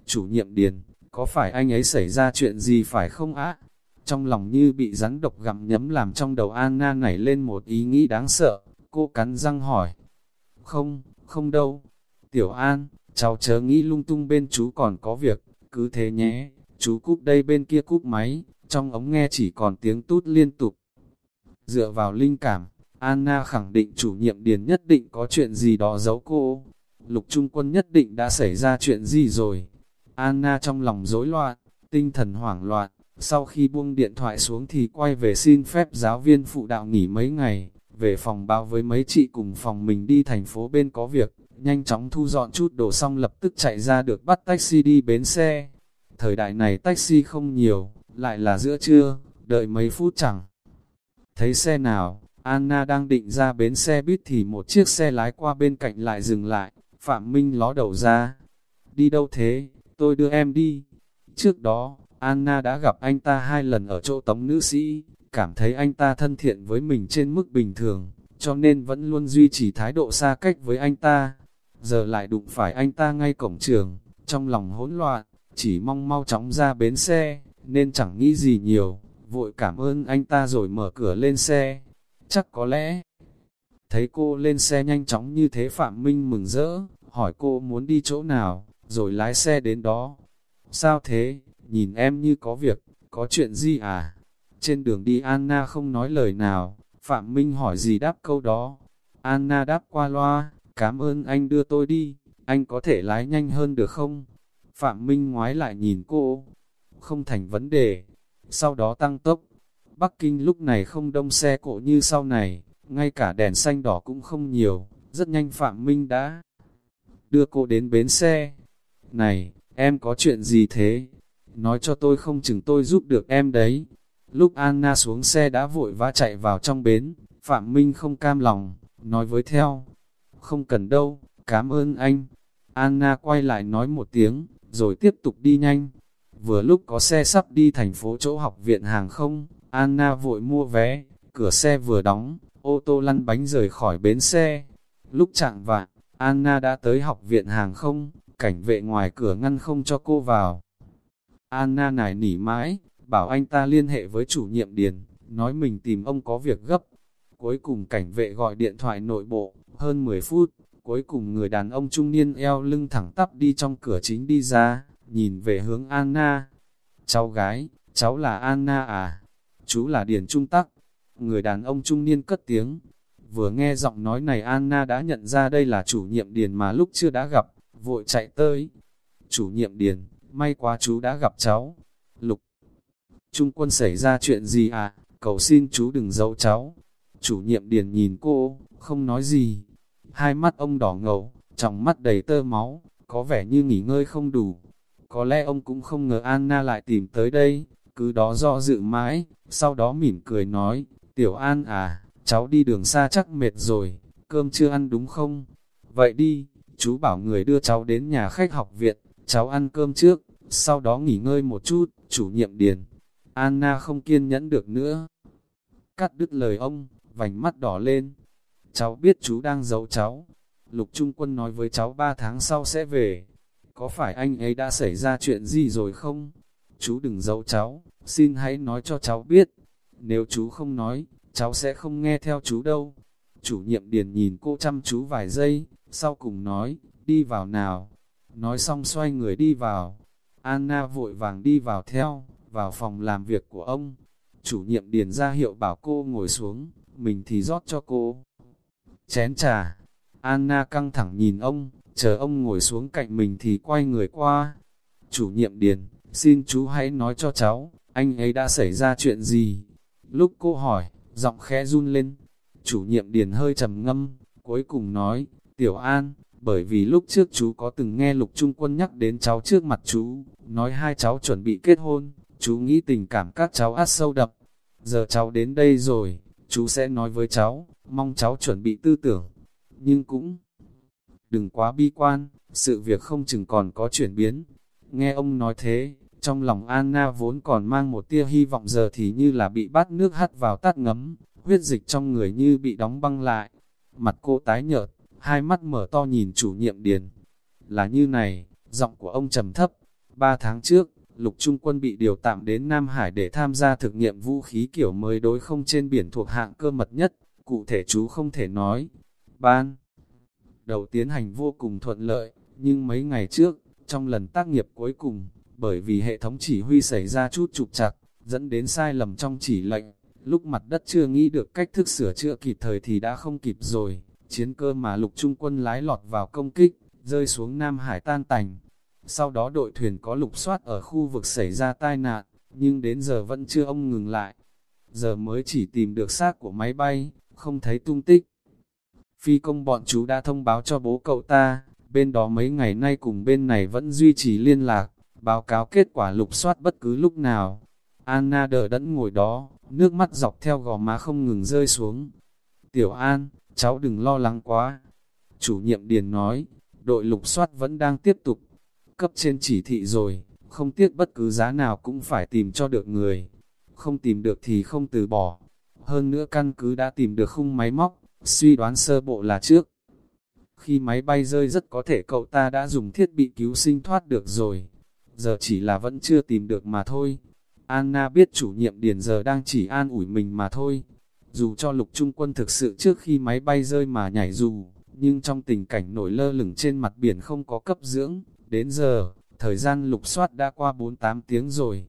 Chủ nhiệm Điền, có phải anh ấy xảy ra chuyện gì phải không á? trong lòng như bị rắn độc gặm nhấm làm trong đầu Anna nảy lên một ý nghĩ đáng sợ, cô cắn răng hỏi. Không, không đâu. Tiểu An, cháu chớ nghĩ lung tung bên chú còn có việc, cứ thế nhé, chú cúp đây bên kia cúp máy, trong ống nghe chỉ còn tiếng tút liên tục. Dựa vào linh cảm, Anna khẳng định chủ nhiệm điền nhất định có chuyện gì đó giấu cô. Lục Trung Quân nhất định đã xảy ra chuyện gì rồi. Anna trong lòng rối loạn, tinh thần hoảng loạn, sau khi buông điện thoại xuống thì quay về xin phép giáo viên phụ đạo nghỉ mấy ngày, về phòng báo với mấy chị cùng phòng mình đi thành phố bên có việc, nhanh chóng thu dọn chút đồ xong lập tức chạy ra được bắt taxi đi bến xe. Thời đại này taxi không nhiều, lại là giữa trưa, đợi mấy phút chẳng. Thấy xe nào, Anna đang định ra bến xe buýt thì một chiếc xe lái qua bên cạnh lại dừng lại, Phạm Minh ló đầu ra. Đi đâu thế, tôi đưa em đi. Trước đó, Anna đã gặp anh ta hai lần ở chỗ tống nữ sĩ, cảm thấy anh ta thân thiện với mình trên mức bình thường, cho nên vẫn luôn duy trì thái độ xa cách với anh ta. Giờ lại đụng phải anh ta ngay cổng trường, trong lòng hỗn loạn, chỉ mong mau chóng ra bến xe, nên chẳng nghĩ gì nhiều, vội cảm ơn anh ta rồi mở cửa lên xe. Chắc có lẽ, thấy cô lên xe nhanh chóng như thế Phạm Minh mừng rỡ, hỏi cô muốn đi chỗ nào, rồi lái xe đến đó. Sao thế, nhìn em như có việc, có chuyện gì à? Trên đường đi Anna không nói lời nào, Phạm Minh hỏi gì đáp câu đó. Anna đáp qua loa, cảm ơn anh đưa tôi đi, anh có thể lái nhanh hơn được không? Phạm Minh ngoái lại nhìn cô, không thành vấn đề. Sau đó tăng tốc. Bắc Kinh lúc này không đông xe cộ như sau này, ngay cả đèn xanh đỏ cũng không nhiều, rất nhanh Phạm Minh đã đưa cô đến bến xe. Này, em có chuyện gì thế? Nói cho tôi không chừng tôi giúp được em đấy. Lúc Anna xuống xe đã vội vã chạy vào trong bến, Phạm Minh không cam lòng, nói với theo. Không cần đâu, cảm ơn anh. Anna quay lại nói một tiếng, rồi tiếp tục đi nhanh. Vừa lúc có xe sắp đi thành phố chỗ học viện hàng không, Anna vội mua vé, cửa xe vừa đóng, ô tô lăn bánh rời khỏi bến xe. Lúc chạng vạn, Anna đã tới học viện hàng không, cảnh vệ ngoài cửa ngăn không cho cô vào. Anna nài nỉ mãi, bảo anh ta liên hệ với chủ nhiệm điền, nói mình tìm ông có việc gấp. Cuối cùng cảnh vệ gọi điện thoại nội bộ, hơn 10 phút, cuối cùng người đàn ông trung niên eo lưng thẳng tắp đi trong cửa chính đi ra, nhìn về hướng Anna. Cháu gái, cháu là Anna à? Chú là Điền Trung Tắc. Người đàn ông trung niên cất tiếng. Vừa nghe giọng nói này Anna đã nhận ra đây là chủ nhiệm Điền mà lúc chưa đã gặp, vội chạy tới. Chủ nhiệm Điền, may quá chú đã gặp cháu. Lục, Trung quân xảy ra chuyện gì à? Cầu xin chú đừng giấu cháu. Chủ nhiệm Điền nhìn cô, không nói gì. Hai mắt ông đỏ ngầu, trong mắt đầy tơ máu, có vẻ như nghỉ ngơi không đủ. Có lẽ ông cũng không ngờ Anna lại tìm tới đây, cứ đó do dự mãi, sau đó mỉm cười nói, Tiểu An à, cháu đi đường xa chắc mệt rồi, cơm chưa ăn đúng không? Vậy đi, chú bảo người đưa cháu đến nhà khách học viện, cháu ăn cơm trước, sau đó nghỉ ngơi một chút, chủ nhiệm điền. Anna không kiên nhẫn được nữa. Cắt đứt lời ông, vành mắt đỏ lên. Cháu biết chú đang giấu cháu. Lục Trung Quân nói với cháu ba tháng sau sẽ về. Có phải anh ấy đã xảy ra chuyện gì rồi không? Chú đừng giấu cháu, xin hãy nói cho cháu biết. Nếu chú không nói, cháu sẽ không nghe theo chú đâu. Chủ nhiệm điền nhìn cô chăm chú vài giây, sau cùng nói, đi vào nào. Nói xong xoay người đi vào. Anna vội vàng đi vào theo, vào phòng làm việc của ông. Chủ nhiệm điền ra hiệu bảo cô ngồi xuống, mình thì rót cho cô. Chén trà, Anna căng thẳng nhìn ông, chờ ông ngồi xuống cạnh mình thì quay người qua. Chủ nhiệm điền, xin chú hãy nói cho cháu, anh ấy đã xảy ra chuyện gì? Lúc cô hỏi, giọng khẽ run lên. Chủ nhiệm điền hơi trầm ngâm, cuối cùng nói, Tiểu An, bởi vì lúc trước chú có từng nghe Lục Trung Quân nhắc đến cháu trước mặt chú, nói hai cháu chuẩn bị kết hôn, chú nghĩ tình cảm các cháu át sâu đậm. Giờ cháu đến đây rồi, chú sẽ nói với cháu, mong cháu chuẩn bị tư tưởng, nhưng cũng đừng quá bi quan, sự việc không chừng còn có chuyển biến. Nghe ông nói thế, trong lòng Anna vốn còn mang một tia hy vọng giờ thì như là bị bát nước hắt vào tắt ngấm, huyết dịch trong người như bị đóng băng lại. Mặt cô tái nhợt, hai mắt mở to nhìn chủ nhiệm điền. Là như này, giọng của ông trầm thấp. Ba tháng trước, Lục Trung Quân bị điều tạm đến Nam Hải để tham gia thực nghiệm vũ khí kiểu mới đối không trên biển thuộc hạng cơ mật nhất, cụ thể chú không thể nói. Ban đầu tiến hành vô cùng thuận lợi, nhưng mấy ngày trước, trong lần tác nghiệp cuối cùng, bởi vì hệ thống chỉ huy xảy ra chút trục trặc, dẫn đến sai lầm trong chỉ lệnh, lúc mặt đất chưa nghĩ được cách thức sửa chữa kịp thời thì đã không kịp rồi, chiến cơ mà lục trung quân lái lọt vào công kích, rơi xuống Nam Hải tan tành. Sau đó đội thuyền có lục soát ở khu vực xảy ra tai nạn, nhưng đến giờ vẫn chưa ông ngừng lại. Giờ mới chỉ tìm được xác của máy bay, không thấy tung tích. Phi công bọn chú đã thông báo cho bố cậu ta, bên đó mấy ngày nay cùng bên này vẫn duy trì liên lạc, báo cáo kết quả lục soát bất cứ lúc nào. Anna đỡ đẫn ngồi đó, nước mắt dọc theo gò má không ngừng rơi xuống. Tiểu An, cháu đừng lo lắng quá. Chủ nhiệm Điền nói, đội lục soát vẫn đang tiếp tục. Cấp trên chỉ thị rồi, không tiếc bất cứ giá nào cũng phải tìm cho được người. Không tìm được thì không từ bỏ. Hơn nữa căn cứ đã tìm được khung máy móc, suy đoán sơ bộ là trước. Khi máy bay rơi rất có thể cậu ta đã dùng thiết bị cứu sinh thoát được rồi. Giờ chỉ là vẫn chưa tìm được mà thôi. Anna biết chủ nhiệm điền giờ đang chỉ an ủi mình mà thôi. Dù cho lục trung quân thực sự trước khi máy bay rơi mà nhảy dù, nhưng trong tình cảnh nổi lơ lửng trên mặt biển không có cấp dưỡng, đến giờ, thời gian lục soát đã qua 4-8 tiếng rồi.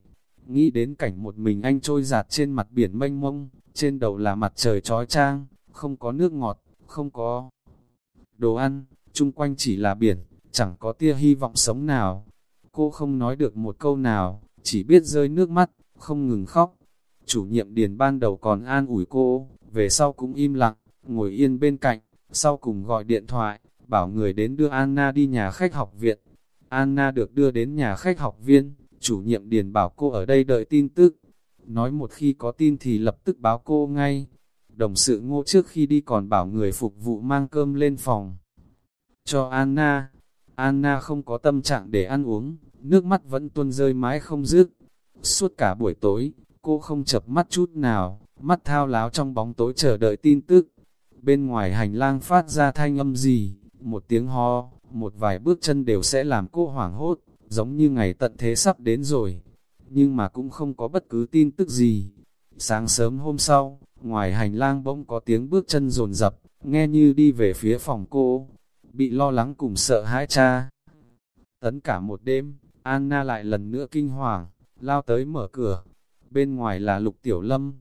Nghĩ đến cảnh một mình anh trôi giạt trên mặt biển mênh mông, trên đầu là mặt trời trói trang, không có nước ngọt, không có đồ ăn, chung quanh chỉ là biển, chẳng có tia hy vọng sống nào. Cô không nói được một câu nào, chỉ biết rơi nước mắt, không ngừng khóc. Chủ nhiệm điền ban đầu còn an ủi cô, về sau cũng im lặng, ngồi yên bên cạnh, sau cùng gọi điện thoại, bảo người đến đưa Anna đi nhà khách học viện. Anna được đưa đến nhà khách học viên, chủ nhiệm điền bảo cô ở đây đợi tin tức. Nói một khi có tin thì lập tức báo cô ngay. Đồng sự ngô trước khi đi còn bảo người phục vụ mang cơm lên phòng. Cho Anna, Anna không có tâm trạng để ăn uống, nước mắt vẫn tuôn rơi mãi không dứt. Suốt cả buổi tối, cô không chập mắt chút nào, mắt thao láo trong bóng tối chờ đợi tin tức. Bên ngoài hành lang phát ra thanh âm gì, một tiếng ho, một vài bước chân đều sẽ làm cô hoảng hốt, giống như ngày tận thế sắp đến rồi. Nhưng mà cũng không có bất cứ tin tức gì. Sáng sớm hôm sau, ngoài hành lang bỗng có tiếng bước chân rồn rập, nghe như đi về phía phòng cô. Bị lo lắng cùng sợ hãi cha. Tấn cả một đêm, Anna lại lần nữa kinh hoàng, lao tới mở cửa. Bên ngoài là Lục Tiểu Lâm.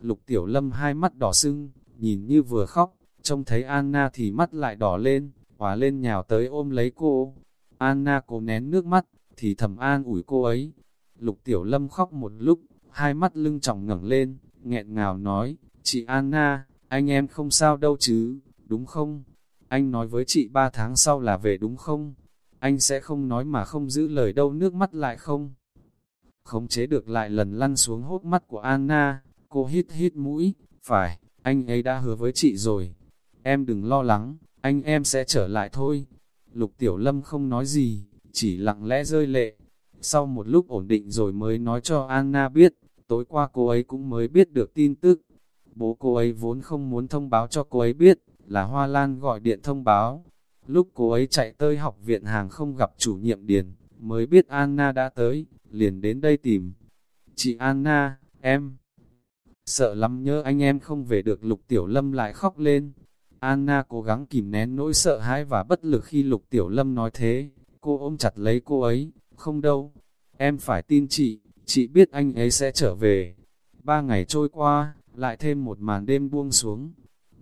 Lục Tiểu Lâm hai mắt đỏ sưng, nhìn như vừa khóc, trông thấy Anna thì mắt lại đỏ lên, hòa lên nhào tới ôm lấy cô. Anna cố nén nước mắt, thì thầm an ủi cô ấy. Lục Tiểu Lâm khóc một lúc, hai mắt lưng trọng ngẩng lên, nghẹn ngào nói, chị Anna, anh em không sao đâu chứ, đúng không? Anh nói với chị ba tháng sau là về đúng không? Anh sẽ không nói mà không giữ lời đâu nước mắt lại không? Khống chế được lại lần lăn xuống hốt mắt của Anna, cô hít hít mũi, phải, anh ấy đã hứa với chị rồi. Em đừng lo lắng, anh em sẽ trở lại thôi. Lục Tiểu Lâm không nói gì, chỉ lặng lẽ rơi lệ. Sau một lúc ổn định rồi mới nói cho Anna biết, tối qua cô ấy cũng mới biết được tin tức. Bố cô ấy vốn không muốn thông báo cho cô ấy biết, là Hoa Lan gọi điện thông báo. Lúc cô ấy chạy tới học viện hàng không gặp chủ nhiệm điền, mới biết Anna đã tới, liền đến đây tìm. Chị Anna, em sợ lắm nhớ anh em không về được Lục Tiểu Lâm lại khóc lên. Anna cố gắng kìm nén nỗi sợ hãi và bất lực khi Lục Tiểu Lâm nói thế. Cô ôm chặt lấy cô ấy, không đâu, em phải tin chị, chị biết anh ấy sẽ trở về. Ba ngày trôi qua, lại thêm một màn đêm buông xuống.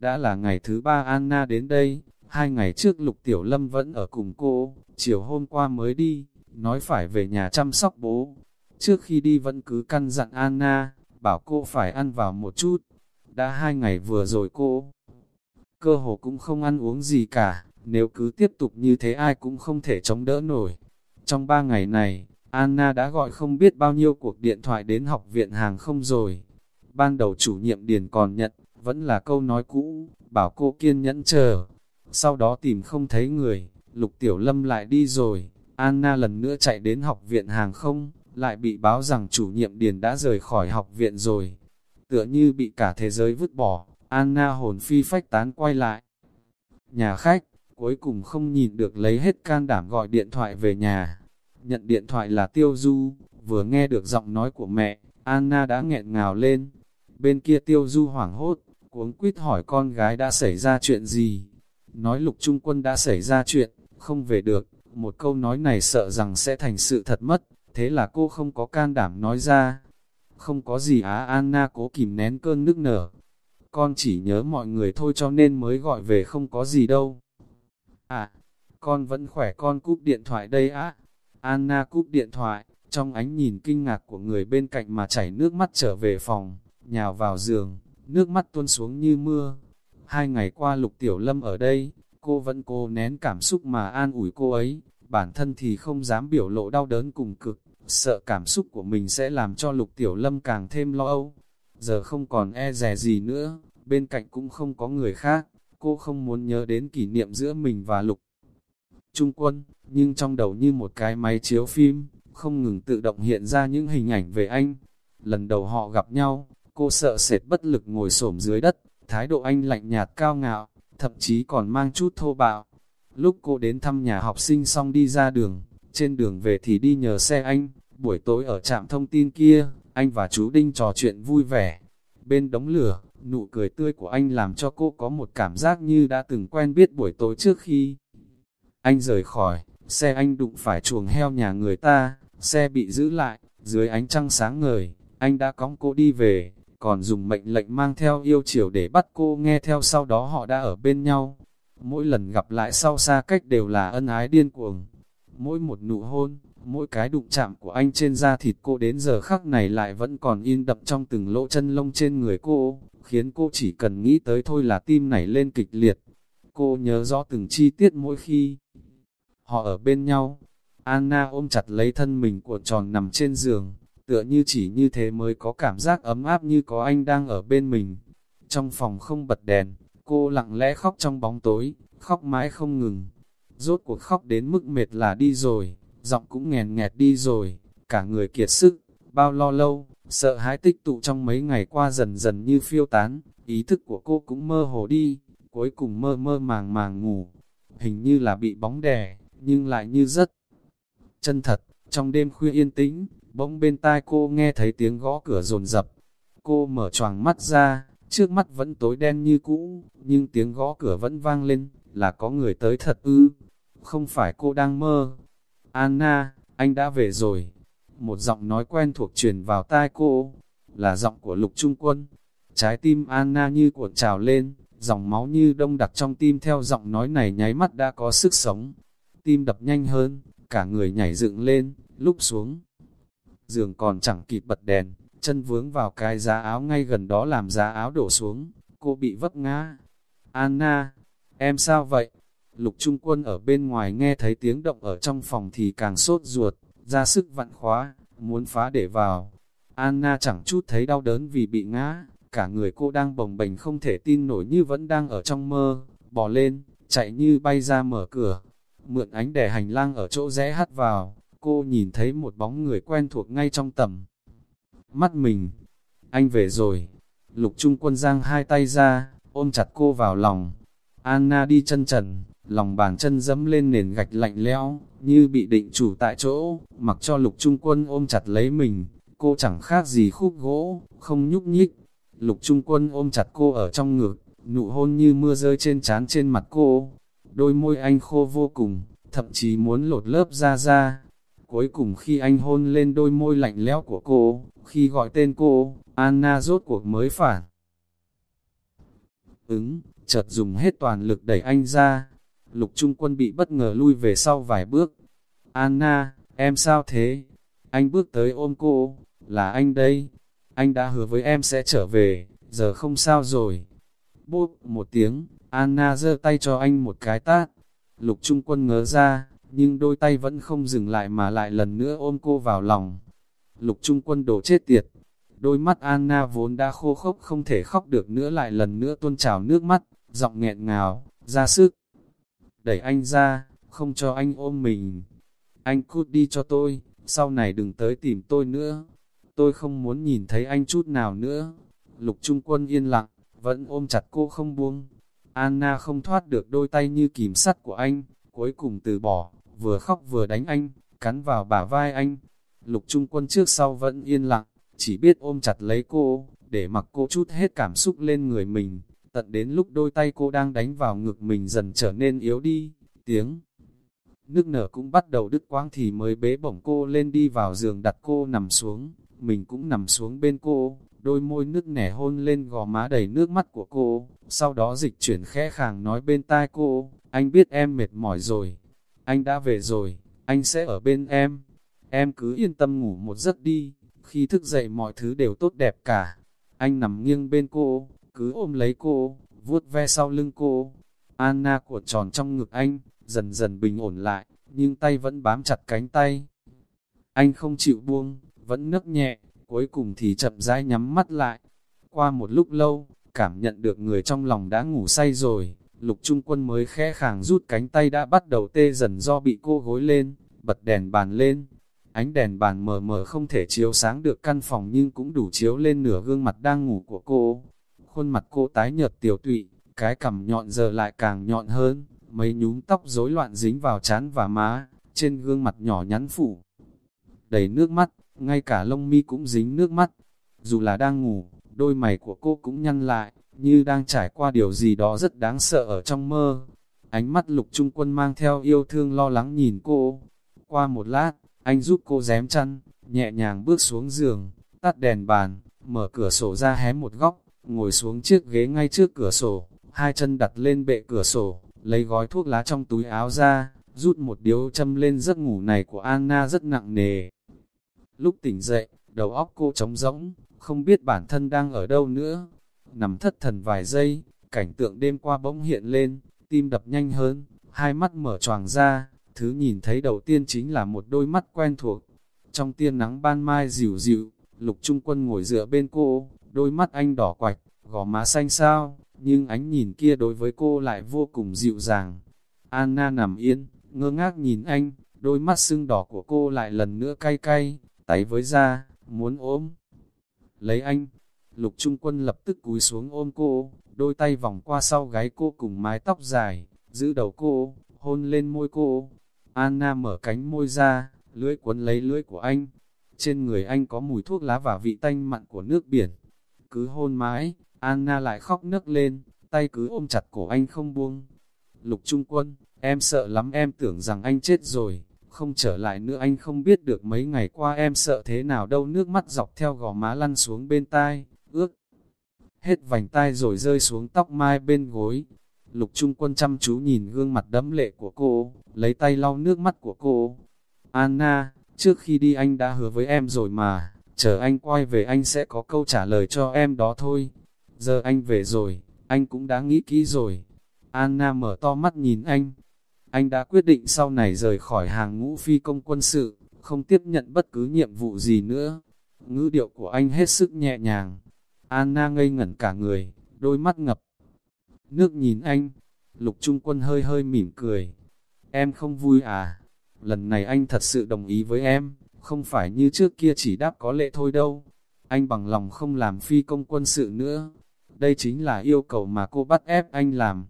Đã là ngày thứ ba Anna đến đây, hai ngày trước Lục Tiểu Lâm vẫn ở cùng cô, chiều hôm qua mới đi, nói phải về nhà chăm sóc bố. Trước khi đi vẫn cứ căn dặn Anna, bảo cô phải ăn vào một chút. Đã hai ngày vừa rồi cô, cơ hồ cũng không ăn uống gì cả, nếu cứ tiếp tục như thế ai cũng không thể chống đỡ nổi. Trong ba ngày này, Anna đã gọi không biết bao nhiêu cuộc điện thoại đến học viện hàng không rồi. Ban đầu chủ nhiệm điền còn nhận, vẫn là câu nói cũ, bảo cô kiên nhẫn chờ. Sau đó tìm không thấy người, Lục Tiểu Lâm lại đi rồi. Anna lần nữa chạy đến học viện hàng không, lại bị báo rằng chủ nhiệm điền đã rời khỏi học viện rồi. Tựa như bị cả thế giới vứt bỏ, Anna hồn phi phách tán quay lại. Nhà khách, cuối cùng không nhìn được lấy hết can đảm gọi điện thoại về nhà. Nhận điện thoại là Tiêu Du, Vừa nghe được giọng nói của mẹ, Anna đã nghẹn ngào lên. Bên kia tiêu du hoảng hốt, cuống quýt hỏi con gái đã xảy ra chuyện gì. Nói lục trung quân đã xảy ra chuyện, không về được. Một câu nói này sợ rằng sẽ thành sự thật mất, thế là cô không có can đảm nói ra. Không có gì á Anna cố kìm nén cơn nước nở. Con chỉ nhớ mọi người thôi cho nên mới gọi về không có gì đâu. À, con vẫn khỏe con cúp điện thoại đây á. Anna cúp điện thoại, trong ánh nhìn kinh ngạc của người bên cạnh mà chảy nước mắt trở về phòng, nhào vào giường, nước mắt tuôn xuống như mưa. Hai ngày qua Lục Tiểu Lâm ở đây, cô vẫn cố nén cảm xúc mà an ủi cô ấy, bản thân thì không dám biểu lộ đau đớn cùng cực, sợ cảm xúc của mình sẽ làm cho Lục Tiểu Lâm càng thêm lo âu. Giờ không còn e rè gì nữa, bên cạnh cũng không có người khác, cô không muốn nhớ đến kỷ niệm giữa mình và Lục Trung Quân, nhưng trong đầu như một cái máy chiếu phim, không ngừng tự động hiện ra những hình ảnh về anh. Lần đầu họ gặp nhau, cô sợ sệt bất lực ngồi xổm dưới đất, thái độ anh lạnh nhạt cao ngạo, thậm chí còn mang chút thô bạo. Lúc cô đến thăm nhà học sinh xong đi ra đường, trên đường về thì đi nhờ xe anh, buổi tối ở trạm thông tin kia, anh và chú Đinh trò chuyện vui vẻ. Bên đống lửa, nụ cười tươi của anh làm cho cô có một cảm giác như đã từng quen biết buổi tối trước khi anh rời khỏi, xe anh đụng phải chuồng heo nhà người ta, xe bị giữ lại, dưới ánh trăng sáng ngời, anh đã cõng cô đi về, còn dùng mệnh lệnh mang theo yêu chiều để bắt cô nghe theo sau đó họ đã ở bên nhau. Mỗi lần gặp lại sau xa cách đều là ân ái điên cuồng. Mỗi một nụ hôn, mỗi cái đụng chạm của anh trên da thịt cô đến giờ khắc này lại vẫn còn in đậm trong từng lỗ chân lông trên người cô, khiến cô chỉ cần nghĩ tới thôi là tim này lên kịch liệt. Cô nhớ rõ từng chi tiết mỗi khi họ ở bên nhau. Anna ôm chặt lấy thân mình cuộn tròn nằm trên giường, tựa như chỉ như thế mới có cảm giác ấm áp như có anh đang ở bên mình. Trong phòng không bật đèn, cô lặng lẽ khóc trong bóng tối, khóc mãi không ngừng. Rốt cuộc khóc đến mức mệt là đi rồi, giọng cũng nghèn nghẹt đi rồi, cả người kiệt sức, bao lo lâu, sợ hãi tích tụ trong mấy ngày qua dần dần như phiêu tán, ý thức của cô cũng mơ hồ đi, cuối cùng mơ mơ màng màng ngủ, hình như là bị bóng đè, nhưng lại như rất chân thật. Trong đêm khuya yên tĩnh, bỗng bên tai cô nghe thấy tiếng gõ cửa rồn rập. Cô mở choàng mắt ra, trước mắt vẫn tối đen như cũ, nhưng tiếng gõ cửa vẫn vang lên, là có người tới thật ư. Không phải cô đang mơ. Anna, anh đã về rồi. Một giọng nói quen thuộc truyền vào tai cô, là giọng của lục trung quân. Trái tim Anna như cuộn trào lên, dòng máu như đông đặc trong tim theo giọng nói này nháy mắt đã có sức sống. Tim đập nhanh hơn, cả người nhảy dựng lên, lúc xuống. Giường còn chẳng kịp bật đèn, chân vướng vào cái giá áo ngay gần đó làm giá áo đổ xuống, cô bị vấp ngã. Anna, em sao vậy? Lục Trung Quân ở bên ngoài nghe thấy tiếng động ở trong phòng thì càng sốt ruột, ra sức vặn khóa, muốn phá để vào. Anna chẳng chút thấy đau đớn vì bị ngã, cả người cô đang bồng bềnh không thể tin nổi như vẫn đang ở trong mơ, bỏ lên, chạy như bay ra mở cửa, mượn ánh đèn hành lang ở chỗ rẽ hắt vào, cô nhìn thấy một bóng người quen thuộc ngay trong tầm. Mắt mình, anh về rồi. Lục Trung Quân giang hai tay ra, ôm chặt cô vào lòng. Anna đi chân trần, lòng bàn chân dẫm lên nền gạch lạnh lẽo, như bị định chủ tại chỗ, mặc cho Lục Trung Quân ôm chặt lấy mình. Cô chẳng khác gì khúc gỗ, không nhúc nhích. Lục Trung Quân ôm chặt cô ở trong ngực, nụ hôn như mưa rơi trên trán trên mặt cô, đôi môi anh khô vô cùng, thậm chí muốn lột lớp da ra. Cuối cùng khi anh hôn lên đôi môi lạnh lẽo của cô, khi gọi tên cô, Anna rốt cuộc mới phản. Ứng, chợt dùng hết toàn lực đẩy anh ra. Lục Trung Quân bị bất ngờ lui về sau vài bước. Anna, em sao thế? Anh bước tới ôm cô, là anh đây. Anh đã hứa với em sẽ trở về, giờ không sao rồi. Bốp một tiếng, Anna giơ tay cho anh một cái tát. Lục Trung Quân ngớ ra, nhưng đôi tay vẫn không dừng lại mà lại lần nữa ôm cô vào lòng. Lục Trung Quân đổ chết tiệt. Đôi mắt Anna vốn đã khô khốc không thể khóc được nữa lại lần nữa tuôn trào nước mắt, giọng nghẹn ngào, ra sức. Đẩy anh ra, không cho anh ôm mình. Anh cút đi cho tôi, sau này đừng tới tìm tôi nữa. Tôi không muốn nhìn thấy anh chút nào nữa. Lục Trung Quân yên lặng, vẫn ôm chặt cô không buông. Anna không thoát được đôi tay như kìm sắt của anh, cuối cùng từ bỏ, vừa khóc vừa đánh anh, cắn vào bả vai anh. Lục Trung Quân trước sau vẫn yên lặng, chỉ biết ôm chặt lấy cô, để mặc cô chút hết cảm xúc lên người mình, tận đến lúc đôi tay cô đang đánh vào ngực mình dần trở nên yếu đi, tiếng nước nở cũng bắt đầu đứt quang thì mới bế bổng cô lên đi vào giường đặt cô nằm xuống, mình cũng nằm xuống bên cô, đôi môi nước nẻ hôn lên gò má đầy nước mắt của cô, sau đó dịch chuyển khẽ khàng nói bên tai cô, anh biết em mệt mỏi rồi, anh đã về rồi, anh sẽ ở bên em, em cứ yên tâm ngủ một giấc đi, khi thức dậy mọi thứ đều tốt đẹp cả. Anh nằm nghiêng bên cô, cứ ôm lấy cô, vuốt ve sau lưng cô. Anna cuộn tròn trong ngực anh, dần dần bình ổn lại, nhưng tay vẫn bám chặt cánh tay. Anh không chịu buông, vẫn nấc nhẹ, cuối cùng thì chậm rãi nhắm mắt lại. Qua một lúc lâu, cảm nhận được người trong lòng đã ngủ say rồi, lục trung quân mới khẽ khàng rút cánh tay đã bắt đầu tê dần do bị cô gối lên, bật đèn bàn lên. Ánh đèn bàn mờ mờ không thể chiếu sáng được căn phòng nhưng cũng đủ chiếu lên nửa gương mặt đang ngủ của cô. Khuôn mặt cô tái nhợt tiểu tụy, cái cằm nhọn giờ lại càng nhọn hơn, mấy nhúm tóc rối loạn dính vào trán và má, trên gương mặt nhỏ nhắn phủ. Đầy nước mắt, ngay cả lông mi cũng dính nước mắt. Dù là đang ngủ, đôi mày của cô cũng nhăn lại, như đang trải qua điều gì đó rất đáng sợ ở trong mơ. Ánh mắt lục trung quân mang theo yêu thương lo lắng nhìn cô. Qua một lát, anh giúp cô dém chăn, nhẹ nhàng bước xuống giường, tắt đèn bàn, mở cửa sổ ra hé một góc, ngồi xuống chiếc ghế ngay trước cửa sổ, hai chân đặt lên bệ cửa sổ, lấy gói thuốc lá trong túi áo ra, rút một điếu châm lên giấc ngủ này của Anna rất nặng nề. Lúc tỉnh dậy, đầu óc cô trống rỗng, không biết bản thân đang ở đâu nữa. Nằm thất thần vài giây, cảnh tượng đêm qua bỗng hiện lên, tim đập nhanh hơn, hai mắt mở choàng ra, thứ nhìn thấy đầu tiên chính là một đôi mắt quen thuộc. Trong tiên nắng ban mai dịu dịu, lục trung quân ngồi dựa bên cô, đôi mắt anh đỏ quạch, gò má xanh sao, nhưng ánh nhìn kia đối với cô lại vô cùng dịu dàng. Anna nằm yên, ngơ ngác nhìn anh, đôi mắt sưng đỏ của cô lại lần nữa cay cay, tay với da, muốn ôm. Lấy anh, lục trung quân lập tức cúi xuống ôm cô, đôi tay vòng qua sau gáy cô cùng mái tóc dài, giữ đầu cô, hôn lên môi cô. Anna mở cánh môi ra, lưỡi cuốn lấy lưỡi của anh. Trên người anh có mùi thuốc lá và vị tanh mặn của nước biển. Cứ hôn mãi, Anna lại khóc nức lên, tay cứ ôm chặt cổ anh không buông. Lục Trung Quân, em sợ lắm em tưởng rằng anh chết rồi, không trở lại nữa anh không biết được mấy ngày qua em sợ thế nào đâu nước mắt dọc theo gò má lăn xuống bên tai, ước. Hết vành tai rồi rơi xuống tóc mai bên gối. Lục Trung Quân chăm chú nhìn gương mặt đẫm lệ của cô, lấy tay lau nước mắt của cô. Anna, trước khi đi anh đã hứa với em rồi mà, chờ anh quay về anh sẽ có câu trả lời cho em đó thôi. Giờ anh về rồi, anh cũng đã nghĩ kỹ rồi. Anna mở to mắt nhìn anh. Anh đã quyết định sau này rời khỏi hàng ngũ phi công quân sự, không tiếp nhận bất cứ nhiệm vụ gì nữa. Ngữ điệu của anh hết sức nhẹ nhàng. Anna ngây ngẩn cả người, đôi mắt ngập. Nước nhìn anh, lục trung quân hơi hơi mỉm cười. Em không vui à? Lần này anh thật sự đồng ý với em, không phải như trước kia chỉ đáp có lệ thôi đâu. Anh bằng lòng không làm phi công quân sự nữa, đây chính là yêu cầu mà cô bắt ép anh làm.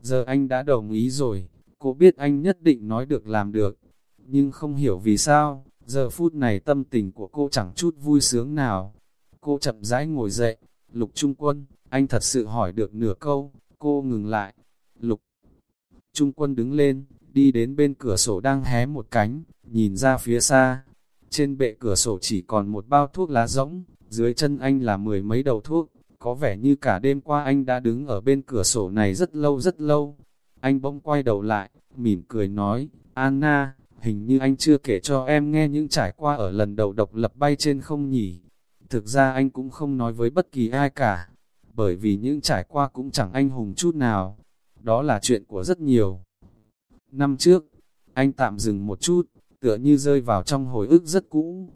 Giờ anh đã đồng ý rồi, cô biết anh nhất định nói được làm được. Nhưng không hiểu vì sao, giờ phút này tâm tình của cô chẳng chút vui sướng nào. Cô chậm rãi ngồi dậy, lục trung quân, anh thật sự hỏi được nửa câu, cô ngừng lại. Lục trung quân đứng lên, đi đến bên cửa sổ đang hé một cánh, nhìn ra phía xa. Trên bệ cửa sổ chỉ còn một bao thuốc lá rỗng, dưới chân anh là mười mấy đầu thuốc, có vẻ như cả đêm qua anh đã đứng ở bên cửa sổ này rất lâu rất lâu. Anh bỗng quay đầu lại, mỉm cười nói, Anna, hình như anh chưa kể cho em nghe những trải qua ở lần đầu độc lập bay trên không nhỉ. Thực ra anh cũng không nói với bất kỳ ai cả, bởi vì những trải qua cũng chẳng anh hùng chút nào. Đó là chuyện của rất nhiều. Năm trước, anh tạm dừng một chút, tựa như rơi vào trong hồi ức rất cũ.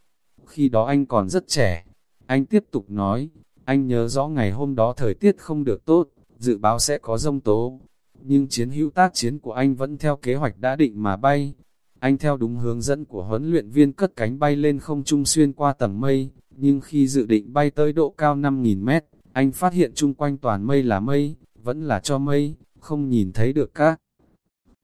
Khi đó anh còn rất trẻ, anh tiếp tục nói, anh nhớ rõ ngày hôm đó thời tiết không được tốt, dự báo sẽ có rông tố. Nhưng chiến hữu tác chiến của anh vẫn theo kế hoạch đã định mà bay. Anh theo đúng hướng dẫn của huấn luyện viên cất cánh bay lên không trung xuyên qua tầng mây, nhưng khi dự định bay tới độ cao 5.000 mét, anh phát hiện chung quanh toàn mây là mây, vẫn là cho mây, không nhìn thấy được các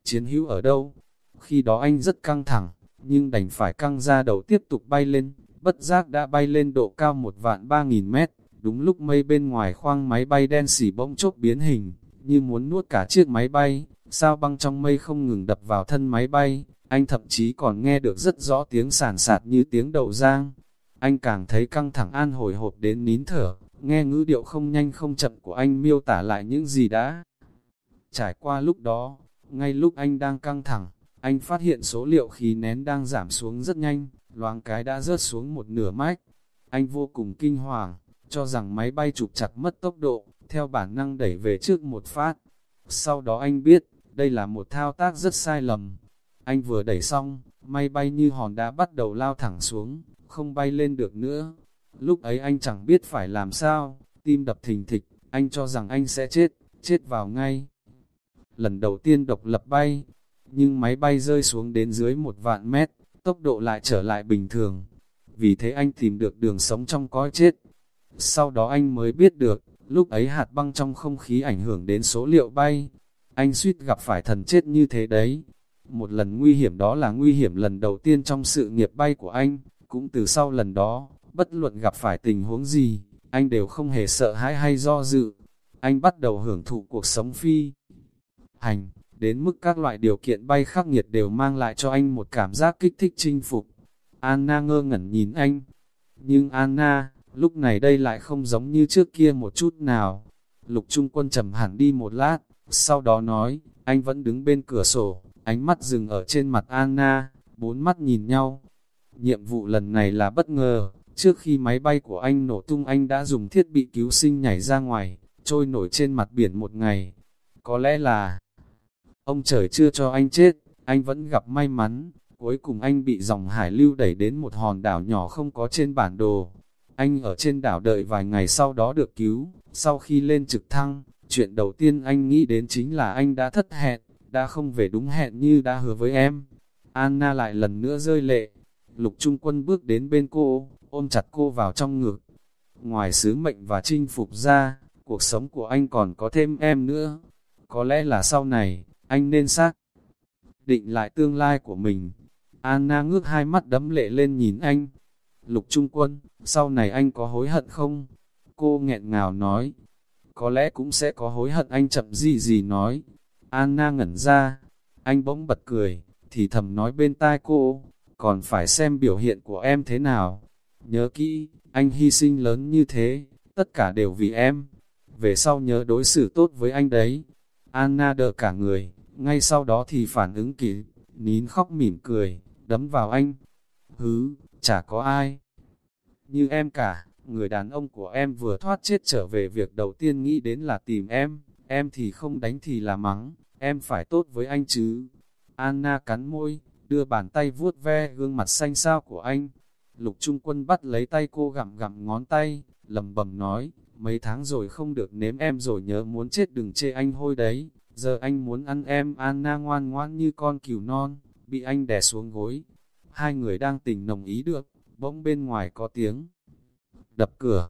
chiến hữu ở đâu. Khi đó anh rất căng thẳng, nhưng đành phải căng ra đầu tiếp tục bay lên, bất giác đã bay lên độ cao một vạn ba nghìn mét, đúng lúc mây bên ngoài khoang máy bay đen xỉ bỗng chốc biến hình, như muốn nuốt cả chiếc máy bay, sao băng trong mây không ngừng đập vào thân máy bay, anh thậm chí còn nghe được rất rõ tiếng sàn sạt như tiếng đậu giang. Anh càng thấy căng thẳng an hồi hộp đến nín thở, nghe ngữ điệu không nhanh không chậm của anh miêu tả lại những gì đã trải qua lúc đó. Ngay lúc anh đang căng thẳng, anh phát hiện số liệu khí nén đang giảm xuống rất nhanh, loáng cái đã rớt xuống một nửa mách. Anh vô cùng kinh hoàng, cho rằng máy bay chụp chặt mất tốc độ, theo bản năng đẩy về trước một phát. Sau đó anh biết, đây là một thao tác rất sai lầm. Anh vừa đẩy xong, máy bay như hòn đá bắt đầu lao thẳng xuống, không bay lên được nữa. Lúc ấy anh chẳng biết phải làm sao, tim đập thình thịch, anh cho rằng anh sẽ chết, chết vào ngay. Lần đầu tiên độc lập bay, nhưng máy bay rơi xuống đến dưới một vạn mét, tốc độ lại trở lại bình thường. Vì thế anh tìm được đường sống trong cõi chết. Sau đó anh mới biết được, lúc ấy hạt băng trong không khí ảnh hưởng đến số liệu bay. Anh suýt gặp phải thần chết như thế đấy. Một lần nguy hiểm đó là nguy hiểm lần đầu tiên trong sự nghiệp bay của anh, cũng từ sau lần đó, bất luận gặp phải tình huống gì, anh đều không hề sợ hãi hay do dự. Anh bắt đầu hưởng thụ cuộc sống phi. Hành, đến mức các loại điều kiện bay khắc nghiệt đều mang lại cho anh một cảm giác kích thích chinh phục. Anna ngơ ngẩn nhìn anh. Nhưng Anna, lúc này đây lại không giống như trước kia một chút nào. Lục Trung Quân trầm hẳn đi một lát, sau đó nói, anh vẫn đứng bên cửa sổ, ánh mắt dừng ở trên mặt Anna, bốn mắt nhìn nhau. Nhiệm vụ lần này là bất ngờ, trước khi máy bay của anh nổ tung anh đã dùng thiết bị cứu sinh nhảy ra ngoài, trôi nổi trên mặt biển một ngày. Có lẽ là Ông trời chưa cho anh chết, anh vẫn gặp may mắn, cuối cùng anh bị dòng hải lưu đẩy đến một hòn đảo nhỏ không có trên bản đồ. Anh ở trên đảo đợi vài ngày sau đó được cứu, sau khi lên trực thăng, chuyện đầu tiên anh nghĩ đến chính là anh đã thất hẹn, đã không về đúng hẹn như đã hứa với em. Anna lại lần nữa rơi lệ, lục trung quân bước đến bên cô, ôm chặt cô vào trong ngực. Ngoài sứ mệnh và chinh phục ra, cuộc sống của anh còn có thêm em nữa. Có lẽ là sau này, anh nên xác định lại tương lai của mình. Anna ngước hai mắt đấm lệ lên nhìn anh. Lục Trung Quân, sau này anh có hối hận không? Cô nghẹn ngào nói. Có lẽ cũng sẽ có hối hận anh chậm gì gì nói. Anna ngẩn ra. Anh bỗng bật cười, thì thầm nói bên tai cô, còn phải xem biểu hiện của em thế nào. Nhớ kỹ, anh hy sinh lớn như thế, tất cả đều vì em. Về sau nhớ đối xử tốt với anh đấy. Anna đỡ cả người, ngay sau đó thì phản ứng kịp, nín khóc mỉm cười, đấm vào anh. Hứ, chả có ai. Như em cả, người đàn ông của em vừa thoát chết trở về việc đầu tiên nghĩ đến là tìm em, em thì không đánh thì là mắng, em phải tốt với anh chứ. Anna cắn môi, đưa bàn tay vuốt ve gương mặt xanh xao của anh. Lục Trung Quân bắt lấy tay cô gặm gặm ngón tay, lầm bầm nói, mấy tháng rồi không được nếm em rồi nhớ muốn chết đừng chê anh hôi đấy giờ anh muốn ăn em Anna ngoan ngoan như con cừu non, bị anh đè xuống gối. Hai người đang tình nồng ý được, bỗng bên ngoài có tiếng. Đập cửa.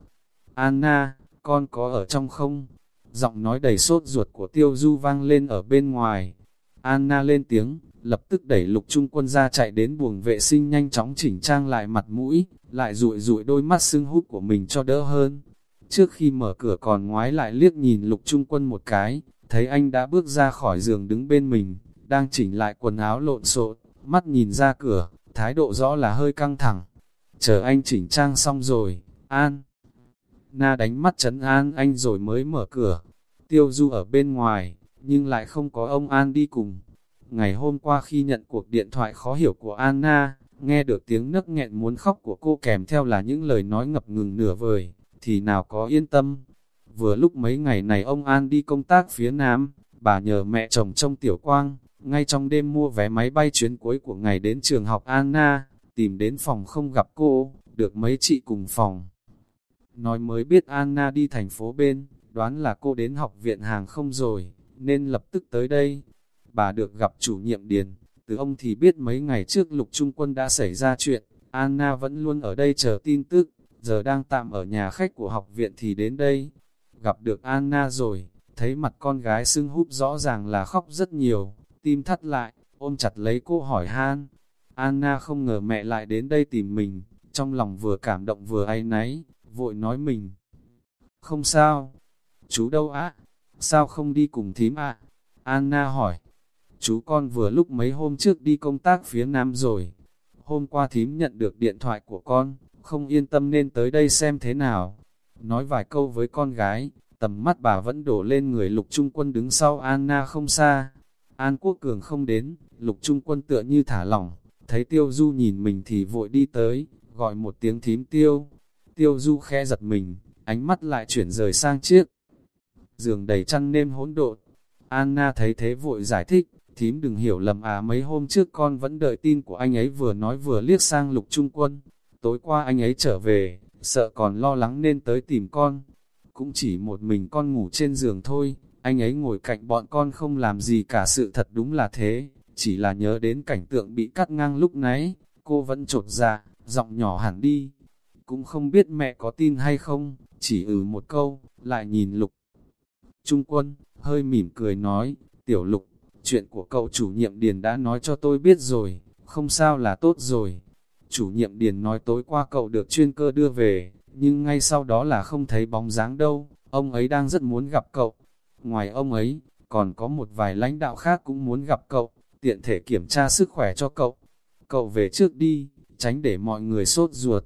Anna, con có ở trong không? Giọng nói đầy sốt ruột của tiêu du vang lên ở bên ngoài. Anna lên tiếng, lập tức đẩy lục trung quân ra chạy đến buồng vệ sinh nhanh chóng chỉnh trang lại mặt mũi, lại rụi rụi đôi mắt sưng hút của mình cho đỡ hơn. Trước khi mở cửa còn ngoái lại liếc nhìn lục trung quân một cái, thấy anh đã bước ra khỏi giường đứng bên mình, đang chỉnh lại quần áo lộn xộn, mắt nhìn ra cửa, thái độ rõ là hơi căng thẳng. Chờ anh chỉnh trang xong rồi, An. Na đánh mắt chấn an anh rồi mới mở cửa. Tiêu Du ở bên ngoài, nhưng lại không có ông An đi cùng. Ngày hôm qua khi nhận cuộc điện thoại khó hiểu của Anna, nghe được tiếng nấc nghẹn muốn khóc của cô kèm theo là những lời nói ngập ngừng nửa vời, thì nào có yên tâm, Vừa lúc mấy ngày này ông An đi công tác phía Nam, bà nhờ mẹ chồng trong tiểu quang, ngay trong đêm mua vé máy bay chuyến cuối của ngày đến trường học Anna, tìm đến phòng không gặp cô, được mấy chị cùng phòng. Nói mới biết Anna đi thành phố bên, đoán là cô đến học viện hàng không rồi, nên lập tức tới đây. Bà được gặp chủ nhiệm điền, từ ông thì biết mấy ngày trước lục trung quân đã xảy ra chuyện, Anna vẫn luôn ở đây chờ tin tức, giờ đang tạm ở nhà khách của học viện thì đến đây gặp được Anna rồi, thấy mặt con gái sưng húp rõ ràng là khóc rất nhiều, tim thắt lại, ôm chặt lấy cô hỏi han. Anna không ngờ mẹ lại đến đây tìm mình, trong lòng vừa cảm động vừa áy náy, vội nói mình. Không sao, chú đâu á, sao không đi cùng thím ạ? Anna hỏi, chú con vừa lúc mấy hôm trước đi công tác phía Nam rồi. Hôm qua thím nhận được điện thoại của con, không yên tâm nên tới đây xem thế nào. Nói vài câu với con gái, tầm mắt bà vẫn đổ lên người lục trung quân đứng sau Anna không xa. An Quốc Cường không đến, lục trung quân tựa như thả lỏng, thấy tiêu du nhìn mình thì vội đi tới, gọi một tiếng thím tiêu. Tiêu du khe giật mình, ánh mắt lại chuyển rời sang chiếc. Giường đầy chăn nêm hỗn độn. Anna thấy thế vội giải thích, thím đừng hiểu lầm à mấy hôm trước con vẫn đợi tin của anh ấy vừa nói vừa liếc sang lục trung quân. Tối qua anh ấy trở về, sợ còn lo lắng nên tới tìm con. Cũng chỉ một mình con ngủ trên giường thôi, anh ấy ngồi cạnh bọn con không làm gì cả sự thật đúng là thế, chỉ là nhớ đến cảnh tượng bị cắt ngang lúc nãy, cô vẫn trột ra, dạ, giọng nhỏ hẳn đi. Cũng không biết mẹ có tin hay không, chỉ ừ một câu, lại nhìn lục. Trung quân, hơi mỉm cười nói, tiểu lục, chuyện của cậu chủ nhiệm Điền đã nói cho tôi biết rồi, không sao là tốt rồi. Chủ nhiệm Điền nói tối qua cậu được chuyên cơ đưa về, nhưng ngay sau đó là không thấy bóng dáng đâu, ông ấy đang rất muốn gặp cậu. Ngoài ông ấy, còn có một vài lãnh đạo khác cũng muốn gặp cậu, tiện thể kiểm tra sức khỏe cho cậu. Cậu về trước đi, tránh để mọi người sốt ruột.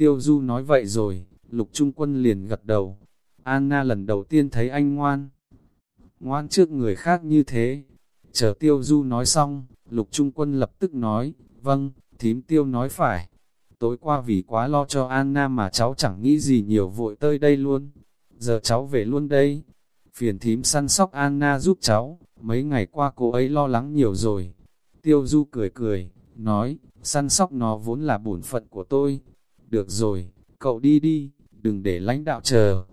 Tiêu Du nói vậy rồi, Lục Trung Quân liền gật đầu. Anna lần đầu tiên thấy anh ngoan. Ngoan trước người khác như thế. Chờ Tiêu Du nói xong, Lục Trung Quân lập tức nói, vâng, thím Tiêu nói phải. Tối qua vì quá lo cho Anna mà cháu chẳng nghĩ gì nhiều vội tơi đây luôn. Giờ cháu về luôn đây. Phiền thím săn sóc Anna giúp cháu, mấy ngày qua cô ấy lo lắng nhiều rồi. Tiêu Du cười cười, nói, săn sóc nó vốn là bổn phận của tôi. Được rồi, cậu đi đi, đừng để lãnh đạo chờ.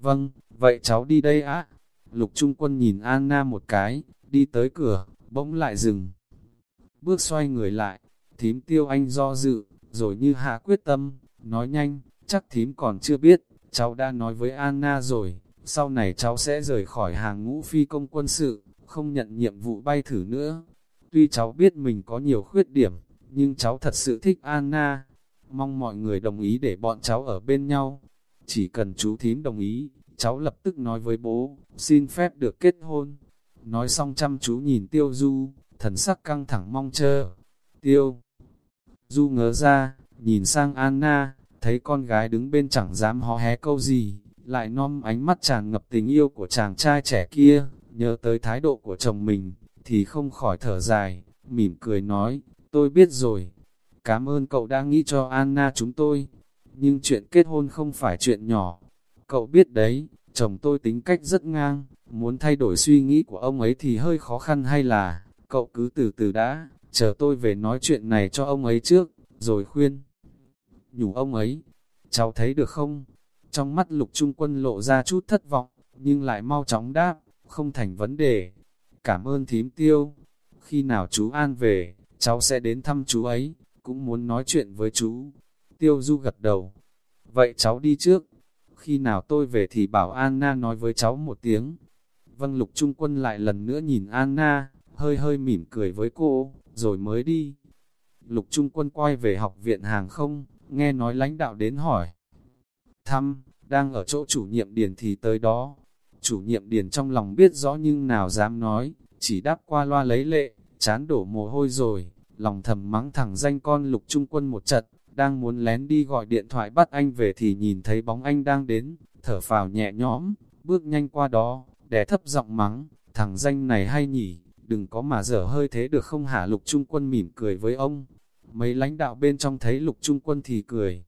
Vâng, vậy cháu đi đây á. Lục Trung Quân nhìn Anna một cái, đi tới cửa, bỗng lại dừng. Bước xoay người lại, thím tiêu anh do dự, rồi như hạ quyết tâm, nói nhanh, chắc thím còn chưa biết, cháu đã nói với Anna rồi, sau này cháu sẽ rời khỏi hàng ngũ phi công quân sự, không nhận nhiệm vụ bay thử nữa. Tuy cháu biết mình có nhiều khuyết điểm, nhưng cháu thật sự thích Anna, mong mọi người đồng ý để bọn cháu ở bên nhau. Chỉ cần chú thím đồng ý, cháu lập tức nói với bố, xin phép được kết hôn. Nói xong chăm chú nhìn Tiêu Du, thần sắc căng thẳng mong chờ. Tiêu Du ngớ ra, nhìn sang Anna, thấy con gái đứng bên chẳng dám hó hé câu gì, lại nom ánh mắt tràn ngập tình yêu của chàng trai trẻ kia, nhớ tới thái độ của chồng mình, thì không khỏi thở dài, mỉm cười nói, tôi biết rồi, cảm ơn cậu đã nghĩ cho Anna chúng tôi, nhưng chuyện kết hôn không phải chuyện nhỏ, cậu biết đấy, chồng tôi tính cách rất ngang, muốn thay đổi suy nghĩ của ông ấy thì hơi khó khăn hay là, cậu cứ từ từ đã, chờ tôi về nói chuyện này cho ông ấy trước, rồi khuyên. Nhủ ông ấy, cháu thấy được không? Trong mắt lục trung quân lộ ra chút thất vọng, nhưng lại mau chóng đáp, không thành vấn đề. Cảm ơn thím tiêu. Khi nào chú An về, cháu sẽ đến thăm chú ấy, cũng muốn nói chuyện với chú. Tiêu du gật đầu. Vậy cháu đi trước. Khi nào tôi về thì bảo Anna nói với cháu một tiếng. Vâng lục trung quân lại lần nữa nhìn Anna, hơi hơi mỉm cười với cô, rồi mới đi. Lục trung quân quay về học viện hàng không, nghe nói lãnh đạo đến hỏi. Thăm, đang ở chỗ chủ nhiệm điền thì tới đó. Chủ nhiệm điền trong lòng biết rõ nhưng nào dám nói, chỉ đáp qua loa lấy lệ, chán đổ mồ hôi rồi, lòng thầm mắng thẳng danh con lục trung quân một trận, đang muốn lén đi gọi điện thoại bắt anh về thì nhìn thấy bóng anh đang đến, thở phào nhẹ nhõm, bước nhanh qua đó, đè thấp giọng mắng, thằng danh này hay nhỉ, đừng có mà dở hơi thế được không hả lục trung quân mỉm cười với ông. Mấy lãnh đạo bên trong thấy lục trung quân thì cười.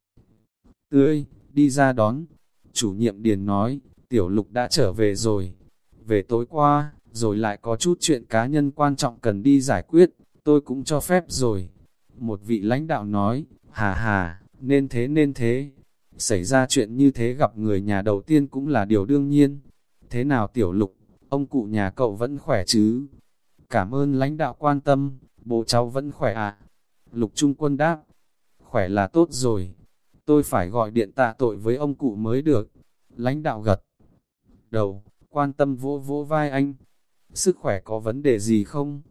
Tươi, đi ra đón. Chủ nhiệm Điền nói, tiểu lục đã trở về rồi. Về tối qua, rồi lại có chút chuyện cá nhân quan trọng cần đi giải quyết, tôi cũng cho phép rồi. Một vị lãnh đạo nói, hà hà, nên thế nên thế. Xảy ra chuyện như thế gặp người nhà đầu tiên cũng là điều đương nhiên. Thế nào tiểu lục, ông cụ nhà cậu vẫn khỏe chứ? Cảm ơn lãnh đạo quan tâm, bố cháu vẫn khỏe ạ. À? Lục Trung Quân đáp, khỏe là tốt rồi. Tôi phải gọi điện tạ tội với ông cụ mới được. Lãnh đạo gật. Đầu, quan tâm vỗ vỗ vai anh. Sức khỏe có vấn đề gì không?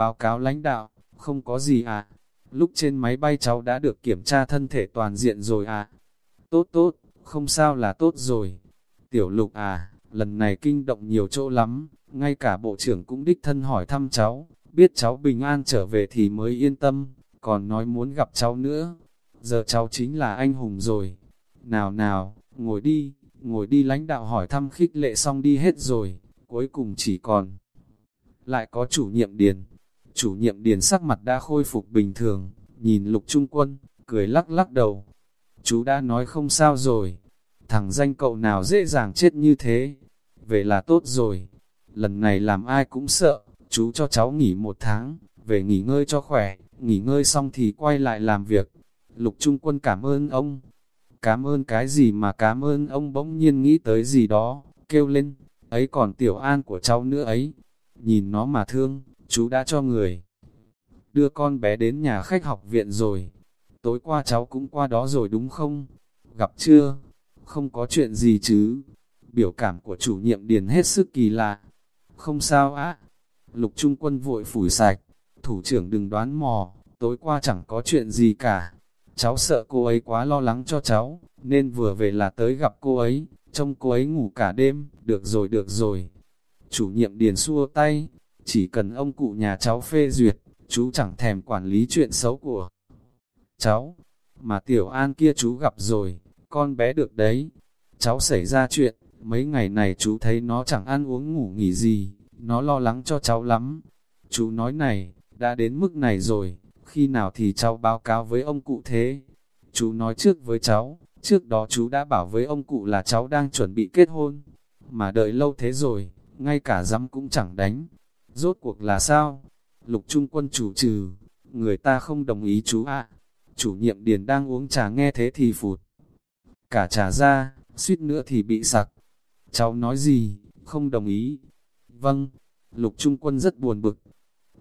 Báo cáo lãnh đạo, không có gì à. lúc trên máy bay cháu đã được kiểm tra thân thể toàn diện rồi à? Tốt tốt, không sao là tốt rồi. Tiểu lục à, lần này kinh động nhiều chỗ lắm, ngay cả bộ trưởng cũng đích thân hỏi thăm cháu, biết cháu bình an trở về thì mới yên tâm, còn nói muốn gặp cháu nữa. Giờ cháu chính là anh hùng rồi. Nào nào, ngồi đi, ngồi đi lãnh đạo hỏi thăm khích lệ xong đi hết rồi, cuối cùng chỉ còn. Lại có chủ nhiệm điền. Chủ nhiệm điền sắc mặt đã khôi phục bình thường, nhìn lục trung quân, cười lắc lắc đầu. Chú đã nói không sao rồi, thằng danh cậu nào dễ dàng chết như thế. Về là tốt rồi, lần này làm ai cũng sợ, chú cho cháu nghỉ một tháng, về nghỉ ngơi cho khỏe, nghỉ ngơi xong thì quay lại làm việc. Lục Trung Quân cảm ơn ông. Cảm ơn cái gì mà cảm ơn ông bỗng nhiên nghĩ tới gì đó, kêu lên, ấy còn tiểu an của cháu nữa ấy. Nhìn nó mà thương, chú đã cho người. Đưa con bé đến nhà khách học viện rồi. Tối qua cháu cũng qua đó rồi đúng không? Gặp chưa? Không có chuyện gì chứ? Biểu cảm của chủ nhiệm điền hết sức kỳ lạ. Không sao á. Lục Trung Quân vội phủi sạch. Thủ trưởng đừng đoán mò, tối qua chẳng có chuyện gì cả. Cháu sợ cô ấy quá lo lắng cho cháu, nên vừa về là tới gặp cô ấy, trông cô ấy ngủ cả đêm, được rồi được rồi. Chủ nhiệm điền xua tay, chỉ cần ông cụ nhà cháu phê duyệt, chú chẳng thèm quản lý chuyện xấu của cháu. Mà tiểu an kia chú gặp rồi, con bé được đấy. Cháu xảy ra chuyện, mấy ngày này chú thấy nó chẳng ăn uống ngủ nghỉ gì, nó lo lắng cho cháu lắm. Chú nói này, đã đến mức này rồi, khi nào thì cháu báo cáo với ông cụ thế. Chú nói trước với cháu, trước đó chú đã bảo với ông cụ là cháu đang chuẩn bị kết hôn, mà đợi lâu thế rồi, ngay cả dám cũng chẳng đánh. Rốt cuộc là sao? Lục Trung Quân chủ trừ, người ta không đồng ý chú ạ. Chủ nhiệm điền đang uống trà nghe thế thì phụt. Cả trà ra, suýt nữa thì bị sặc. Cháu nói gì, không đồng ý. Vâng, Lục Trung Quân rất buồn bực.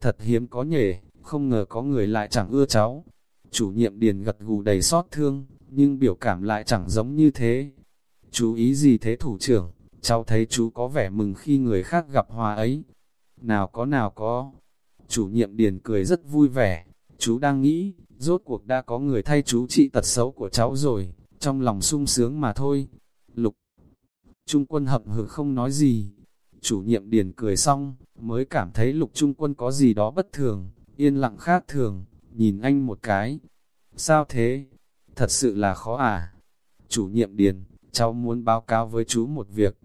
Thật hiếm có nhể, không ngờ có người lại chẳng ưa cháu. Chủ nhiệm điền gật gù đầy xót thương, nhưng biểu cảm lại chẳng giống như thế. Chú ý gì thế thủ trưởng, cháu thấy chú có vẻ mừng khi người khác gặp hòa ấy. Nào có nào có. Chủ nhiệm điền cười rất vui vẻ, chú đang nghĩ, rốt cuộc đã có người thay chú trị tật xấu của cháu rồi, trong lòng sung sướng mà thôi. Lục Trung quân hậm hực không nói gì. Chủ nhiệm điền cười xong, mới cảm thấy lục trung quân có gì đó bất thường, yên lặng khác thường, nhìn anh một cái. Sao thế? Thật sự là khó à? Chủ nhiệm điền, cháu muốn báo cáo với chú một việc.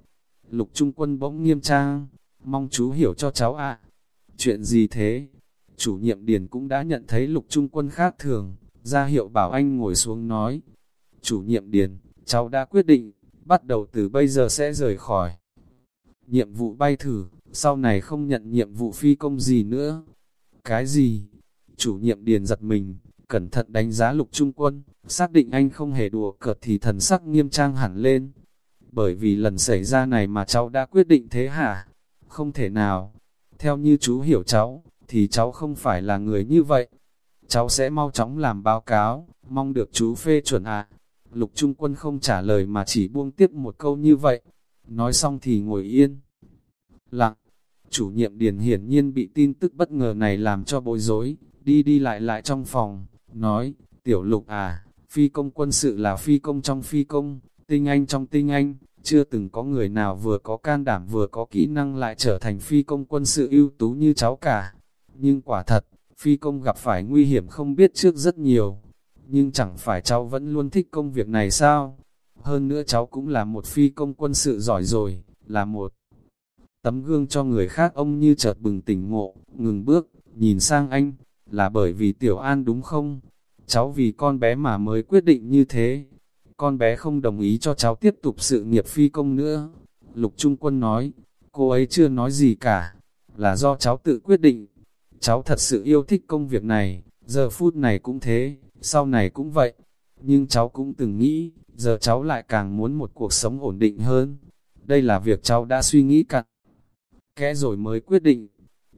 Lục trung quân bỗng nghiêm trang, mong chú hiểu cho cháu ạ. Chuyện gì thế? Chủ nhiệm điền cũng đã nhận thấy lục trung quân khác thường, ra hiệu bảo anh ngồi xuống nói. Chủ nhiệm điền, cháu đã quyết định, bắt đầu từ bây giờ sẽ rời khỏi. Nhiệm vụ bay thử, sau này không nhận nhiệm vụ phi công gì nữa. Cái gì? Chủ nhiệm điền giật mình, cẩn thận đánh giá lục trung quân, xác định anh không hề đùa cợt thì thần sắc nghiêm trang hẳn lên. Bởi vì lần xảy ra này mà cháu đã quyết định thế hả? Không thể nào. Theo như chú hiểu cháu, thì cháu không phải là người như vậy. Cháu sẽ mau chóng làm báo cáo, mong được chú phê chuẩn ạ. À. Lục Trung Quân không trả lời mà chỉ buông tiếp một câu như vậy. Nói xong thì ngồi yên. Lặng, chủ nhiệm Điền hiển nhiên bị tin tức bất ngờ này làm cho bối rối, đi đi lại lại trong phòng, nói, tiểu lục à, phi công quân sự là phi công trong phi công, tinh anh trong tinh anh, chưa từng có người nào vừa có can đảm vừa có kỹ năng lại trở thành phi công quân sự ưu tú như cháu cả. Nhưng quả thật, phi công gặp phải nguy hiểm không biết trước rất nhiều, nhưng chẳng phải cháu vẫn luôn thích công việc này sao? Hơn nữa cháu cũng là một phi công quân sự giỏi rồi, là một tấm gương cho người khác ông như chợt bừng tỉnh ngộ, ngừng bước, nhìn sang anh, là bởi vì Tiểu An đúng không? Cháu vì con bé mà mới quyết định như thế. Con bé không đồng ý cho cháu tiếp tục sự nghiệp phi công nữa. Lục Trung Quân nói, cô ấy chưa nói gì cả, là do cháu tự quyết định. Cháu thật sự yêu thích công việc này, giờ phút này cũng thế, sau này cũng vậy. Nhưng cháu cũng từng nghĩ, giờ cháu lại càng muốn một cuộc sống ổn định hơn. Đây là việc cháu đã suy nghĩ cặn kẽ rồi mới quyết định.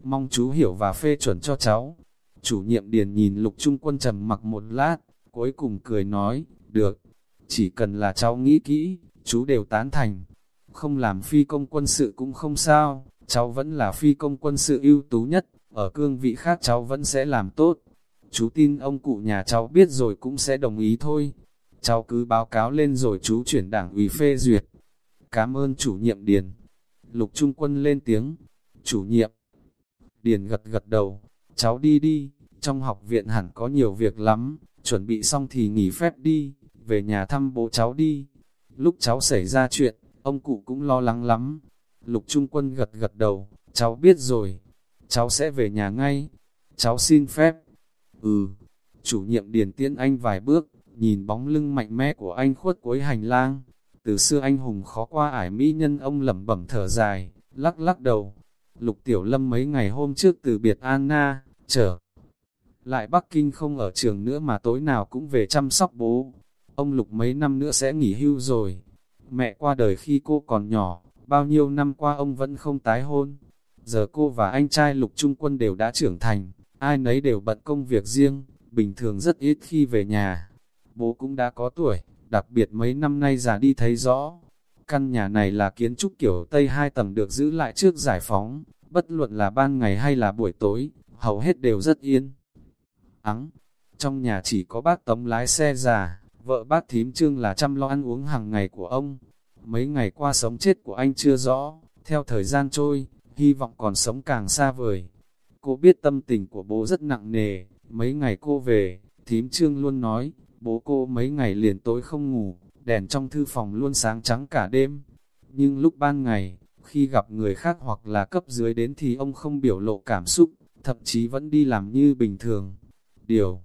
Mong chú hiểu và phê chuẩn cho cháu. Chủ nhiệm điền nhìn lục trung quân trầm mặc một lát, cuối cùng cười nói, được, chỉ cần là cháu nghĩ kỹ, chú đều tán thành. Không làm phi công quân sự cũng không sao, cháu vẫn là phi công quân sự ưu tú nhất, ở cương vị khác cháu vẫn sẽ làm tốt. Chú tin ông cụ nhà cháu biết rồi cũng sẽ đồng ý thôi. Cháu cứ báo cáo lên rồi chú chuyển đảng ủy phê duyệt. Cảm ơn chủ nhiệm Điền. Lục Trung Quân lên tiếng. Chủ nhiệm. Điền gật gật đầu. Cháu đi đi, trong học viện hẳn có nhiều việc lắm, chuẩn bị xong thì nghỉ phép đi, về nhà thăm bố cháu đi. Lúc cháu xảy ra chuyện, ông cụ cũng lo lắng lắm. Lục Trung Quân gật gật đầu, cháu biết rồi, cháu sẽ về nhà ngay. Cháu xin phép. Ừ, chủ nhiệm điền tiễn anh vài bước, nhìn bóng lưng mạnh mẽ của anh khuất cuối hành lang. Từ xưa anh hùng khó qua ải mỹ nhân ông lẩm bẩm thở dài, lắc lắc đầu. Lục Tiểu Lâm mấy ngày hôm trước từ biệt Anna, trở lại Bắc Kinh không ở trường nữa mà tối nào cũng về chăm sóc bố. Ông Lục mấy năm nữa sẽ nghỉ hưu rồi. Mẹ qua đời khi cô còn nhỏ, bao nhiêu năm qua ông vẫn không tái hôn. Giờ cô và anh trai Lục Trung Quân đều đã trưởng thành, ai nấy đều bận công việc riêng, bình thường rất ít khi về nhà. Bố cũng đã có tuổi, đặc biệt mấy năm nay già đi thấy rõ. Căn nhà này là kiến trúc kiểu Tây hai tầng được giữ lại trước giải phóng, bất luận là ban ngày hay là buổi tối, hầu hết đều rất yên. Ắng, trong nhà chỉ có bác Tống lái xe già, vợ bác thím trương là chăm lo ăn uống hàng ngày của ông. Mấy ngày qua sống chết của anh chưa rõ, theo thời gian trôi, hy vọng còn sống càng xa vời. Cô biết tâm tình của bố rất nặng nề, mấy ngày cô về, thím trương luôn nói, bố cô mấy ngày liền tối không ngủ, đèn trong thư phòng luôn sáng trắng cả đêm. Nhưng lúc ban ngày, khi gặp người khác hoặc là cấp dưới đến thì ông không biểu lộ cảm xúc, thậm chí vẫn đi làm như bình thường. Điều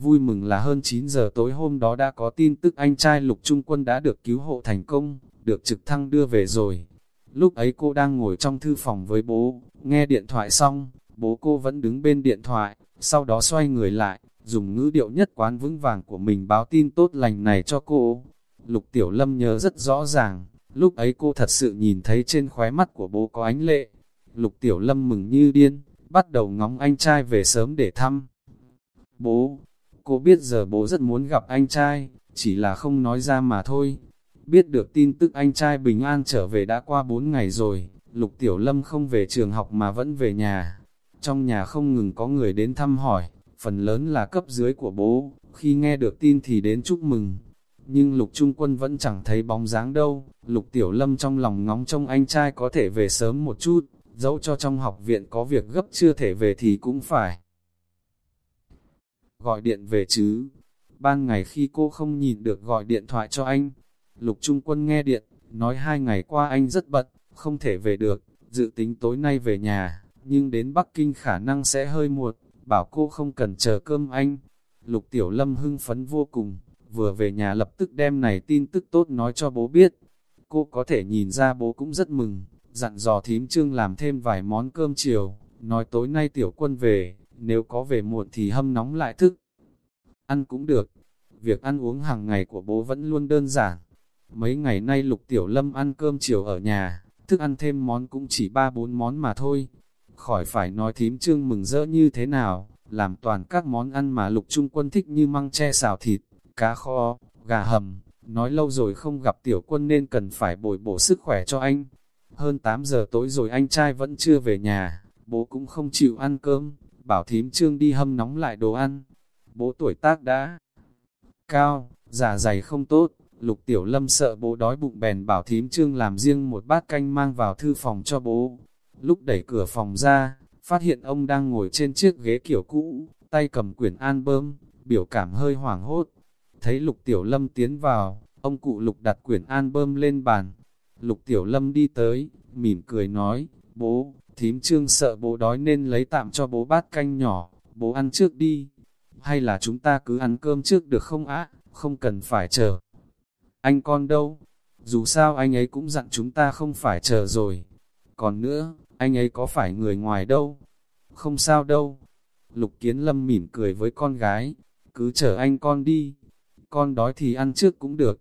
vui mừng là hơn 9 giờ tối hôm đó đã có tin tức anh trai Lục Trung Quân đã được cứu hộ thành công, được trực thăng đưa về rồi. Lúc ấy cô đang ngồi trong thư phòng với bố, nghe điện thoại xong, bố cô vẫn đứng bên điện thoại, sau đó xoay người lại, dùng ngữ điệu nhất quán vững vàng của mình báo tin tốt lành này cho cô. Lục Tiểu Lâm nhớ rất rõ ràng, lúc ấy cô thật sự nhìn thấy trên khóe mắt của bố có ánh lệ. Lục Tiểu Lâm mừng như điên, bắt đầu ngóng anh trai về sớm để thăm. Bố, cô biết giờ bố rất muốn gặp anh trai, chỉ là không nói ra mà thôi. Biết được tin tức anh trai bình an trở về đã qua 4 ngày rồi, Lục Tiểu Lâm không về trường học mà vẫn về nhà. Trong nhà không ngừng có người đến thăm hỏi, phần lớn là cấp dưới của bố, khi nghe được tin thì đến chúc mừng. Nhưng Lục Trung Quân vẫn chẳng thấy bóng dáng đâu, Lục Tiểu Lâm trong lòng ngóng trông anh trai có thể về sớm một chút, dẫu cho trong học viện có việc gấp chưa thể về thì cũng phải. Gọi điện về chứ, ban ngày khi cô không nhìn được gọi điện thoại cho anh, Lục Trung Quân nghe điện, nói hai ngày qua anh rất bận, không thể về được, dự tính tối nay về nhà, nhưng đến Bắc Kinh khả năng sẽ hơi muộn, bảo cô không cần chờ cơm anh. Lục Tiểu Lâm hưng phấn vô cùng, vừa về nhà lập tức đem này tin tức tốt nói cho bố biết. Cô có thể nhìn ra bố cũng rất mừng, dặn dò thím trương làm thêm vài món cơm chiều, nói tối nay tiểu quân về, nếu có về muộn thì hâm nóng lại thức. Ăn cũng được, việc ăn uống hàng ngày của bố vẫn luôn đơn giản. Mấy ngày nay lục tiểu lâm ăn cơm chiều ở nhà, thức ăn thêm món cũng chỉ ba bốn món mà thôi. Khỏi phải nói thím trương mừng rỡ như thế nào, làm toàn các món ăn mà lục trung quân thích như măng tre xào thịt, cá kho, gà hầm. Nói lâu rồi không gặp tiểu quân nên cần phải bồi bổ sức khỏe cho anh. Hơn 8 giờ tối rồi anh trai vẫn chưa về nhà, bố cũng không chịu ăn cơm, bảo thím trương đi hâm nóng lại đồ ăn. Bố tuổi tác đã cao, giả dày không tốt, lục tiểu lâm sợ bố đói bụng bèn bảo thím trương làm riêng một bát canh mang vào thư phòng cho bố. Lúc đẩy cửa phòng ra, phát hiện ông đang ngồi trên chiếc ghế kiểu cũ, tay cầm quyển album, biểu cảm hơi hoảng hốt. Thấy lục tiểu lâm tiến vào, ông cụ lục đặt quyển album lên bàn. Lục tiểu lâm đi tới, mỉm cười nói, bố, thím trương sợ bố đói nên lấy tạm cho bố bát canh nhỏ, bố ăn trước đi. Hay là chúng ta cứ ăn cơm trước được không á, không cần phải chờ. Anh con đâu? Dù sao anh ấy cũng dặn chúng ta không phải chờ rồi. Còn nữa, anh ấy có phải người ngoài đâu? Không sao đâu. Lục Kiến Lâm mỉm cười với con gái, cứ chờ anh con đi. Con đói thì ăn trước cũng được.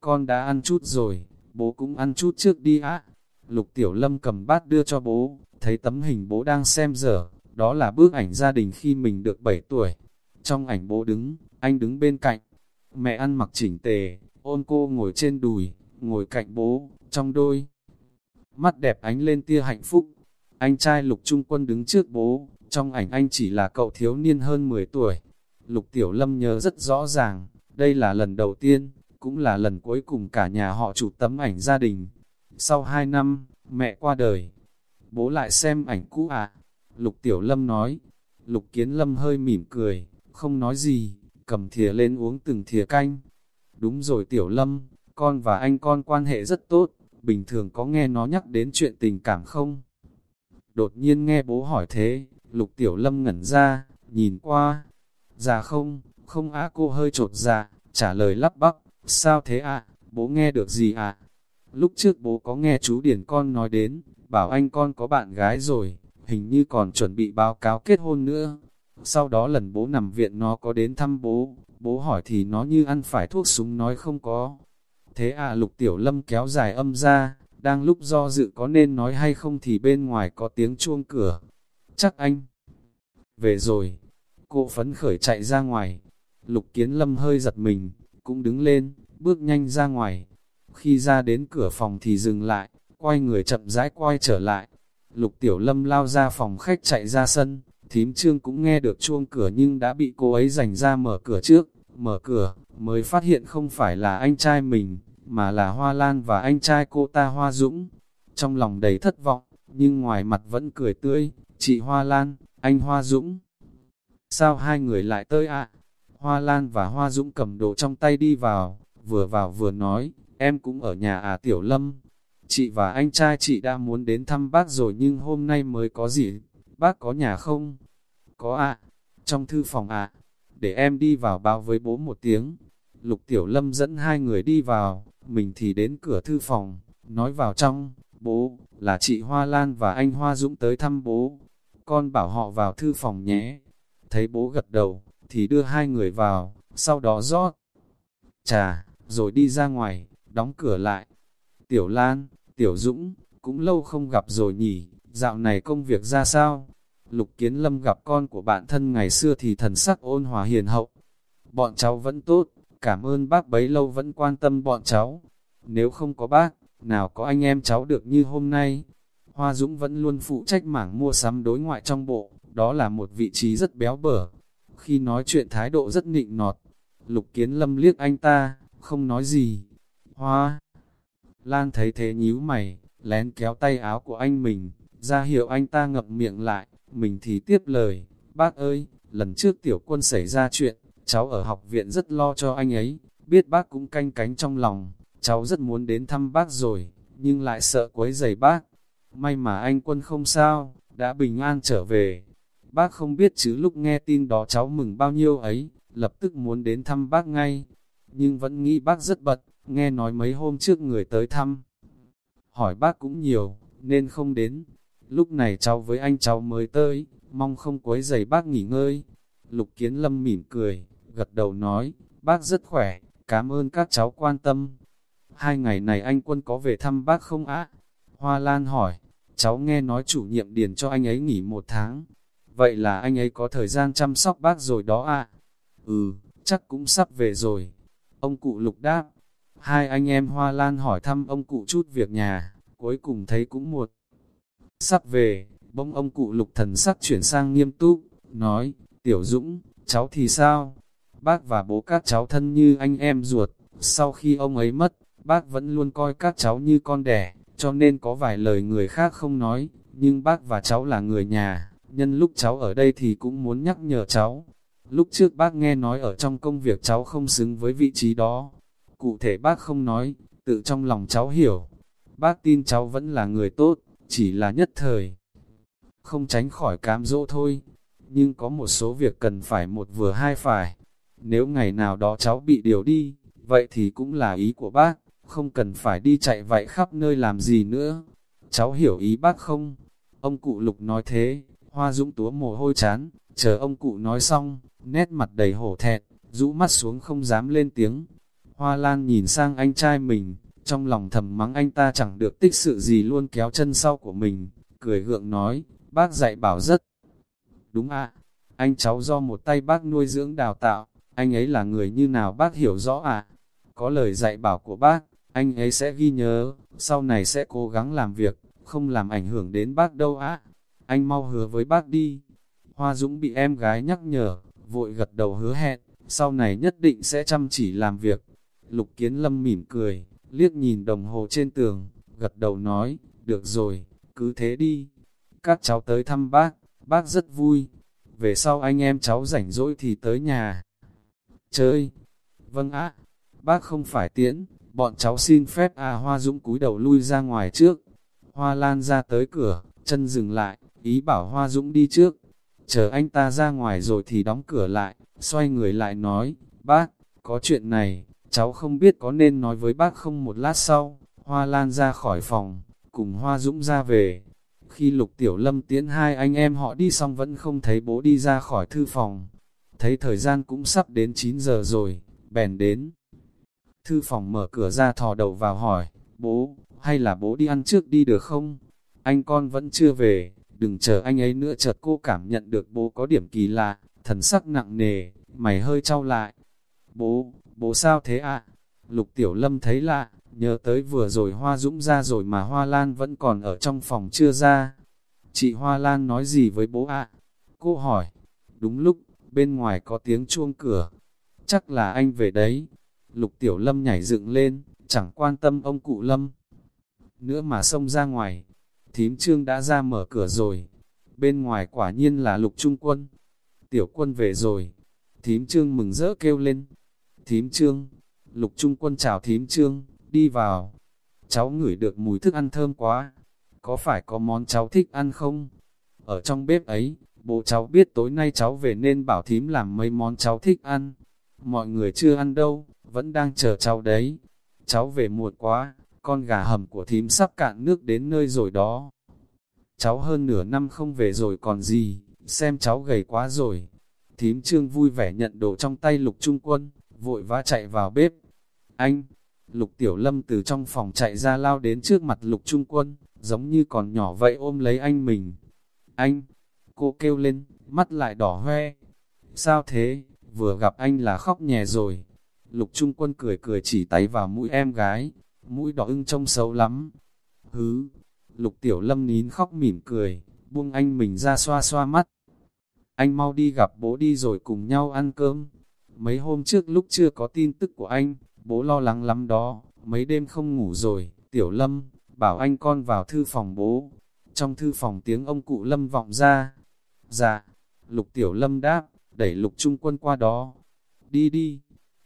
Con đã ăn chút rồi, bố cũng ăn chút trước đi á. Lục Tiểu Lâm cầm bát đưa cho bố, thấy tấm hình bố đang xem dở, đó là bức ảnh gia đình khi mình được 7 tuổi. Trong ảnh bố đứng, anh đứng bên cạnh, mẹ ăn mặc chỉnh tề, ôm cô ngồi trên đùi, ngồi cạnh bố, trong đôi. Mắt đẹp ánh lên tia hạnh phúc, anh trai lục trung quân đứng trước bố, trong ảnh anh chỉ là cậu thiếu niên hơn 10 tuổi. Lục Tiểu Lâm nhớ rất rõ ràng, đây là lần đầu tiên, cũng là lần cuối cùng cả nhà họ chụp tấm ảnh gia đình. Sau 2 năm, mẹ qua đời. Bố lại xem ảnh cũ à? Lục Tiểu Lâm nói. Lục Kiến Lâm hơi mỉm cười, không nói gì, cầm thìa lên uống từng thìa canh. Đúng rồi Tiểu Lâm, con và anh con quan hệ rất tốt, bình thường có nghe nó nhắc đến chuyện tình cảm không? Đột nhiên nghe bố hỏi thế, Lục Tiểu Lâm ngẩn ra, nhìn qua. Dạ không, không á cô hơi trột dạ, trả lời lắp bắp, sao thế ạ, bố nghe được gì ạ? Lúc trước bố có nghe chú Điển con nói đến, bảo anh con có bạn gái rồi, hình như còn chuẩn bị báo cáo kết hôn nữa. Sau đó lần bố nằm viện nó có đến thăm bố, bố hỏi thì nó như ăn phải thuốc súng nói không có. Thế à lục tiểu lâm kéo dài âm ra, đang lúc do dự có nên nói hay không thì bên ngoài có tiếng chuông cửa. Chắc anh về rồi. Cô phấn khởi chạy ra ngoài. Lục kiến lâm hơi giật mình, cũng đứng lên, bước nhanh ra ngoài. Khi ra đến cửa phòng thì dừng lại, quay người chậm rãi quay trở lại. Lục tiểu lâm lao ra phòng khách chạy ra sân, thím trương cũng nghe được chuông cửa nhưng đã bị cô ấy giành ra mở cửa trước. Mở cửa, mới phát hiện không phải là anh trai mình, mà là Hoa Lan và anh trai cô ta Hoa Dũng. Trong lòng đầy thất vọng, nhưng ngoài mặt vẫn cười tươi, chị Hoa Lan, anh Hoa Dũng. Sao hai người lại tới ạ? Hoa Lan và Hoa Dũng cầm đồ trong tay đi vào, vừa vào vừa nói, em cũng ở nhà à Tiểu Lâm. Chị và anh trai chị đã muốn đến thăm bác rồi nhưng hôm nay mới có gì? Bác có nhà không? Có ạ. Trong thư phòng ạ. Để em đi vào báo với bố một tiếng. Lục Tiểu Lâm dẫn hai người đi vào, mình thì đến cửa thư phòng, nói vào trong, bố, là chị Hoa Lan và anh Hoa Dũng tới thăm bố. Con bảo họ vào thư phòng nhé. Thấy bố gật đầu, thì đưa hai người vào, sau đó rót trà, rồi đi ra ngoài, đóng cửa lại. Tiểu Lan, Tiểu Dũng, cũng lâu không gặp rồi nhỉ, dạo này công việc ra sao? Lục Kiến Lâm gặp con của bạn thân ngày xưa thì thần sắc ôn hòa hiền hậu. Bọn cháu vẫn tốt, cảm ơn bác bấy lâu vẫn quan tâm bọn cháu. Nếu không có bác, nào có anh em cháu được như hôm nay. Hoa Dũng vẫn luôn phụ trách mảng mua sắm đối ngoại trong bộ, đó là một vị trí rất béo bở. Khi nói chuyện thái độ rất nịnh nọt, Lục Kiến Lâm liếc anh ta, không nói gì. Hoa Lan thấy thế nhíu mày, lén kéo tay áo của anh mình, ra hiệu anh ta ngậm miệng lại, mình thì tiếp lời, bác ơi, lần trước tiểu quân xảy ra chuyện, cháu ở học viện rất lo cho anh ấy, biết bác cũng canh cánh trong lòng, cháu rất muốn đến thăm bác rồi, nhưng lại sợ quấy giày bác. May mà anh quân không sao, đã bình an trở về. Bác không biết chứ lúc nghe tin đó cháu mừng bao nhiêu ấy, lập tức muốn đến thăm bác ngay. Nhưng vẫn nghĩ bác rất bận, nghe nói mấy hôm trước người tới thăm. Hỏi bác cũng nhiều, nên không đến. Lúc này cháu với anh cháu mới tới, mong không quấy giày bác nghỉ ngơi. Lục Kiến Lâm mỉm cười, gật đầu nói, bác rất khỏe, cảm ơn các cháu quan tâm. Hai ngày này anh quân có về thăm bác không ạ? Hoa Lan hỏi, cháu nghe nói chủ nhiệm điền cho anh ấy nghỉ một tháng. Vậy là anh ấy có thời gian chăm sóc bác rồi đó ạ? Ừ, chắc cũng sắp về rồi. Ông cụ lục đáp. Hai anh em Hoa Lan hỏi thăm ông cụ chút việc nhà, cuối cùng thấy cũng một. Sắp về, bỗng ông cụ lục thần sắc chuyển sang nghiêm túc, nói, Tiểu Dũng, cháu thì sao? Bác và bố các cháu thân như anh em ruột, sau khi ông ấy mất, bác vẫn luôn coi các cháu như con đẻ, cho nên có vài lời người khác không nói, nhưng bác và cháu là người nhà, nhân lúc cháu ở đây thì cũng muốn nhắc nhở cháu. Lúc trước bác nghe nói ở trong công việc cháu không xứng với vị trí đó, cụ thể bác không nói, tự trong lòng cháu hiểu. Bác tin cháu vẫn là người tốt, chỉ là nhất thời. Không tránh khỏi cám dỗ thôi, nhưng có một số việc cần phải một vừa hai phải. Nếu ngày nào đó cháu bị điều đi, vậy thì cũng là ý của bác, không cần phải đi chạy vậy khắp nơi làm gì nữa. Cháu hiểu ý bác không? Ông cụ lục nói thế, hoa dũng túa mồ hôi chán, chờ ông cụ nói xong, nét mặt đầy hổ thẹn, rũ mắt xuống không dám lên tiếng. Hoa lan nhìn sang anh trai mình, trong lòng thầm mắng anh ta chẳng được tích sự gì luôn kéo chân sau của mình, cười gượng nói, bác dạy bảo rất. Đúng ạ, anh cháu do một tay bác nuôi dưỡng đào tạo, anh ấy là người như nào bác hiểu rõ ạ. Có lời dạy bảo của bác, anh ấy sẽ ghi nhớ, sau này sẽ cố gắng làm việc, không làm ảnh hưởng đến bác đâu á. Anh mau hứa với bác đi. Hoa Dũng bị em gái nhắc nhở, vội gật đầu hứa hẹn, sau này nhất định sẽ chăm chỉ làm việc. Lục Kiến Lâm mỉm cười, liếc nhìn đồng hồ trên tường, gật đầu nói, được rồi, cứ thế đi. Các cháu tới thăm bác, bác rất vui. Về sau anh em cháu rảnh rỗi thì tới nhà. Chơi. Vâng ạ, bác không phải tiễn, bọn cháu xin phép à Hoa Dũng cúi đầu lui ra ngoài trước. Hoa Lan ra tới cửa, chân dừng lại, ý bảo Hoa Dũng đi trước. Chờ anh ta ra ngoài rồi thì đóng cửa lại, xoay người lại nói, bác, có chuyện này, cháu không biết có nên nói với bác không một lát sau. Hoa Lan ra khỏi phòng, cùng Hoa Dũng ra về. Khi Lục Tiểu Lâm tiến hai anh em họ đi xong vẫn không thấy bố đi ra khỏi thư phòng. Thấy thời gian cũng sắp đến 9 giờ rồi, bèn đến. Thư phòng mở cửa ra thò đầu vào hỏi, bố, hay là bố đi ăn trước đi được không? Anh con vẫn chưa về, đừng chờ anh ấy nữa chợt cô cảm nhận được bố có điểm kỳ lạ, thần sắc nặng nề, mày hơi trao lại. Bố, bố sao thế ạ? Lục Tiểu Lâm thấy lạ, nhớ tới vừa rồi Hoa Dũng ra rồi mà Hoa Lan vẫn còn ở trong phòng chưa ra. Chị Hoa Lan nói gì với bố ạ? Cô hỏi, đúng lúc, bên ngoài có tiếng chuông cửa. Chắc là anh về đấy. Lục Tiểu Lâm nhảy dựng lên, chẳng quan tâm ông cụ Lâm. Nữa mà xông ra ngoài, thím trương đã ra mở cửa rồi. Bên ngoài quả nhiên là lục trung quân. Tiểu quân về rồi. Thím trương mừng rỡ kêu lên. Thím trương, lục trung quân chào thím trương, đi vào. Cháu ngửi được mùi thức ăn thơm quá. Có phải có món cháu thích ăn không? Ở trong bếp ấy, bố cháu biết tối nay cháu về nên bảo thím làm mấy món cháu thích ăn. Mọi người chưa ăn đâu, vẫn đang chờ cháu đấy. Cháu về muộn quá, con gà hầm của thím sắp cạn nước đến nơi rồi đó. Cháu hơn nửa năm không về rồi còn gì, xem cháu gầy quá rồi. Thím trương vui vẻ nhận đồ trong tay lục trung quân, vội vã chạy vào bếp. Anh, lục tiểu lâm từ trong phòng chạy ra lao đến trước mặt lục trung quân, giống như còn nhỏ vậy ôm lấy anh mình. Anh, cô kêu lên, mắt lại đỏ hoe. Sao thế, vừa gặp anh là khóc nhè rồi. Lục trung quân cười cười chỉ tay vào mũi em gái, mũi đỏ ưng trông xấu lắm. Hứ, lục tiểu lâm nín khóc mỉm cười, buông anh mình ra xoa xoa mắt. Anh mau đi gặp bố đi rồi cùng nhau ăn cơm. Mấy hôm trước lúc chưa có tin tức của anh, bố lo lắng lắm đó, mấy đêm không ngủ rồi, tiểu lâm, bảo anh con vào thư phòng bố. Trong thư phòng tiếng ông cụ lâm vọng ra. Dạ, lục tiểu lâm đáp, đẩy lục trung quân qua đó. Đi đi,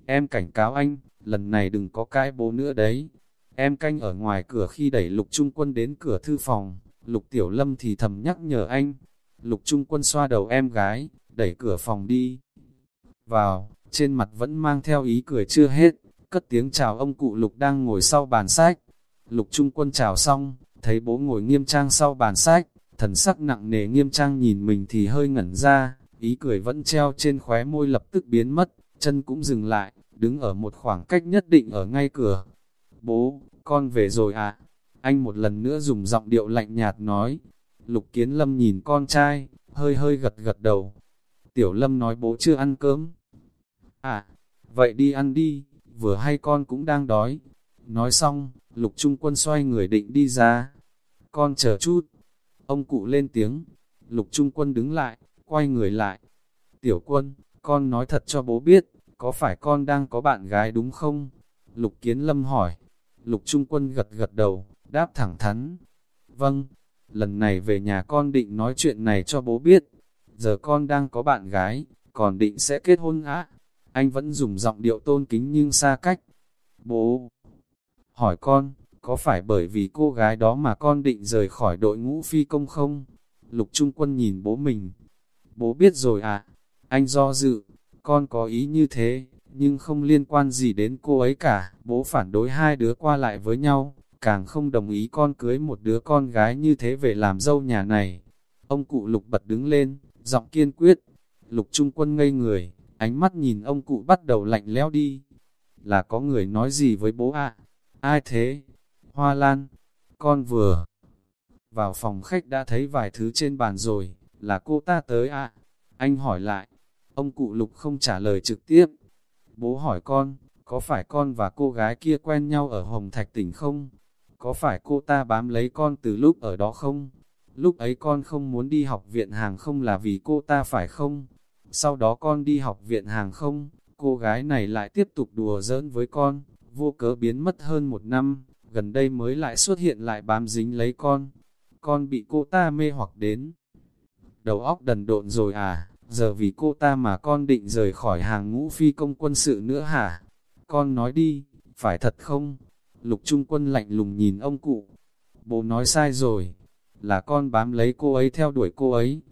em cảnh cáo anh, lần này đừng có cái bố nữa đấy. Em canh ở ngoài cửa khi đẩy lục trung quân đến cửa thư phòng, lục tiểu lâm thì thầm nhắc nhở anh. Lục trung quân xoa đầu em gái, đẩy cửa phòng đi. Vào, trên mặt vẫn mang theo ý cười chưa hết, cất tiếng chào ông cụ lục đang ngồi sau bàn sách. Lục trung quân chào xong, thấy bố ngồi nghiêm trang sau bàn sách, thần sắc nặng nề nghiêm trang nhìn mình thì hơi ngẩn ra, ý cười vẫn treo trên khóe môi lập tức biến mất, chân cũng dừng lại, đứng ở một khoảng cách nhất định ở ngay cửa, Bố, con về rồi à? Anh một lần nữa dùng giọng điệu lạnh nhạt nói. Lục Kiến Lâm nhìn con trai, hơi hơi gật gật đầu. Tiểu Lâm nói bố chưa ăn cơm. À, vậy đi ăn đi, vừa hay con cũng đang đói. Nói xong, Lục Trung Quân xoay người định đi ra. Con chờ chút. Ông cụ lên tiếng. Lục Trung Quân đứng lại, quay người lại. Tiểu Quân, con nói thật cho bố biết, có phải con đang có bạn gái đúng không? Lục Kiến Lâm hỏi. Lục Trung Quân gật gật đầu, đáp thẳng thắn. Vâng, lần này về nhà con định nói chuyện này cho bố biết. Giờ con đang có bạn gái, còn định sẽ kết hôn á. Anh vẫn dùng giọng điệu tôn kính nhưng xa cách. Bố, hỏi con, có phải bởi vì cô gái đó mà con định rời khỏi đội ngũ phi công không? Lục Trung Quân nhìn bố mình. Bố biết rồi à? Anh do dự, con có ý như thế nhưng không liên quan gì đến cô ấy cả. Bố phản đối hai đứa qua lại với nhau, càng không đồng ý con cưới một đứa con gái như thế về làm dâu nhà này. Ông cụ lục bật đứng lên, giọng kiên quyết. Lục trung quân ngây người, ánh mắt nhìn ông cụ bắt đầu lạnh lẽo đi. Là có người nói gì với bố ạ? Ai thế? Hoa Lan, con vừa vào phòng khách đã thấy vài thứ trên bàn rồi, là cô ta tới ạ. Anh hỏi lại, ông cụ lục không trả lời trực tiếp, Bố hỏi con, có phải con và cô gái kia quen nhau ở Hồng Thạch tỉnh không? Có phải cô ta bám lấy con từ lúc ở đó không? lúc ấy con không muốn đi học viện hàng không là vì cô ta phải không? Sau đó con đi học viện hàng không, cô gái này lại tiếp tục đùa giỡn với con, vô cớ biến mất hơn một năm, gần đây mới lại xuất hiện lại bám dính lấy con. Con bị cô ta mê hoặc đến. Đầu óc đần độn rồi à, giờ vì cô ta mà con định rời khỏi hàng ngũ phi công quân sự nữa hả? Con nói đi, phải thật không? Lục Trung Quân lạnh lùng nhìn ông cụ. Bố nói sai rồi, là con bám lấy cô ấy theo đuổi cô ấy.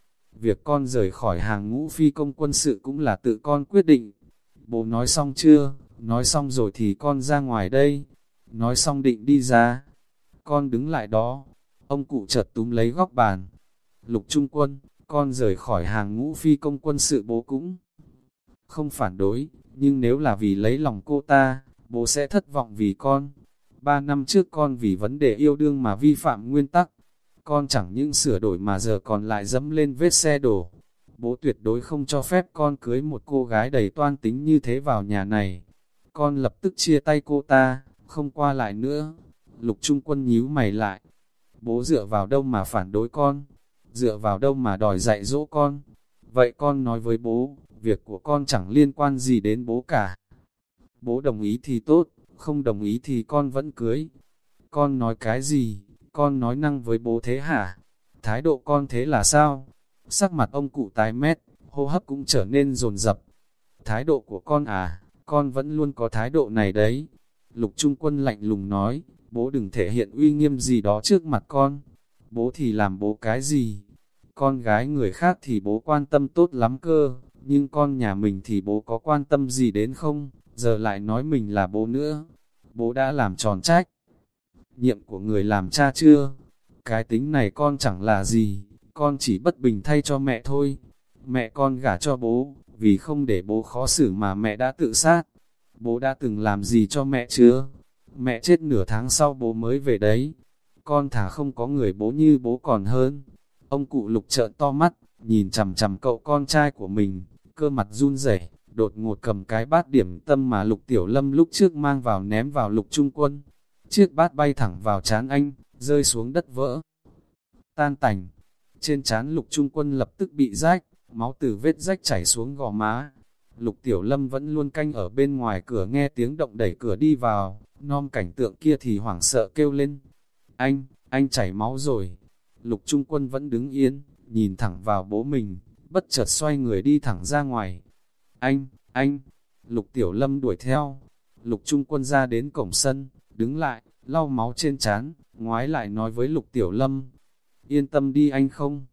Việc con rời khỏi hàng ngũ phi công quân sự cũng là tự con quyết định. Bố nói xong chưa? Nói xong rồi thì con ra ngoài đây. Nói xong định đi ra. Con đứng lại đó. Ông cụ chợt túm lấy góc bàn. Lục Trung Quân, con rời khỏi hàng ngũ phi công quân sự bố cũng không phản đối, nhưng nếu là vì lấy lòng cô ta, bố sẽ thất vọng vì con. Ba năm trước con vì vấn đề yêu đương mà vi phạm nguyên tắc, con chẳng những sửa đổi mà giờ còn lại dẫm lên vết xe đổ. Bố tuyệt đối không cho phép con cưới một cô gái đầy toan tính như thế vào nhà này. Con lập tức chia tay cô ta, không qua lại nữa. Lục Trung Quân nhíu mày lại. Bố dựa vào đâu mà phản đối con? Dựa vào đâu mà đòi dạy dỗ con? Vậy con nói với bố, việc của con chẳng liên quan gì đến bố cả. Bố đồng ý thì tốt, không đồng ý thì con vẫn cưới. Con nói cái gì? Con nói năng với bố thế hả? Thái độ con thế là sao? Sắc mặt ông cụ tái mét, hô hấp cũng trở nên rồn rập. Thái độ của con à, con vẫn luôn có thái độ này đấy. Lục Trung Quân lạnh lùng nói, bố đừng thể hiện uy nghiêm gì đó trước mặt con. Bố thì làm bố cái gì? Con gái người khác thì bố quan tâm tốt lắm cơ, nhưng con nhà mình thì bố có quan tâm gì đến không? Giờ lại nói mình là bố nữa. Bố đã làm tròn trách. Nhiệm của người làm cha chưa? Cái tính này con chẳng là gì, con chỉ bất bình thay cho mẹ thôi. Mẹ con gả cho bố, vì không để bố khó xử mà mẹ đã tự sát. Bố đã từng làm gì cho mẹ chưa? Mẹ chết nửa tháng sau bố mới về đấy. Con thả không có người bố như bố còn hơn. Ông cụ lục trợn to mắt, nhìn chằm chằm cậu con trai của mình, cơ mặt run rẩy, đột ngột cầm cái bát điểm tâm mà lục tiểu lâm lúc trước mang vào ném vào lục trung quân. Chiếc bát bay thẳng vào chán anh, rơi xuống đất vỡ. Tan tành, trên chán lục trung quân lập tức bị rách, máu từ vết rách chảy xuống gò má. Lục Tiểu Lâm vẫn luôn canh ở bên ngoài cửa nghe tiếng động đẩy cửa đi vào, non cảnh tượng kia thì hoảng sợ kêu lên. Anh, anh chảy máu rồi. Lục Trung Quân vẫn đứng yên, nhìn thẳng vào bố mình, bất chợt xoay người đi thẳng ra ngoài. Anh, anh, Lục Tiểu Lâm đuổi theo. Lục Trung Quân ra đến cổng sân, đứng lại, lau máu trên chán ngoái lại nói với Lục Tiểu Lâm. Yên tâm đi anh không?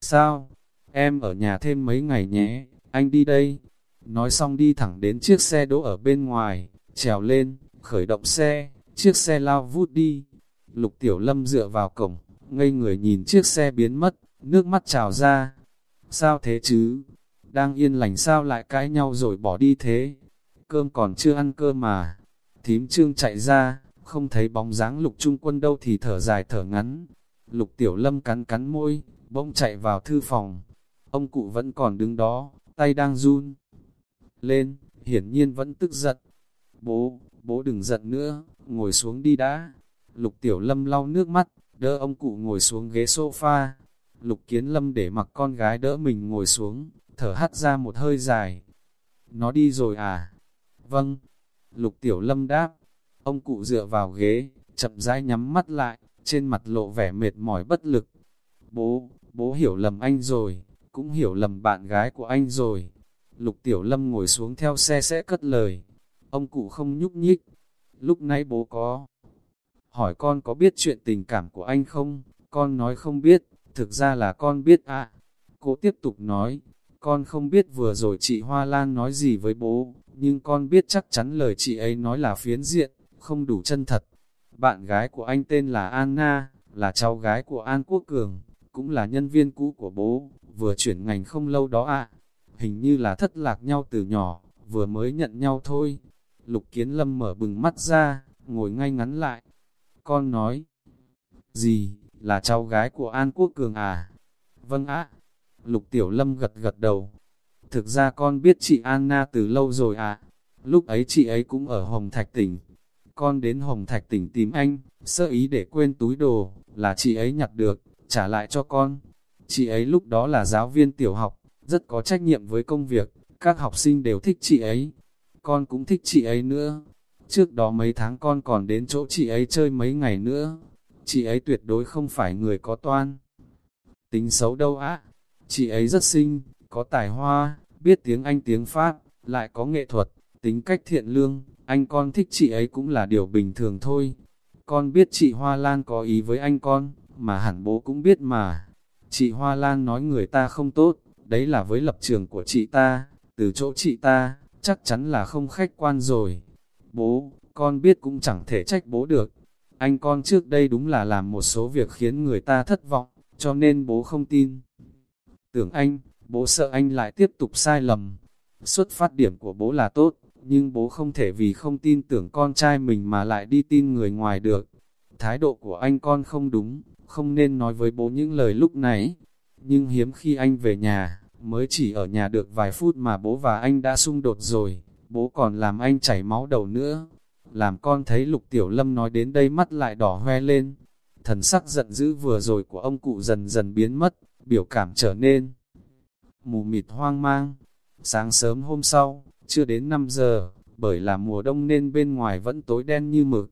Sao? Em ở nhà thêm mấy ngày nhé, anh đi đây. Nói xong đi thẳng đến chiếc xe đỗ ở bên ngoài, trèo lên, khởi động xe, chiếc xe lao vút đi. Lục Tiểu Lâm dựa vào cổng, ngây người nhìn chiếc xe biến mất, nước mắt trào ra. Sao thế chứ? Đang yên lành sao lại cãi nhau rồi bỏ đi thế? Cơm còn chưa ăn cơ mà. Thím trương chạy ra, không thấy bóng dáng lục trung quân đâu thì thở dài thở ngắn. Lục Tiểu Lâm cắn cắn môi, bỗng chạy vào thư phòng. Ông cụ vẫn còn đứng đó, tay đang run. Lên, hiển nhiên vẫn tức giận. Bố, bố đừng giận nữa, ngồi xuống đi đã. Lục Tiểu Lâm lau nước mắt, đỡ ông cụ ngồi xuống ghế sofa. Lục Kiến Lâm để mặc con gái đỡ mình ngồi xuống, thở hắt ra một hơi dài. Nó đi rồi à? Vâng. Lục Tiểu Lâm đáp. Ông cụ dựa vào ghế, chậm rãi nhắm mắt lại, trên mặt lộ vẻ mệt mỏi bất lực. Bố, bố hiểu lầm anh rồi, cũng hiểu lầm bạn gái của anh rồi. Lục Tiểu Lâm ngồi xuống theo xe sẽ cất lời. Ông cụ không nhúc nhích. Lúc nãy bố có hỏi con có biết chuyện tình cảm của anh không? Con nói không biết, thực ra là con biết ạ. À. Cô tiếp tục nói, con không biết vừa rồi chị Hoa Lan nói gì với bố, nhưng con biết chắc chắn lời chị ấy nói là phiến diện, không đủ chân thật. Bạn gái của anh tên là Anna, là cháu gái của An Quốc Cường, cũng là nhân viên cũ của bố, vừa chuyển ngành không lâu đó ạ. Hình như là thất lạc nhau từ nhỏ, vừa mới nhận nhau thôi. Lục Kiến Lâm mở bừng mắt ra, ngồi ngay ngắn lại. Con nói, gì, là cháu gái của An Quốc Cường à? Vâng ạ. Lục Tiểu Lâm gật gật đầu. Thực ra con biết chị Anna từ lâu rồi à. Lúc ấy chị ấy cũng ở Hồng Thạch tỉnh. Con đến Hồng Thạch tỉnh tìm anh, sơ ý để quên túi đồ, là chị ấy nhặt được, trả lại cho con. Chị ấy lúc đó là giáo viên tiểu học, rất có trách nhiệm với công việc, các học sinh đều thích chị ấy. Con cũng thích chị ấy nữa. Trước đó mấy tháng con còn đến chỗ chị ấy chơi mấy ngày nữa. Chị ấy tuyệt đối không phải người có toan. Tính xấu đâu á. Chị ấy rất xinh, có tài hoa, biết tiếng Anh tiếng Pháp, lại có nghệ thuật, tính cách thiện lương. Anh con thích chị ấy cũng là điều bình thường thôi. Con biết chị Hoa Lan có ý với anh con, mà hẳn bố cũng biết mà. Chị Hoa Lan nói người ta không tốt, đấy là với lập trường của chị ta, từ chỗ chị ta, chắc chắn là không khách quan rồi. Bố, con biết cũng chẳng thể trách bố được. Anh con trước đây đúng là làm một số việc khiến người ta thất vọng, cho nên bố không tin. Tưởng anh, bố sợ anh lại tiếp tục sai lầm. Xuất phát điểm của bố là tốt, nhưng bố không thể vì không tin tưởng con trai mình mà lại đi tin người ngoài được. Thái độ của anh con không đúng, không nên nói với bố những lời lúc nãy. Nhưng hiếm khi anh về nhà, mới chỉ ở nhà được vài phút mà bố và anh đã xung đột rồi, bố còn làm anh chảy máu đầu nữa. Làm con thấy lục tiểu lâm nói đến đây mắt lại đỏ hoe lên. Thần sắc giận dữ vừa rồi của ông cụ dần dần biến mất, biểu cảm trở nên mù mịt hoang mang. Sáng sớm hôm sau, chưa đến 5 giờ, bởi là mùa đông nên bên ngoài vẫn tối đen như mực.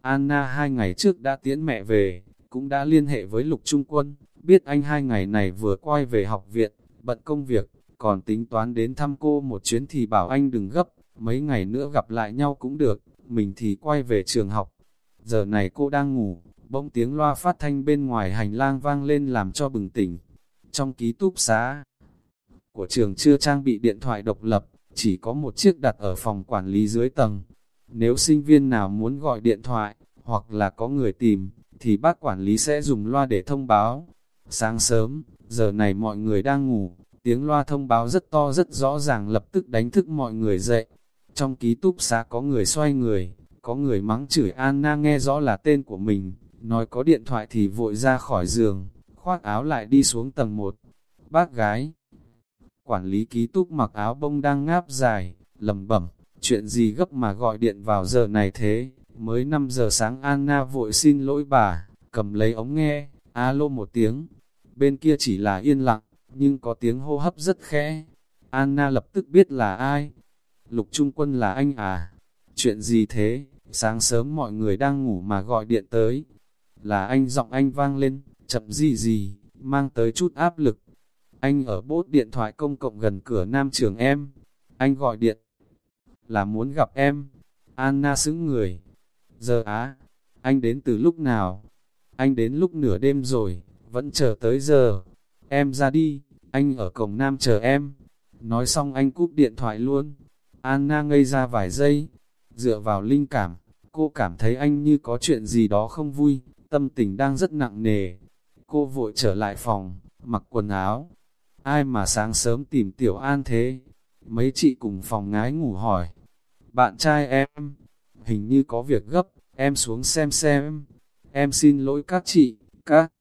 Anna hai ngày trước đã tiễn mẹ về, cũng đã liên hệ với Lục Trung Quân, biết anh hai ngày này vừa quay về học viện, bận công việc, còn tính toán đến thăm cô một chuyến thì bảo anh đừng gấp, mấy ngày nữa gặp lại nhau cũng được, mình thì quay về trường học. Giờ này cô đang ngủ, bỗng tiếng loa phát thanh bên ngoài hành lang vang lên làm cho bừng tỉnh. Trong ký túc xá của trường chưa trang bị điện thoại độc lập, chỉ có một chiếc đặt ở phòng quản lý dưới tầng. Nếu sinh viên nào muốn gọi điện thoại, hoặc là có người tìm, thì bác quản lý sẽ dùng loa để thông báo. Sáng sớm, giờ này mọi người đang ngủ, tiếng loa thông báo rất to rất rõ ràng lập tức đánh thức mọi người dậy. Trong ký túc xá có người xoay người, có người mắng chửi Anna nghe rõ là tên của mình, nói có điện thoại thì vội ra khỏi giường, khoác áo lại đi xuống tầng 1. Bác gái Quản lý ký túc mặc áo bông đang ngáp dài, lầm bẩm, chuyện gì gấp mà gọi điện vào giờ này thế, mới 5 giờ sáng Anna vội xin lỗi bà, cầm lấy ống nghe, alo một tiếng, bên kia chỉ là yên lặng, nhưng có tiếng hô hấp rất khẽ. Anna lập tức biết là ai. Lục Trung Quân là anh à? Chuyện gì thế? Sáng sớm mọi người đang ngủ mà gọi điện tới. Là anh giọng anh vang lên, chậm gì gì, mang tới chút áp lực. Anh ở bốt điện thoại công cộng gần cửa nam trường em. Anh gọi điện. Là muốn gặp em. Anna xứng người. Giờ á, anh đến từ lúc nào? Anh đến lúc nửa đêm rồi, vẫn chờ tới giờ. Em ra đi, anh ở cổng nam chờ em. Nói xong anh cúp điện thoại luôn. Anna ngây ra vài giây. Dựa vào linh cảm, cô cảm thấy anh như có chuyện gì đó không vui, tâm tình đang rất nặng nề. Cô vội trở lại phòng, mặc quần áo, Ai mà sáng sớm tìm Tiểu An thế? Mấy chị cùng phòng ngái ngủ hỏi. Bạn trai em, hình như có việc gấp, em xuống xem xem. Em xin lỗi các chị, các.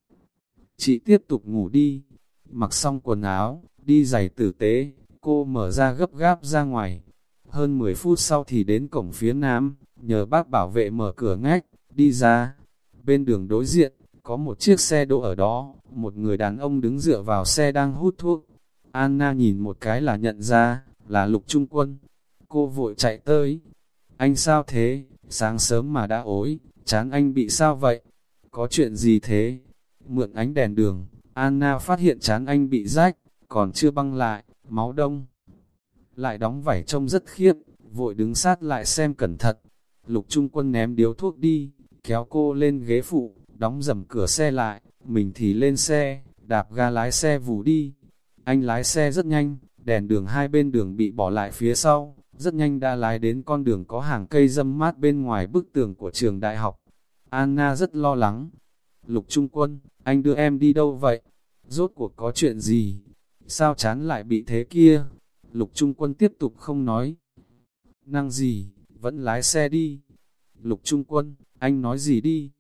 Chị tiếp tục ngủ đi. Mặc xong quần áo, đi giày tử tế, cô mở ra gấp gáp ra ngoài. Hơn 10 phút sau thì đến cổng phía nam, nhờ bác bảo vệ mở cửa ngách, đi ra. Bên đường đối diện, có một chiếc xe đỗ ở đó, một người đàn ông đứng dựa vào xe đang hút thuốc. Anna nhìn một cái là nhận ra, là lục trung quân. Cô vội chạy tới. Anh sao thế? Sáng sớm mà đã ối, chán anh bị sao vậy? Có chuyện gì thế? Mượn ánh đèn đường, Anna phát hiện chán anh bị rách, còn chưa băng lại, máu đông. Lại đóng vảy trông rất khiếp, vội đứng sát lại xem cẩn thận. Lục trung quân ném điếu thuốc đi, kéo cô lên ghế phụ, đóng dầm cửa xe lại, mình thì lên xe, đạp ga lái xe vù đi. Anh lái xe rất nhanh, đèn đường hai bên đường bị bỏ lại phía sau, rất nhanh đã lái đến con đường có hàng cây dâm mát bên ngoài bức tường của trường đại học. Anna rất lo lắng. Lục Trung Quân, anh đưa em đi đâu vậy? Rốt cuộc có chuyện gì? Sao chán lại bị thế kia? Lục Trung Quân tiếp tục không nói. Năng gì, vẫn lái xe đi. Lục Trung Quân, anh nói gì đi?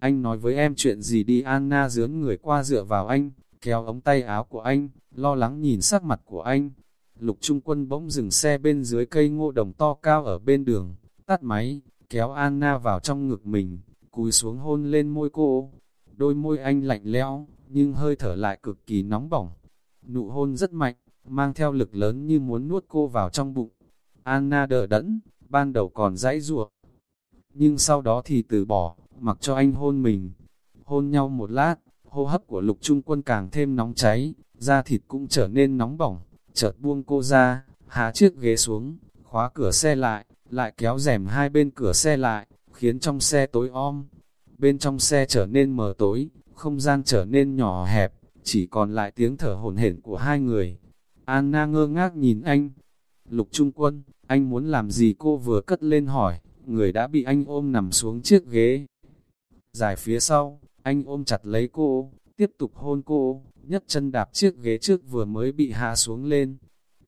Anh nói với em chuyện gì đi Anna dướn người qua dựa vào anh, kéo ống tay áo của anh, lo lắng nhìn sắc mặt của anh. Lục Trung Quân bỗng dừng xe bên dưới cây ngô đồng to cao ở bên đường, tắt máy, kéo Anna vào trong ngực mình, cúi xuống hôn lên môi cô. Đôi môi anh lạnh lẽo, nhưng hơi thở lại cực kỳ nóng bỏng. Nụ hôn rất mạnh, mang theo lực lớn như muốn nuốt cô vào trong bụng. Anna đỡ đẫn, ban đầu còn dãy ruột, Nhưng sau đó thì từ bỏ, mặc cho anh hôn mình. Hôn nhau một lát, hô hấp của lục trung quân càng thêm nóng cháy, da thịt cũng trở nên nóng bỏng, chợt buông cô ra, hạ chiếc ghế xuống, khóa cửa xe lại, lại kéo rèm hai bên cửa xe lại, khiến trong xe tối om. Bên trong xe trở nên mờ tối, không gian trở nên nhỏ hẹp, chỉ còn lại tiếng thở hổn hển của hai người. Anna ngơ ngác nhìn anh. Lục Trung Quân, anh muốn làm gì cô vừa cất lên hỏi, người đã bị anh ôm nằm xuống chiếc ghế. Dài phía sau, anh ôm chặt lấy cô, tiếp tục hôn cô, nhấc chân đạp chiếc ghế trước vừa mới bị hạ xuống lên.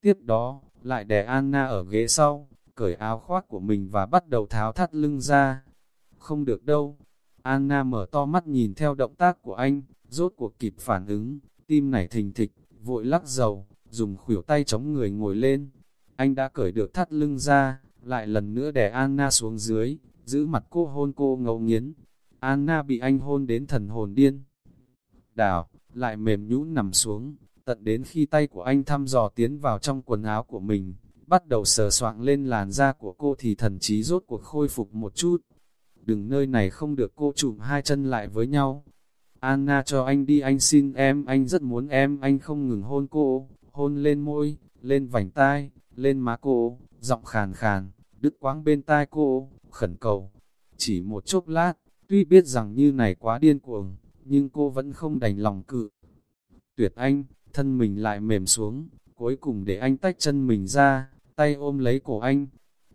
Tiếp đó, lại đè Anna ở ghế sau, cởi áo khoác của mình và bắt đầu tháo thắt lưng ra. Không được đâu. Anna mở to mắt nhìn theo động tác của anh, rốt cuộc kịp phản ứng, tim nảy thình thịch, vội lắc dầu, dùng khuỷu tay chống người ngồi lên. Anh đã cởi được thắt lưng ra, lại lần nữa đè Anna xuống dưới, giữ mặt cô hôn cô ngấu nghiến. Anna bị anh hôn đến thần hồn điên. Đảo, lại mềm nhũn nằm xuống, tận đến khi tay của anh thăm dò tiến vào trong quần áo của mình, bắt đầu sờ soạng lên làn da của cô thì thần trí rốt cuộc khôi phục một chút. Đừng nơi này không được cô chụm hai chân lại với nhau. Anna cho anh đi anh xin em, anh rất muốn em, anh không ngừng hôn cô, hôn lên môi, lên vành tai, lên má cô, giọng khàn khàn, đứt quãng bên tai cô, khẩn cầu. Chỉ một chốc lát, tuy biết rằng như này quá điên cuồng, nhưng cô vẫn không đành lòng cự. Tuyệt anh, thân mình lại mềm xuống, cuối cùng để anh tách chân mình ra, tay ôm lấy cổ anh.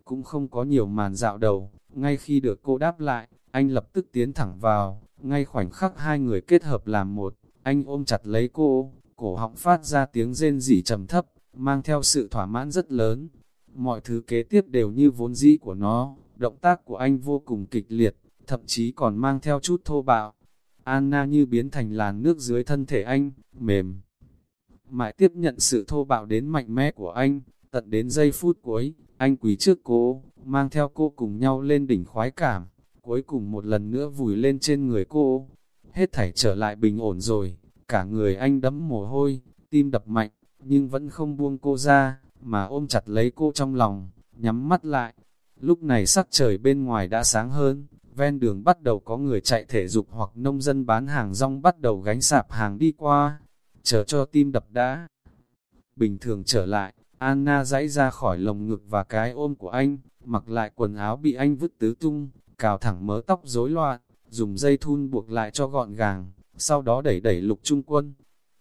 Cũng không có nhiều màn dạo đầu, ngay khi được cô đáp lại, anh lập tức tiến thẳng vào, ngay khoảnh khắc hai người kết hợp làm một, anh ôm chặt lấy cô, cổ họng phát ra tiếng rên rỉ trầm thấp, mang theo sự thỏa mãn rất lớn. Mọi thứ kế tiếp đều như vốn dĩ của nó, động tác của anh vô cùng kịch liệt, thậm chí còn mang theo chút thô bạo. Anna như biến thành làn nước dưới thân thể anh, mềm. Mãi tiếp nhận sự thô bạo đến mạnh mẽ của anh, tận đến giây phút cuối, anh quỳ trước cô, mang theo cô cùng nhau lên đỉnh khoái cảm, cuối cùng một lần nữa vùi lên trên người cô. Hết thảy trở lại bình ổn rồi, cả người anh đẫm mồ hôi, tim đập mạnh, nhưng vẫn không buông cô ra, mà ôm chặt lấy cô trong lòng, nhắm mắt lại. Lúc này sắc trời bên ngoài đã sáng hơn, ven đường bắt đầu có người chạy thể dục hoặc nông dân bán hàng rong bắt đầu gánh sạp hàng đi qua, chờ cho tim đập đã. Bình thường trở lại, Anna dãy ra khỏi lồng ngực và cái ôm của anh, mặc lại quần áo bị anh vứt tứ tung, cào thẳng mớ tóc rối loạn, dùng dây thun buộc lại cho gọn gàng, sau đó đẩy đẩy lục trung quân.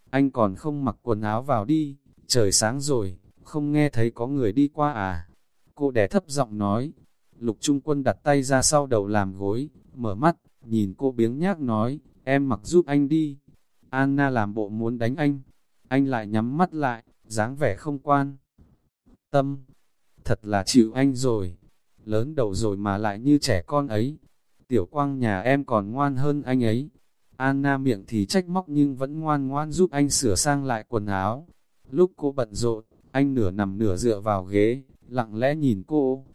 Anh còn không mặc quần áo vào đi, trời sáng rồi, không nghe thấy có người đi qua à. Cô đẻ thấp giọng nói, lục trung quân đặt tay ra sau đầu làm gối, mở mắt, nhìn cô biếng nhác nói, em mặc giúp anh đi. Anna làm bộ muốn đánh anh, anh lại nhắm mắt lại, dáng vẻ không quan. Tâm, thật là chịu anh rồi, lớn đầu rồi mà lại như trẻ con ấy. Tiểu quang nhà em còn ngoan hơn anh ấy. Anna miệng thì trách móc nhưng vẫn ngoan ngoan giúp anh sửa sang lại quần áo. Lúc cô bận rộn, anh nửa nằm nửa dựa vào ghế, lặng lẽ nhìn cô.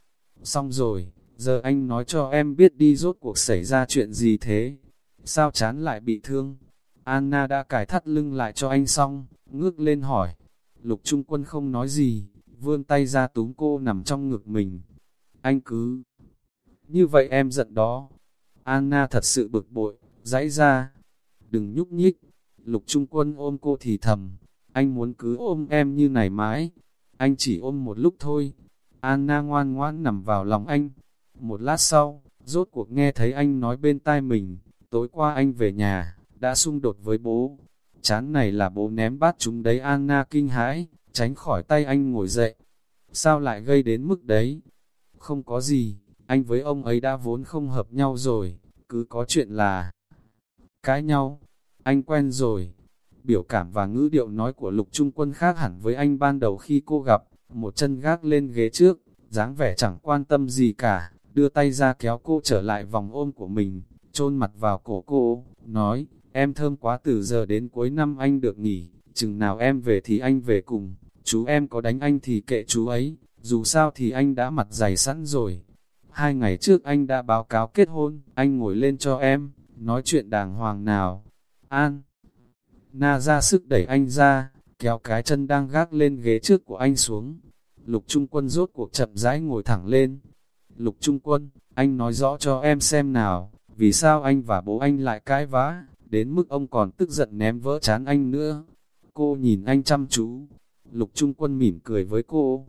Xong rồi, giờ anh nói cho em biết đi rốt cuộc xảy ra chuyện gì thế. Sao chán lại bị thương? Anna đã cải thắt lưng lại cho anh xong, ngước lên hỏi. Lục Trung Quân không nói gì, vươn tay ra túm cô nằm trong ngực mình. Anh cứ... Như vậy em giận đó. Anna thật sự bực bội, dãy ra. Đừng nhúc nhích. Lục Trung Quân ôm cô thì thầm. Anh muốn cứ ôm em như này mãi. Anh chỉ ôm một lúc thôi. Anna ngoan ngoãn nằm vào lòng anh. Một lát sau, rốt cuộc nghe thấy anh nói bên tai mình. Tối qua anh về nhà, đã xung đột với bố. Chán này là bố ném bát chúng đấy Anna kinh hãi, tránh khỏi tay anh ngồi dậy. Sao lại gây đến mức đấy? Không có gì, anh với ông ấy đã vốn không hợp nhau rồi, cứ có chuyện là cãi nhau. Anh quen rồi. Biểu cảm và ngữ điệu nói của lục trung quân khác hẳn với anh ban đầu khi cô gặp, một chân gác lên ghế trước, dáng vẻ chẳng quan tâm gì cả, đưa tay ra kéo cô trở lại vòng ôm của mình, chôn mặt vào cổ cô, nói, em thơm quá từ giờ đến cuối năm anh được nghỉ, chừng nào em về thì anh về cùng, chú em có đánh anh thì kệ chú ấy, dù sao thì anh đã mặt dày sẵn rồi. Hai ngày trước anh đã báo cáo kết hôn, anh ngồi lên cho em, nói chuyện đàng hoàng nào. An, Na ra sức đẩy anh ra, kéo cái chân đang gác lên ghế trước của anh xuống. Lục Trung Quân rốt cuộc chậm rãi ngồi thẳng lên. Lục Trung Quân, anh nói rõ cho em xem nào, vì sao anh và bố anh lại cãi vã, đến mức ông còn tức giận ném vỡ chán anh nữa. Cô nhìn anh chăm chú. Lục Trung Quân mỉm cười với cô.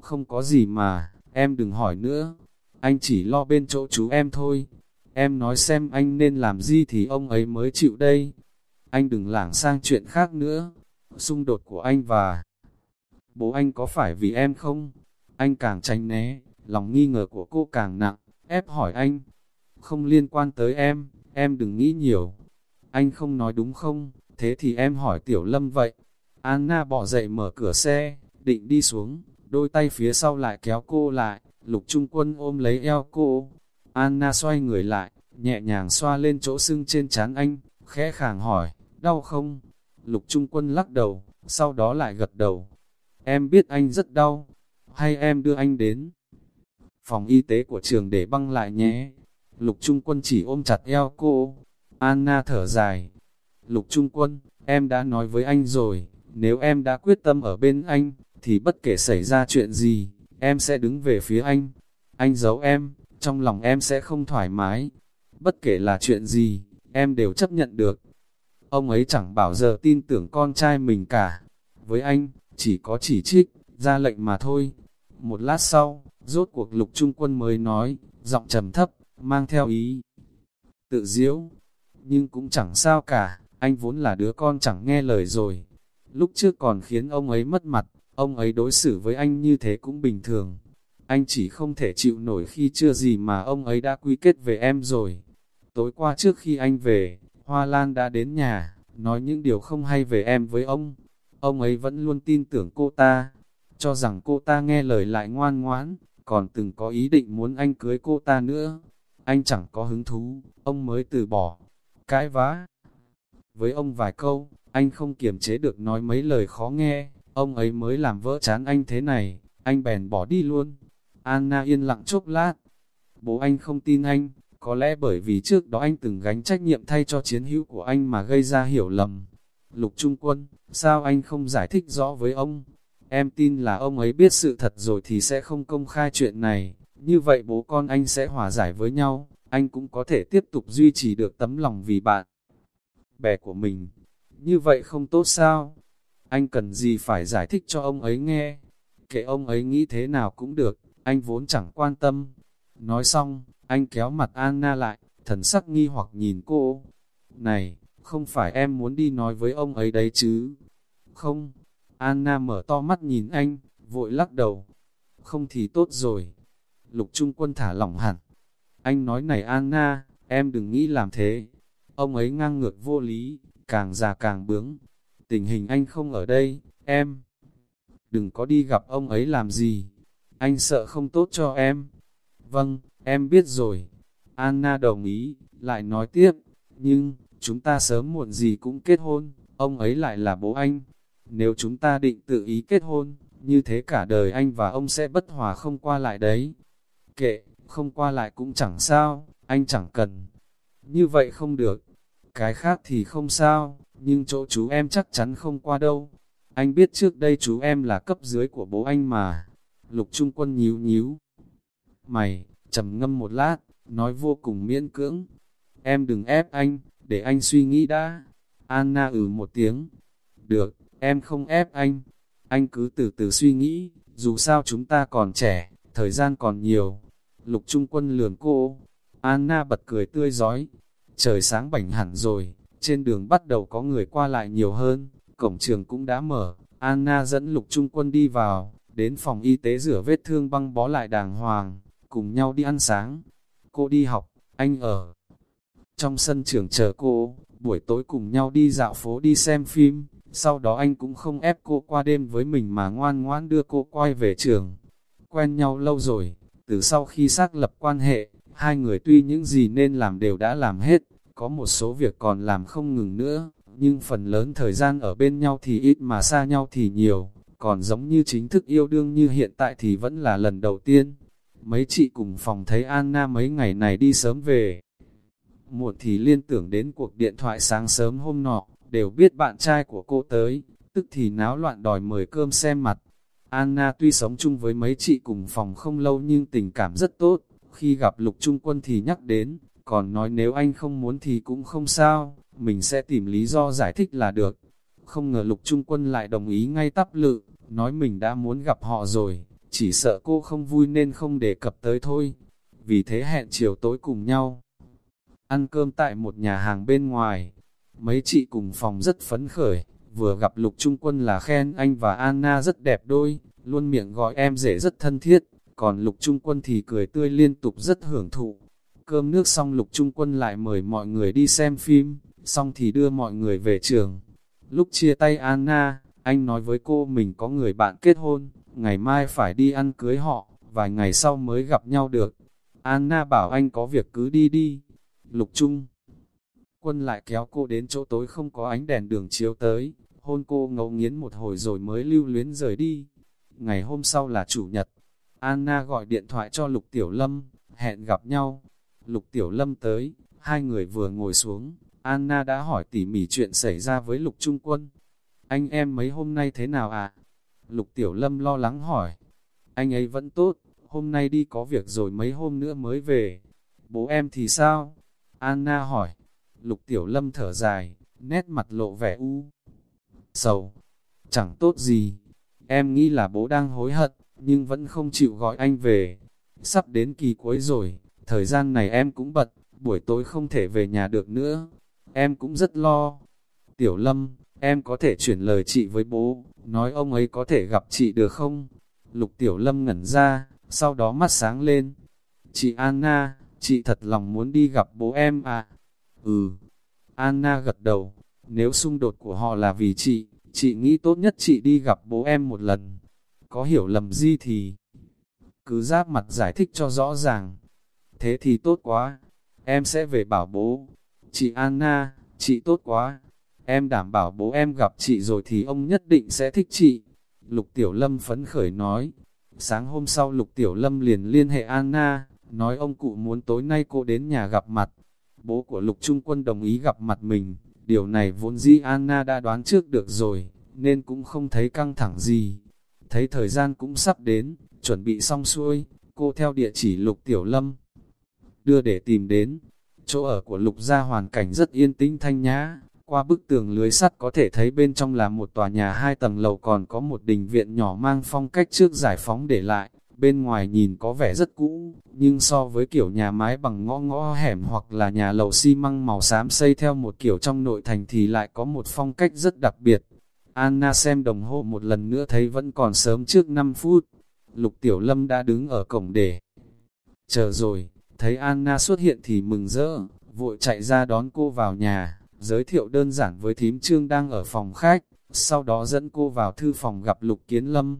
Không có gì mà, em đừng hỏi nữa. Anh chỉ lo bên chỗ chú em thôi. Em nói xem anh nên làm gì thì ông ấy mới chịu đây. Anh đừng lảng sang chuyện khác nữa. Xung đột của anh và bố anh có phải vì em không? Anh càng tránh né, lòng nghi ngờ của cô càng nặng, ép hỏi anh. Không liên quan tới em, em đừng nghĩ nhiều. Anh không nói đúng không? Thế thì em hỏi Tiểu Lâm vậy. Anna bỏ dậy mở cửa xe, định đi xuống, đôi tay phía sau lại kéo cô lại, lục trung quân ôm lấy eo cô. Anna xoay người lại, nhẹ nhàng xoa lên chỗ sưng trên trán anh, khẽ khàng hỏi, đau không? Lục trung quân lắc đầu, sau đó lại gật đầu. Em biết anh rất đau, hay em đưa anh đến phòng y tế của trường để băng lại nhé. Lục trung quân chỉ ôm chặt eo cô. Anna thở dài. Lục trung quân, em đã nói với anh rồi, nếu em đã quyết tâm ở bên anh, thì bất kể xảy ra chuyện gì, em sẽ đứng về phía anh. Anh giấu em, trong lòng em sẽ không thoải mái. Bất kể là chuyện gì, em đều chấp nhận được. Ông ấy chẳng bảo giờ tin tưởng con trai mình cả. Với anh, chỉ có chỉ trích, ra lệnh mà thôi. Một lát sau, rốt cuộc lục trung quân mới nói, giọng trầm thấp, mang theo ý. Tự diễu, nhưng cũng chẳng sao cả, anh vốn là đứa con chẳng nghe lời rồi. Lúc trước còn khiến ông ấy mất mặt, ông ấy đối xử với anh như thế cũng bình thường. Anh chỉ không thể chịu nổi khi chưa gì mà ông ấy đã quy kết về em rồi. Tối qua trước khi anh về, Hoa Lan đã đến nhà, nói những điều không hay về em với ông. Ông ấy vẫn luôn tin tưởng cô ta, cho rằng cô ta nghe lời lại ngoan ngoãn, còn từng có ý định muốn anh cưới cô ta nữa. Anh chẳng có hứng thú, ông mới từ bỏ, cãi vã. Với ông vài câu, anh không kiềm chế được nói mấy lời khó nghe, ông ấy mới làm vỡ chán anh thế này, anh bèn bỏ đi luôn. Anna yên lặng chốc lát. Bố anh không tin anh, có lẽ bởi vì trước đó anh từng gánh trách nhiệm thay cho chiến hữu của anh mà gây ra hiểu lầm. Lục Trung Quân, sao anh không giải thích rõ với ông? Em tin là ông ấy biết sự thật rồi thì sẽ không công khai chuyện này, như vậy bố con anh sẽ hòa giải với nhau, anh cũng có thể tiếp tục duy trì được tấm lòng vì bạn bè của mình. Như vậy không tốt sao? Anh cần gì phải giải thích cho ông ấy nghe? Kệ ông ấy nghĩ thế nào cũng được, anh vốn chẳng quan tâm. Nói xong, anh kéo mặt Anna lại, thần sắc nghi hoặc nhìn cô. Này, không phải em muốn đi nói với ông ấy đấy chứ? Không. Anna mở to mắt nhìn anh, vội lắc đầu. Không thì tốt rồi. Lục Trung Quân thả lỏng hẳn. Anh nói này Anna, em đừng nghĩ làm thế. Ông ấy ngang ngược vô lý, càng già càng bướng. Tình hình anh không ở đây, em. Đừng có đi gặp ông ấy làm gì. Anh sợ không tốt cho em. Vâng, em biết rồi. Anna đồng ý, lại nói tiếp. Nhưng, chúng ta sớm muộn gì cũng kết hôn, ông ấy lại là bố anh. Nếu chúng ta định tự ý kết hôn, như thế cả đời anh và ông sẽ bất hòa không qua lại đấy. Kệ, không qua lại cũng chẳng sao, anh chẳng cần. Như vậy không được. Cái khác thì không sao, nhưng chỗ chú em chắc chắn không qua đâu. Anh biết trước đây chú em là cấp dưới của bố anh mà. Lục Trung Quân nhíu nhíu. Mày, trầm ngâm một lát, nói vô cùng miễn cưỡng. Em đừng ép anh, để anh suy nghĩ đã. Anna ừ một tiếng. Được, em không ép anh. Anh cứ từ từ suy nghĩ, dù sao chúng ta còn trẻ, thời gian còn nhiều. Lục Trung Quân lườm cô. Anna bật cười tươi giói. Trời sáng bảnh hẳn rồi, trên đường bắt đầu có người qua lại nhiều hơn, cổng trường cũng đã mở. Anna dẫn Lục Trung Quân đi vào, đến phòng y tế rửa vết thương băng bó lại đàng hoàng, cùng nhau đi ăn sáng. Cô đi học, anh ở trong sân trường chờ cô, buổi tối cùng nhau đi dạo phố đi xem phim, sau đó anh cũng không ép cô qua đêm với mình mà ngoan ngoãn đưa cô quay về trường. Quen nhau lâu rồi, từ sau khi xác lập quan hệ, hai người tuy những gì nên làm đều đã làm hết, có một số việc còn làm không ngừng nữa, nhưng phần lớn thời gian ở bên nhau thì ít mà xa nhau thì nhiều, còn giống như chính thức yêu đương như hiện tại thì vẫn là lần đầu tiên. Mấy chị cùng phòng thấy Anna mấy ngày này đi sớm về. Muộn thì liên tưởng đến cuộc điện thoại sáng sớm hôm nọ, đều biết bạn trai của cô tới, tức thì náo loạn đòi mời cơm xem mặt. Anna tuy sống chung với mấy chị cùng phòng không lâu nhưng tình cảm rất tốt, khi gặp lục trung quân thì nhắc đến, còn nói nếu anh không muốn thì cũng không sao, mình sẽ tìm lý do giải thích là được. Không ngờ lục trung quân lại đồng ý ngay tắp lự, nói mình đã muốn gặp họ rồi, chỉ sợ cô không vui nên không đề cập tới thôi. Vì thế hẹn chiều tối cùng nhau. Ăn cơm tại một nhà hàng bên ngoài, mấy chị cùng phòng rất phấn khởi, vừa gặp lục trung quân là khen anh và Anna rất đẹp đôi, luôn miệng gọi em rể rất thân thiết, còn lục trung quân thì cười tươi liên tục rất hưởng thụ. Cơm nước xong lục trung quân lại mời mọi người đi xem phim, xong thì đưa mọi người về trường. Lúc chia tay Anna, anh nói với cô mình có người bạn kết hôn, ngày mai phải đi ăn cưới họ, vài ngày sau mới gặp nhau được. Anna bảo anh có việc cứ đi đi. Lục Trung Quân lại kéo cô đến chỗ tối không có ánh đèn đường chiếu tới, hôn cô ngấu nghiến một hồi rồi mới lưu luyến rời đi. Ngày hôm sau là chủ nhật, Anna gọi điện thoại cho Lục Tiểu Lâm, hẹn gặp nhau. Lục Tiểu Lâm tới, hai người vừa ngồi xuống, Anna đã hỏi tỉ mỉ chuyện xảy ra với Lục Trung Quân. Anh em mấy hôm nay thế nào à? Lục Tiểu Lâm lo lắng hỏi. Anh ấy vẫn tốt, hôm nay đi có việc rồi mấy hôm nữa mới về. Bố em thì sao? Anna hỏi. Lục Tiểu Lâm thở dài, nét mặt lộ vẻ u. Sầu, chẳng tốt gì. Em nghĩ là bố đang hối hận, nhưng vẫn không chịu gọi anh về. Sắp đến kỳ cuối rồi, thời gian này em cũng bật, buổi tối không thể về nhà được nữa. Em cũng rất lo. Tiểu Lâm, em có thể chuyển lời chị với bố, nói ông ấy có thể gặp chị được không? Lục Tiểu Lâm ngẩn ra, sau đó mắt sáng lên. Chị Anna, chị thật lòng muốn đi gặp bố em à? Ừ. Anna gật đầu, nếu xung đột của họ là vì chị, chị nghĩ tốt nhất chị đi gặp bố em một lần. Có hiểu lầm gì thì cứ giáp mặt giải thích cho rõ ràng. Thế thì tốt quá, em sẽ về bảo bố. Chị Anna, chị tốt quá, em đảm bảo bố em gặp chị rồi thì ông nhất định sẽ thích chị. Lục Tiểu Lâm phấn khởi nói. Sáng hôm sau Lục Tiểu Lâm liền liên hệ Anna, nói ông cụ muốn tối nay cô đến nhà gặp mặt. Bố của Lục Trung Quân đồng ý gặp mặt mình, điều này vốn dĩ Anna đã đoán trước được rồi, nên cũng không thấy căng thẳng gì. Thấy thời gian cũng sắp đến, chuẩn bị xong xuôi, cô theo địa chỉ Lục Tiểu Lâm đưa để tìm đến. Chỗ ở của Lục gia hoàn cảnh rất yên tĩnh thanh nhã, qua bức tường lưới sắt có thể thấy bên trong là một tòa nhà hai tầng lầu còn có một đình viện nhỏ mang phong cách trước giải phóng để lại. Bên ngoài nhìn có vẻ rất cũ, nhưng so với kiểu nhà mái bằng ngõ ngõ hẻm hoặc là nhà lầu xi măng màu xám xây theo một kiểu trong nội thành thì lại có một phong cách rất đặc biệt. Anna xem đồng hồ một lần nữa thấy vẫn còn sớm trước 5 phút. Lục Tiểu Lâm đã đứng ở cổng để chờ rồi, thấy Anna xuất hiện thì mừng rỡ, vội chạy ra đón cô vào nhà giới thiệu đơn giản với thím trương đang ở phòng khách, sau đó dẫn cô vào thư phòng gặp Lục Kiến Lâm.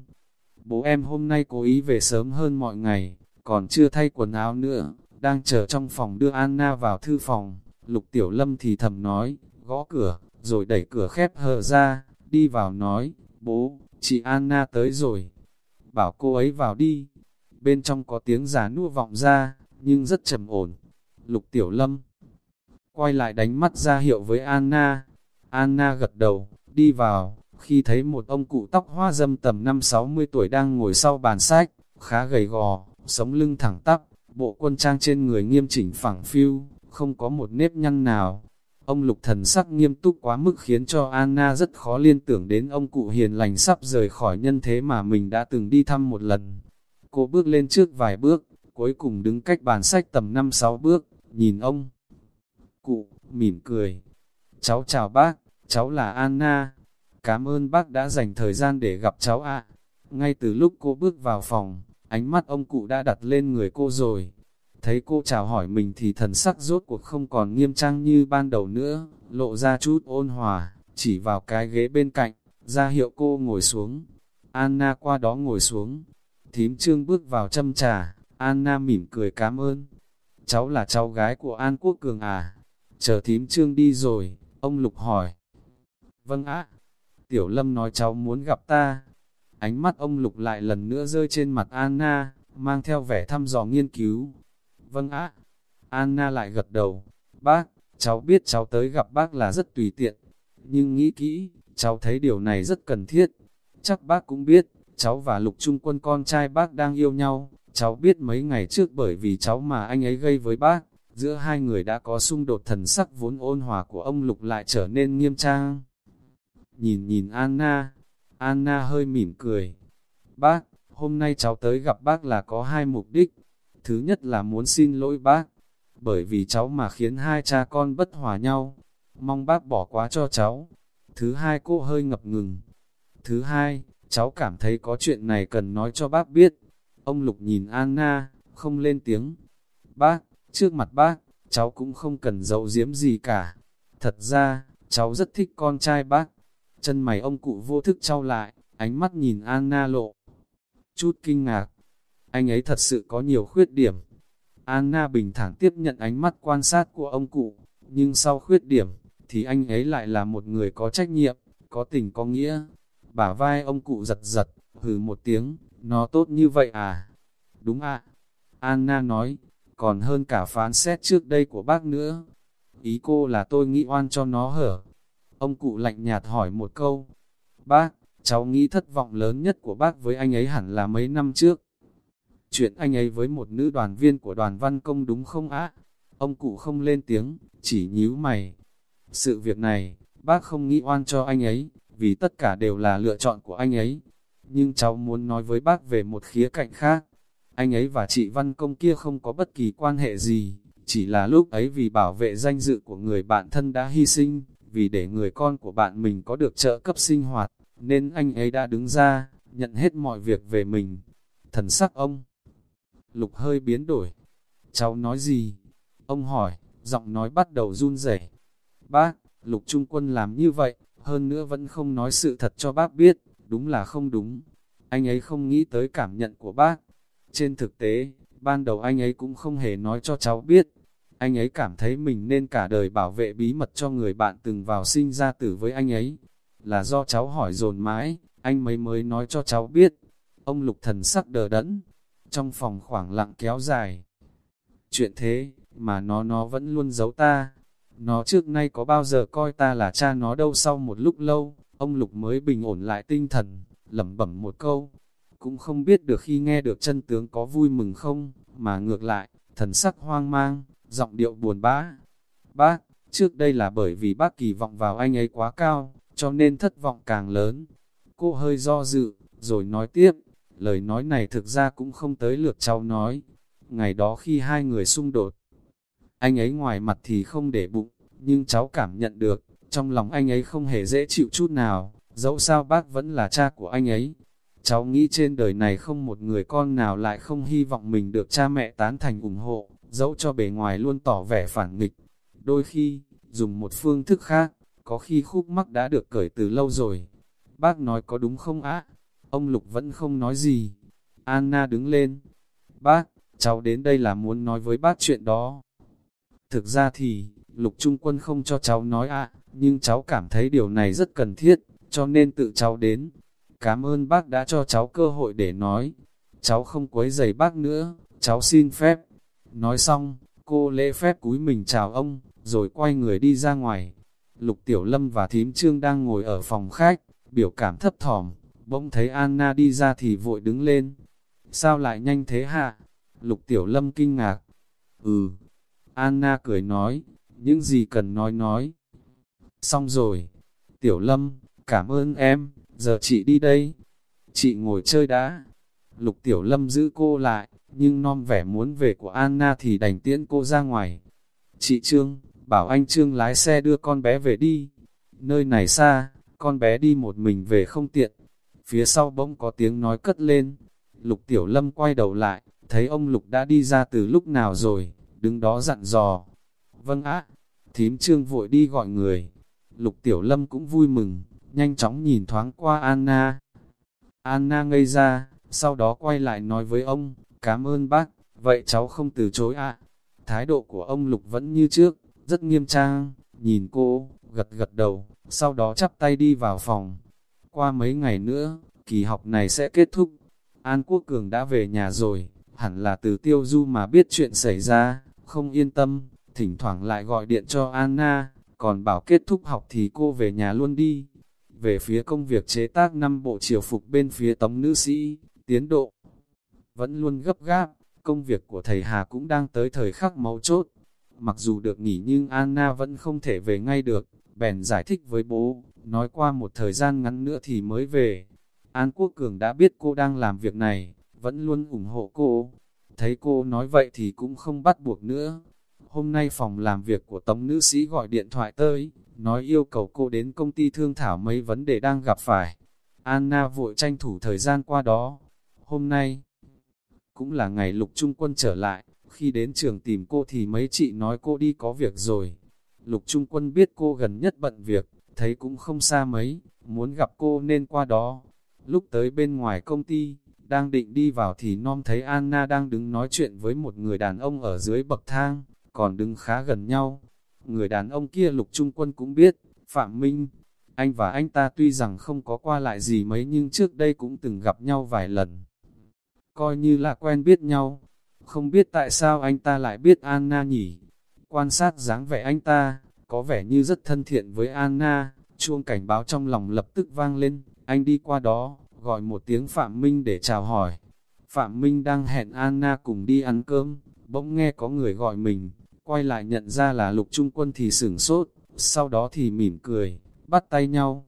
Bố em hôm nay cố ý về sớm hơn mọi ngày, còn chưa thay quần áo nữa, đang chờ trong phòng đưa Anna vào thư phòng. Lục Tiểu Lâm thì thầm nói, gõ cửa, rồi đẩy cửa khép hờ ra, đi vào nói, bố, chị Anna tới rồi. Bảo cô ấy vào đi. Bên trong có tiếng giả nua vọng ra, nhưng rất trầm ổn. Lục Tiểu Lâm quay lại đánh mắt ra hiệu với Anna. Anna gật đầu, đi vào, khi thấy một ông cụ tóc hoa dâm tầm 5-60 tuổi đang ngồi sau bàn sách, khá gầy gò, sống lưng thẳng tắp, bộ quân trang trên người nghiêm chỉnh phẳng phiu, không có một nếp nhăn nào. Ông lục thần sắc nghiêm túc quá mức khiến cho Anna rất khó liên tưởng đến ông cụ hiền lành sắp rời khỏi nhân thế mà mình đã từng đi thăm một lần. Cô bước lên trước vài bước, cuối cùng đứng cách bàn sách tầm 5-6 bước, nhìn ông cụ, mỉm cười. Cháu chào bác, cháu là Anna. Cảm ơn bác đã dành thời gian để gặp cháu ạ. Ngay từ lúc cô bước vào phòng, ánh mắt ông cụ đã đặt lên người cô rồi. Thấy cô chào hỏi mình thì thần sắc rốt cuộc không còn nghiêm trang như ban đầu nữa, lộ ra chút ôn hòa, chỉ vào cái ghế bên cạnh, ra hiệu cô ngồi xuống. Anna qua đó ngồi xuống. Thím trương bước vào châm trà, Anna mỉm cười cảm ơn. Cháu là cháu gái của An Quốc Cường à? Chờ thím trương đi rồi, ông Lục hỏi. Vâng ạ, Tiểu Lâm nói cháu muốn gặp ta. Ánh mắt ông Lục lại lần nữa rơi trên mặt Anna, mang theo vẻ thăm dò nghiên cứu. Vâng ạ, Anna lại gật đầu. Bác, cháu biết cháu tới gặp bác là rất tùy tiện. nhưng nghĩ kỹ, cháu thấy điều này rất cần thiết. Chắc bác cũng biết, cháu và lục trung quân con trai bác đang yêu nhau, cháu biết mấy ngày trước bởi vì cháu mà anh ấy gây với bác, giữa hai người đã có xung đột thần sắc vốn ôn hòa của ông lục lại trở nên nghiêm trang. Nhìn nhìn Anna, Anna hơi mỉm cười. Bác, hôm nay cháu tới gặp bác là có hai mục đích. Thứ nhất là muốn xin lỗi bác, bởi vì cháu mà khiến hai cha con bất hòa nhau. Mong bác bỏ quá cho cháu. Thứ hai cô hơi ngập ngừng. Thứ hai, cháu cảm thấy có chuyện này cần nói cho bác biết. Ông Lục nhìn Anna, không lên tiếng. Bác, trước mặt bác, cháu cũng không cần giấu giếm gì cả. Thật ra, cháu rất thích con trai bác. Chân mày ông cụ vô thức trao lại, ánh mắt nhìn Anna lộ. Chút kinh ngạc, anh ấy thật sự có nhiều khuyết điểm. Anna bình thản tiếp nhận ánh mắt quan sát của ông cụ, nhưng sau khuyết điểm, thì anh ấy lại là một người có trách nhiệm, có tình có nghĩa. Bả vai ông cụ giật giật, hừ một tiếng, nó tốt như vậy à? Đúng ạ. Anna nói, còn hơn cả phán xét trước đây của bác nữa. Ý cô là tôi nghĩ oan cho nó hở. Ông cụ lạnh nhạt hỏi một câu. Bác, cháu nghĩ thất vọng lớn nhất của bác với anh ấy hẳn là mấy năm trước. Chuyện anh ấy với một nữ đoàn viên của đoàn văn công đúng không á? Ông cụ không lên tiếng, chỉ nhíu mày. Sự việc này, bác không nghĩ oan cho anh ấy, vì tất cả đều là lựa chọn của anh ấy. Nhưng cháu muốn nói với bác về một khía cạnh khác. Anh ấy và chị Văn Công kia không có bất kỳ quan hệ gì, chỉ là lúc ấy vì bảo vệ danh dự của người bạn thân đã hy sinh, vì để người con của bạn mình có được trợ cấp sinh hoạt, nên anh ấy đã đứng ra, nhận hết mọi việc về mình. Thần sắc ông, lục hơi biến đổi. Cháu nói gì? Ông hỏi, giọng nói bắt đầu run rẩy. Bác, lục trung quân làm như vậy, hơn nữa vẫn không nói sự thật cho bác biết, đúng là không đúng. Anh ấy không nghĩ tới cảm nhận của bác. Trên thực tế, ban đầu anh ấy cũng không hề nói cho cháu biết. Anh ấy cảm thấy mình nên cả đời bảo vệ bí mật cho người bạn từng vào sinh ra tử với anh ấy. Là do cháu hỏi dồn mãi, anh mới mới nói cho cháu biết. Ông lục thần sắc đờ đẫn, trong phòng khoảng lặng kéo dài. Chuyện thế, mà nó nó vẫn luôn giấu ta. Nó trước nay có bao giờ coi ta là cha nó đâu sau một lúc lâu, ông Lục mới bình ổn lại tinh thần, lẩm bẩm một câu. Cũng không biết được khi nghe được chân tướng có vui mừng không, mà ngược lại, thần sắc hoang mang, giọng điệu buồn bã. Bác, trước đây là bởi vì bác kỳ vọng vào anh ấy quá cao, cho nên thất vọng càng lớn. Cô hơi do dự, rồi nói tiếp, lời nói này thực ra cũng không tới lượt cháu nói. Ngày đó khi hai người xung đột, anh ấy ngoài mặt thì không để bụng, nhưng cháu cảm nhận được, trong lòng anh ấy không hề dễ chịu chút nào, dẫu sao bác vẫn là cha của anh ấy. Cháu nghĩ trên đời này không một người con nào lại không hy vọng mình được cha mẹ tán thành ủng hộ, dẫu cho bề ngoài luôn tỏ vẻ phản nghịch. Đôi khi, dùng một phương thức khác, có khi khúc mắc đã được cởi từ lâu rồi. Bác nói có đúng không á? Ông Lục vẫn không nói gì. Anna đứng lên. Bác, cháu đến đây là muốn nói với bác chuyện đó. Thực ra thì, Lục Trung Quân không cho cháu nói ạ, nhưng cháu cảm thấy điều này rất cần thiết, cho nên tự cháu đến. Cảm ơn bác đã cho cháu cơ hội để nói. Cháu không quấy giày bác nữa, cháu xin phép. Nói xong, cô lễ phép cúi mình chào ông, rồi quay người đi ra ngoài. Lục Tiểu Lâm và Thím Trương đang ngồi ở phòng khách, biểu cảm thấp thỏm, bỗng thấy Anna đi ra thì vội đứng lên. Sao lại nhanh thế hạ? Lục Tiểu Lâm kinh ngạc. Ừ. Anna cười nói, những gì cần nói nói. Xong rồi. Tiểu Lâm, cảm ơn em, giờ chị đi đây. Chị ngồi chơi đã. Lục Tiểu Lâm giữ cô lại, nhưng non vẻ muốn về của Anna thì đành tiễn cô ra ngoài. Chị Trương, bảo anh Trương lái xe đưa con bé về đi. Nơi này xa, con bé đi một mình về không tiện. Phía sau bỗng có tiếng nói cất lên. Lục Tiểu Lâm quay đầu lại, thấy ông Lục đã đi ra từ lúc nào rồi, đứng đó dặn dò. Vâng ạ, thím trương vội đi gọi người. Lục Tiểu Lâm cũng vui mừng, nhanh chóng nhìn thoáng qua Anna. Anna ngây ra, sau đó quay lại nói với ông, cảm ơn bác, vậy cháu không từ chối ạ. Thái độ của ông Lục vẫn như trước, rất nghiêm trang, nhìn cô, gật gật đầu, sau đó chắp tay đi vào phòng. Qua mấy ngày nữa, kỳ học này sẽ kết thúc. An Quốc Cường đã về nhà rồi, hẳn là từ tiêu du mà biết chuyện xảy ra, không yên tâm, thỉnh thoảng lại gọi điện cho Anna, còn bảo kết thúc học thì cô về nhà luôn đi. Về phía công việc chế tác năm bộ triều phục bên phía tống nữ sĩ, tiến độ vẫn luôn gấp gáp, công việc của thầy Hà cũng đang tới thời khắc máu chốt. Mặc dù được nghỉ nhưng Anna vẫn không thể về ngay được, bèn giải thích với bố, nói qua một thời gian ngắn nữa thì mới về. An Quốc Cường đã biết cô đang làm việc này, vẫn luôn ủng hộ cô. Thấy cô nói vậy thì cũng không bắt buộc nữa. Hôm nay phòng làm việc của tống nữ sĩ gọi điện thoại tới, nói yêu cầu cô đến công ty thương thảo mấy vấn đề đang gặp phải. Anna vội tranh thủ thời gian qua đó. Hôm nay, cũng là ngày lục trung quân trở lại, khi đến trường tìm cô thì mấy chị nói cô đi có việc rồi. Lục trung quân biết cô gần nhất bận việc, thấy cũng không xa mấy, muốn gặp cô nên qua đó. Lúc tới bên ngoài công ty, đang định đi vào thì non thấy Anna đang đứng nói chuyện với một người đàn ông ở dưới bậc thang, còn đứng khá gần nhau. Người đàn ông kia lục trung quân cũng biết, Phạm Minh, anh và anh ta tuy rằng không có qua lại gì mấy nhưng trước đây cũng từng gặp nhau vài lần. Coi như là quen biết nhau, không biết tại sao anh ta lại biết Anna nhỉ. Quan sát dáng vẻ anh ta, có vẻ như rất thân thiện với Anna, chuông cảnh báo trong lòng lập tức vang lên, anh đi qua đó, gọi một tiếng Phạm Minh để chào hỏi. Phạm Minh đang hẹn Anna cùng đi ăn cơm, bỗng nghe có người gọi mình, quay lại nhận ra là lục trung quân thì sửng sốt, sau đó thì mỉm cười, bắt tay nhau.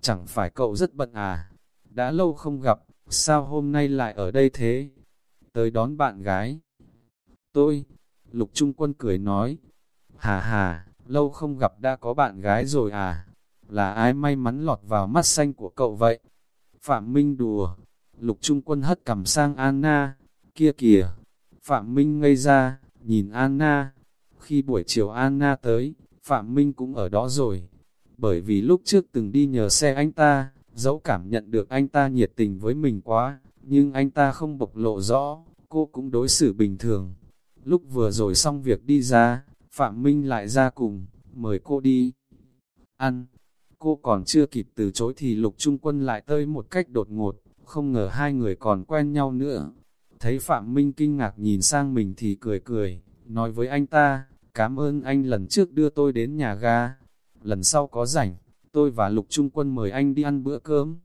Chẳng phải cậu rất bận à, đã lâu không gặp, sao hôm nay lại ở đây thế? Tới đón bạn gái. Tôi, lục trung quân cười nói, hà hà, lâu không gặp đã có bạn gái rồi à? Là ai may mắn lọt vào mắt xanh của cậu vậy? Phạm Minh đùa, lục trung quân hất cầm sang Anna, kia kìa. Phạm Minh ngây ra, nhìn Anna. Khi buổi chiều Anna tới, Phạm Minh cũng ở đó rồi. Bởi vì lúc trước từng đi nhờ xe anh ta, dẫu cảm nhận được anh ta nhiệt tình với mình quá, nhưng anh ta không bộc lộ rõ, cô cũng đối xử bình thường. Lúc vừa rồi xong việc đi ra, Phạm Minh lại ra cùng, mời cô đi ăn. Cô còn chưa kịp từ chối thì lục trung quân lại tơi một cách đột ngột, không ngờ hai người còn quen nhau nữa. Thấy Phạm Minh kinh ngạc nhìn sang mình thì cười cười, nói với anh ta, cảm ơn anh lần trước đưa tôi đến nhà ga. Lần sau có rảnh, tôi và lục trung quân mời anh đi ăn bữa cơm.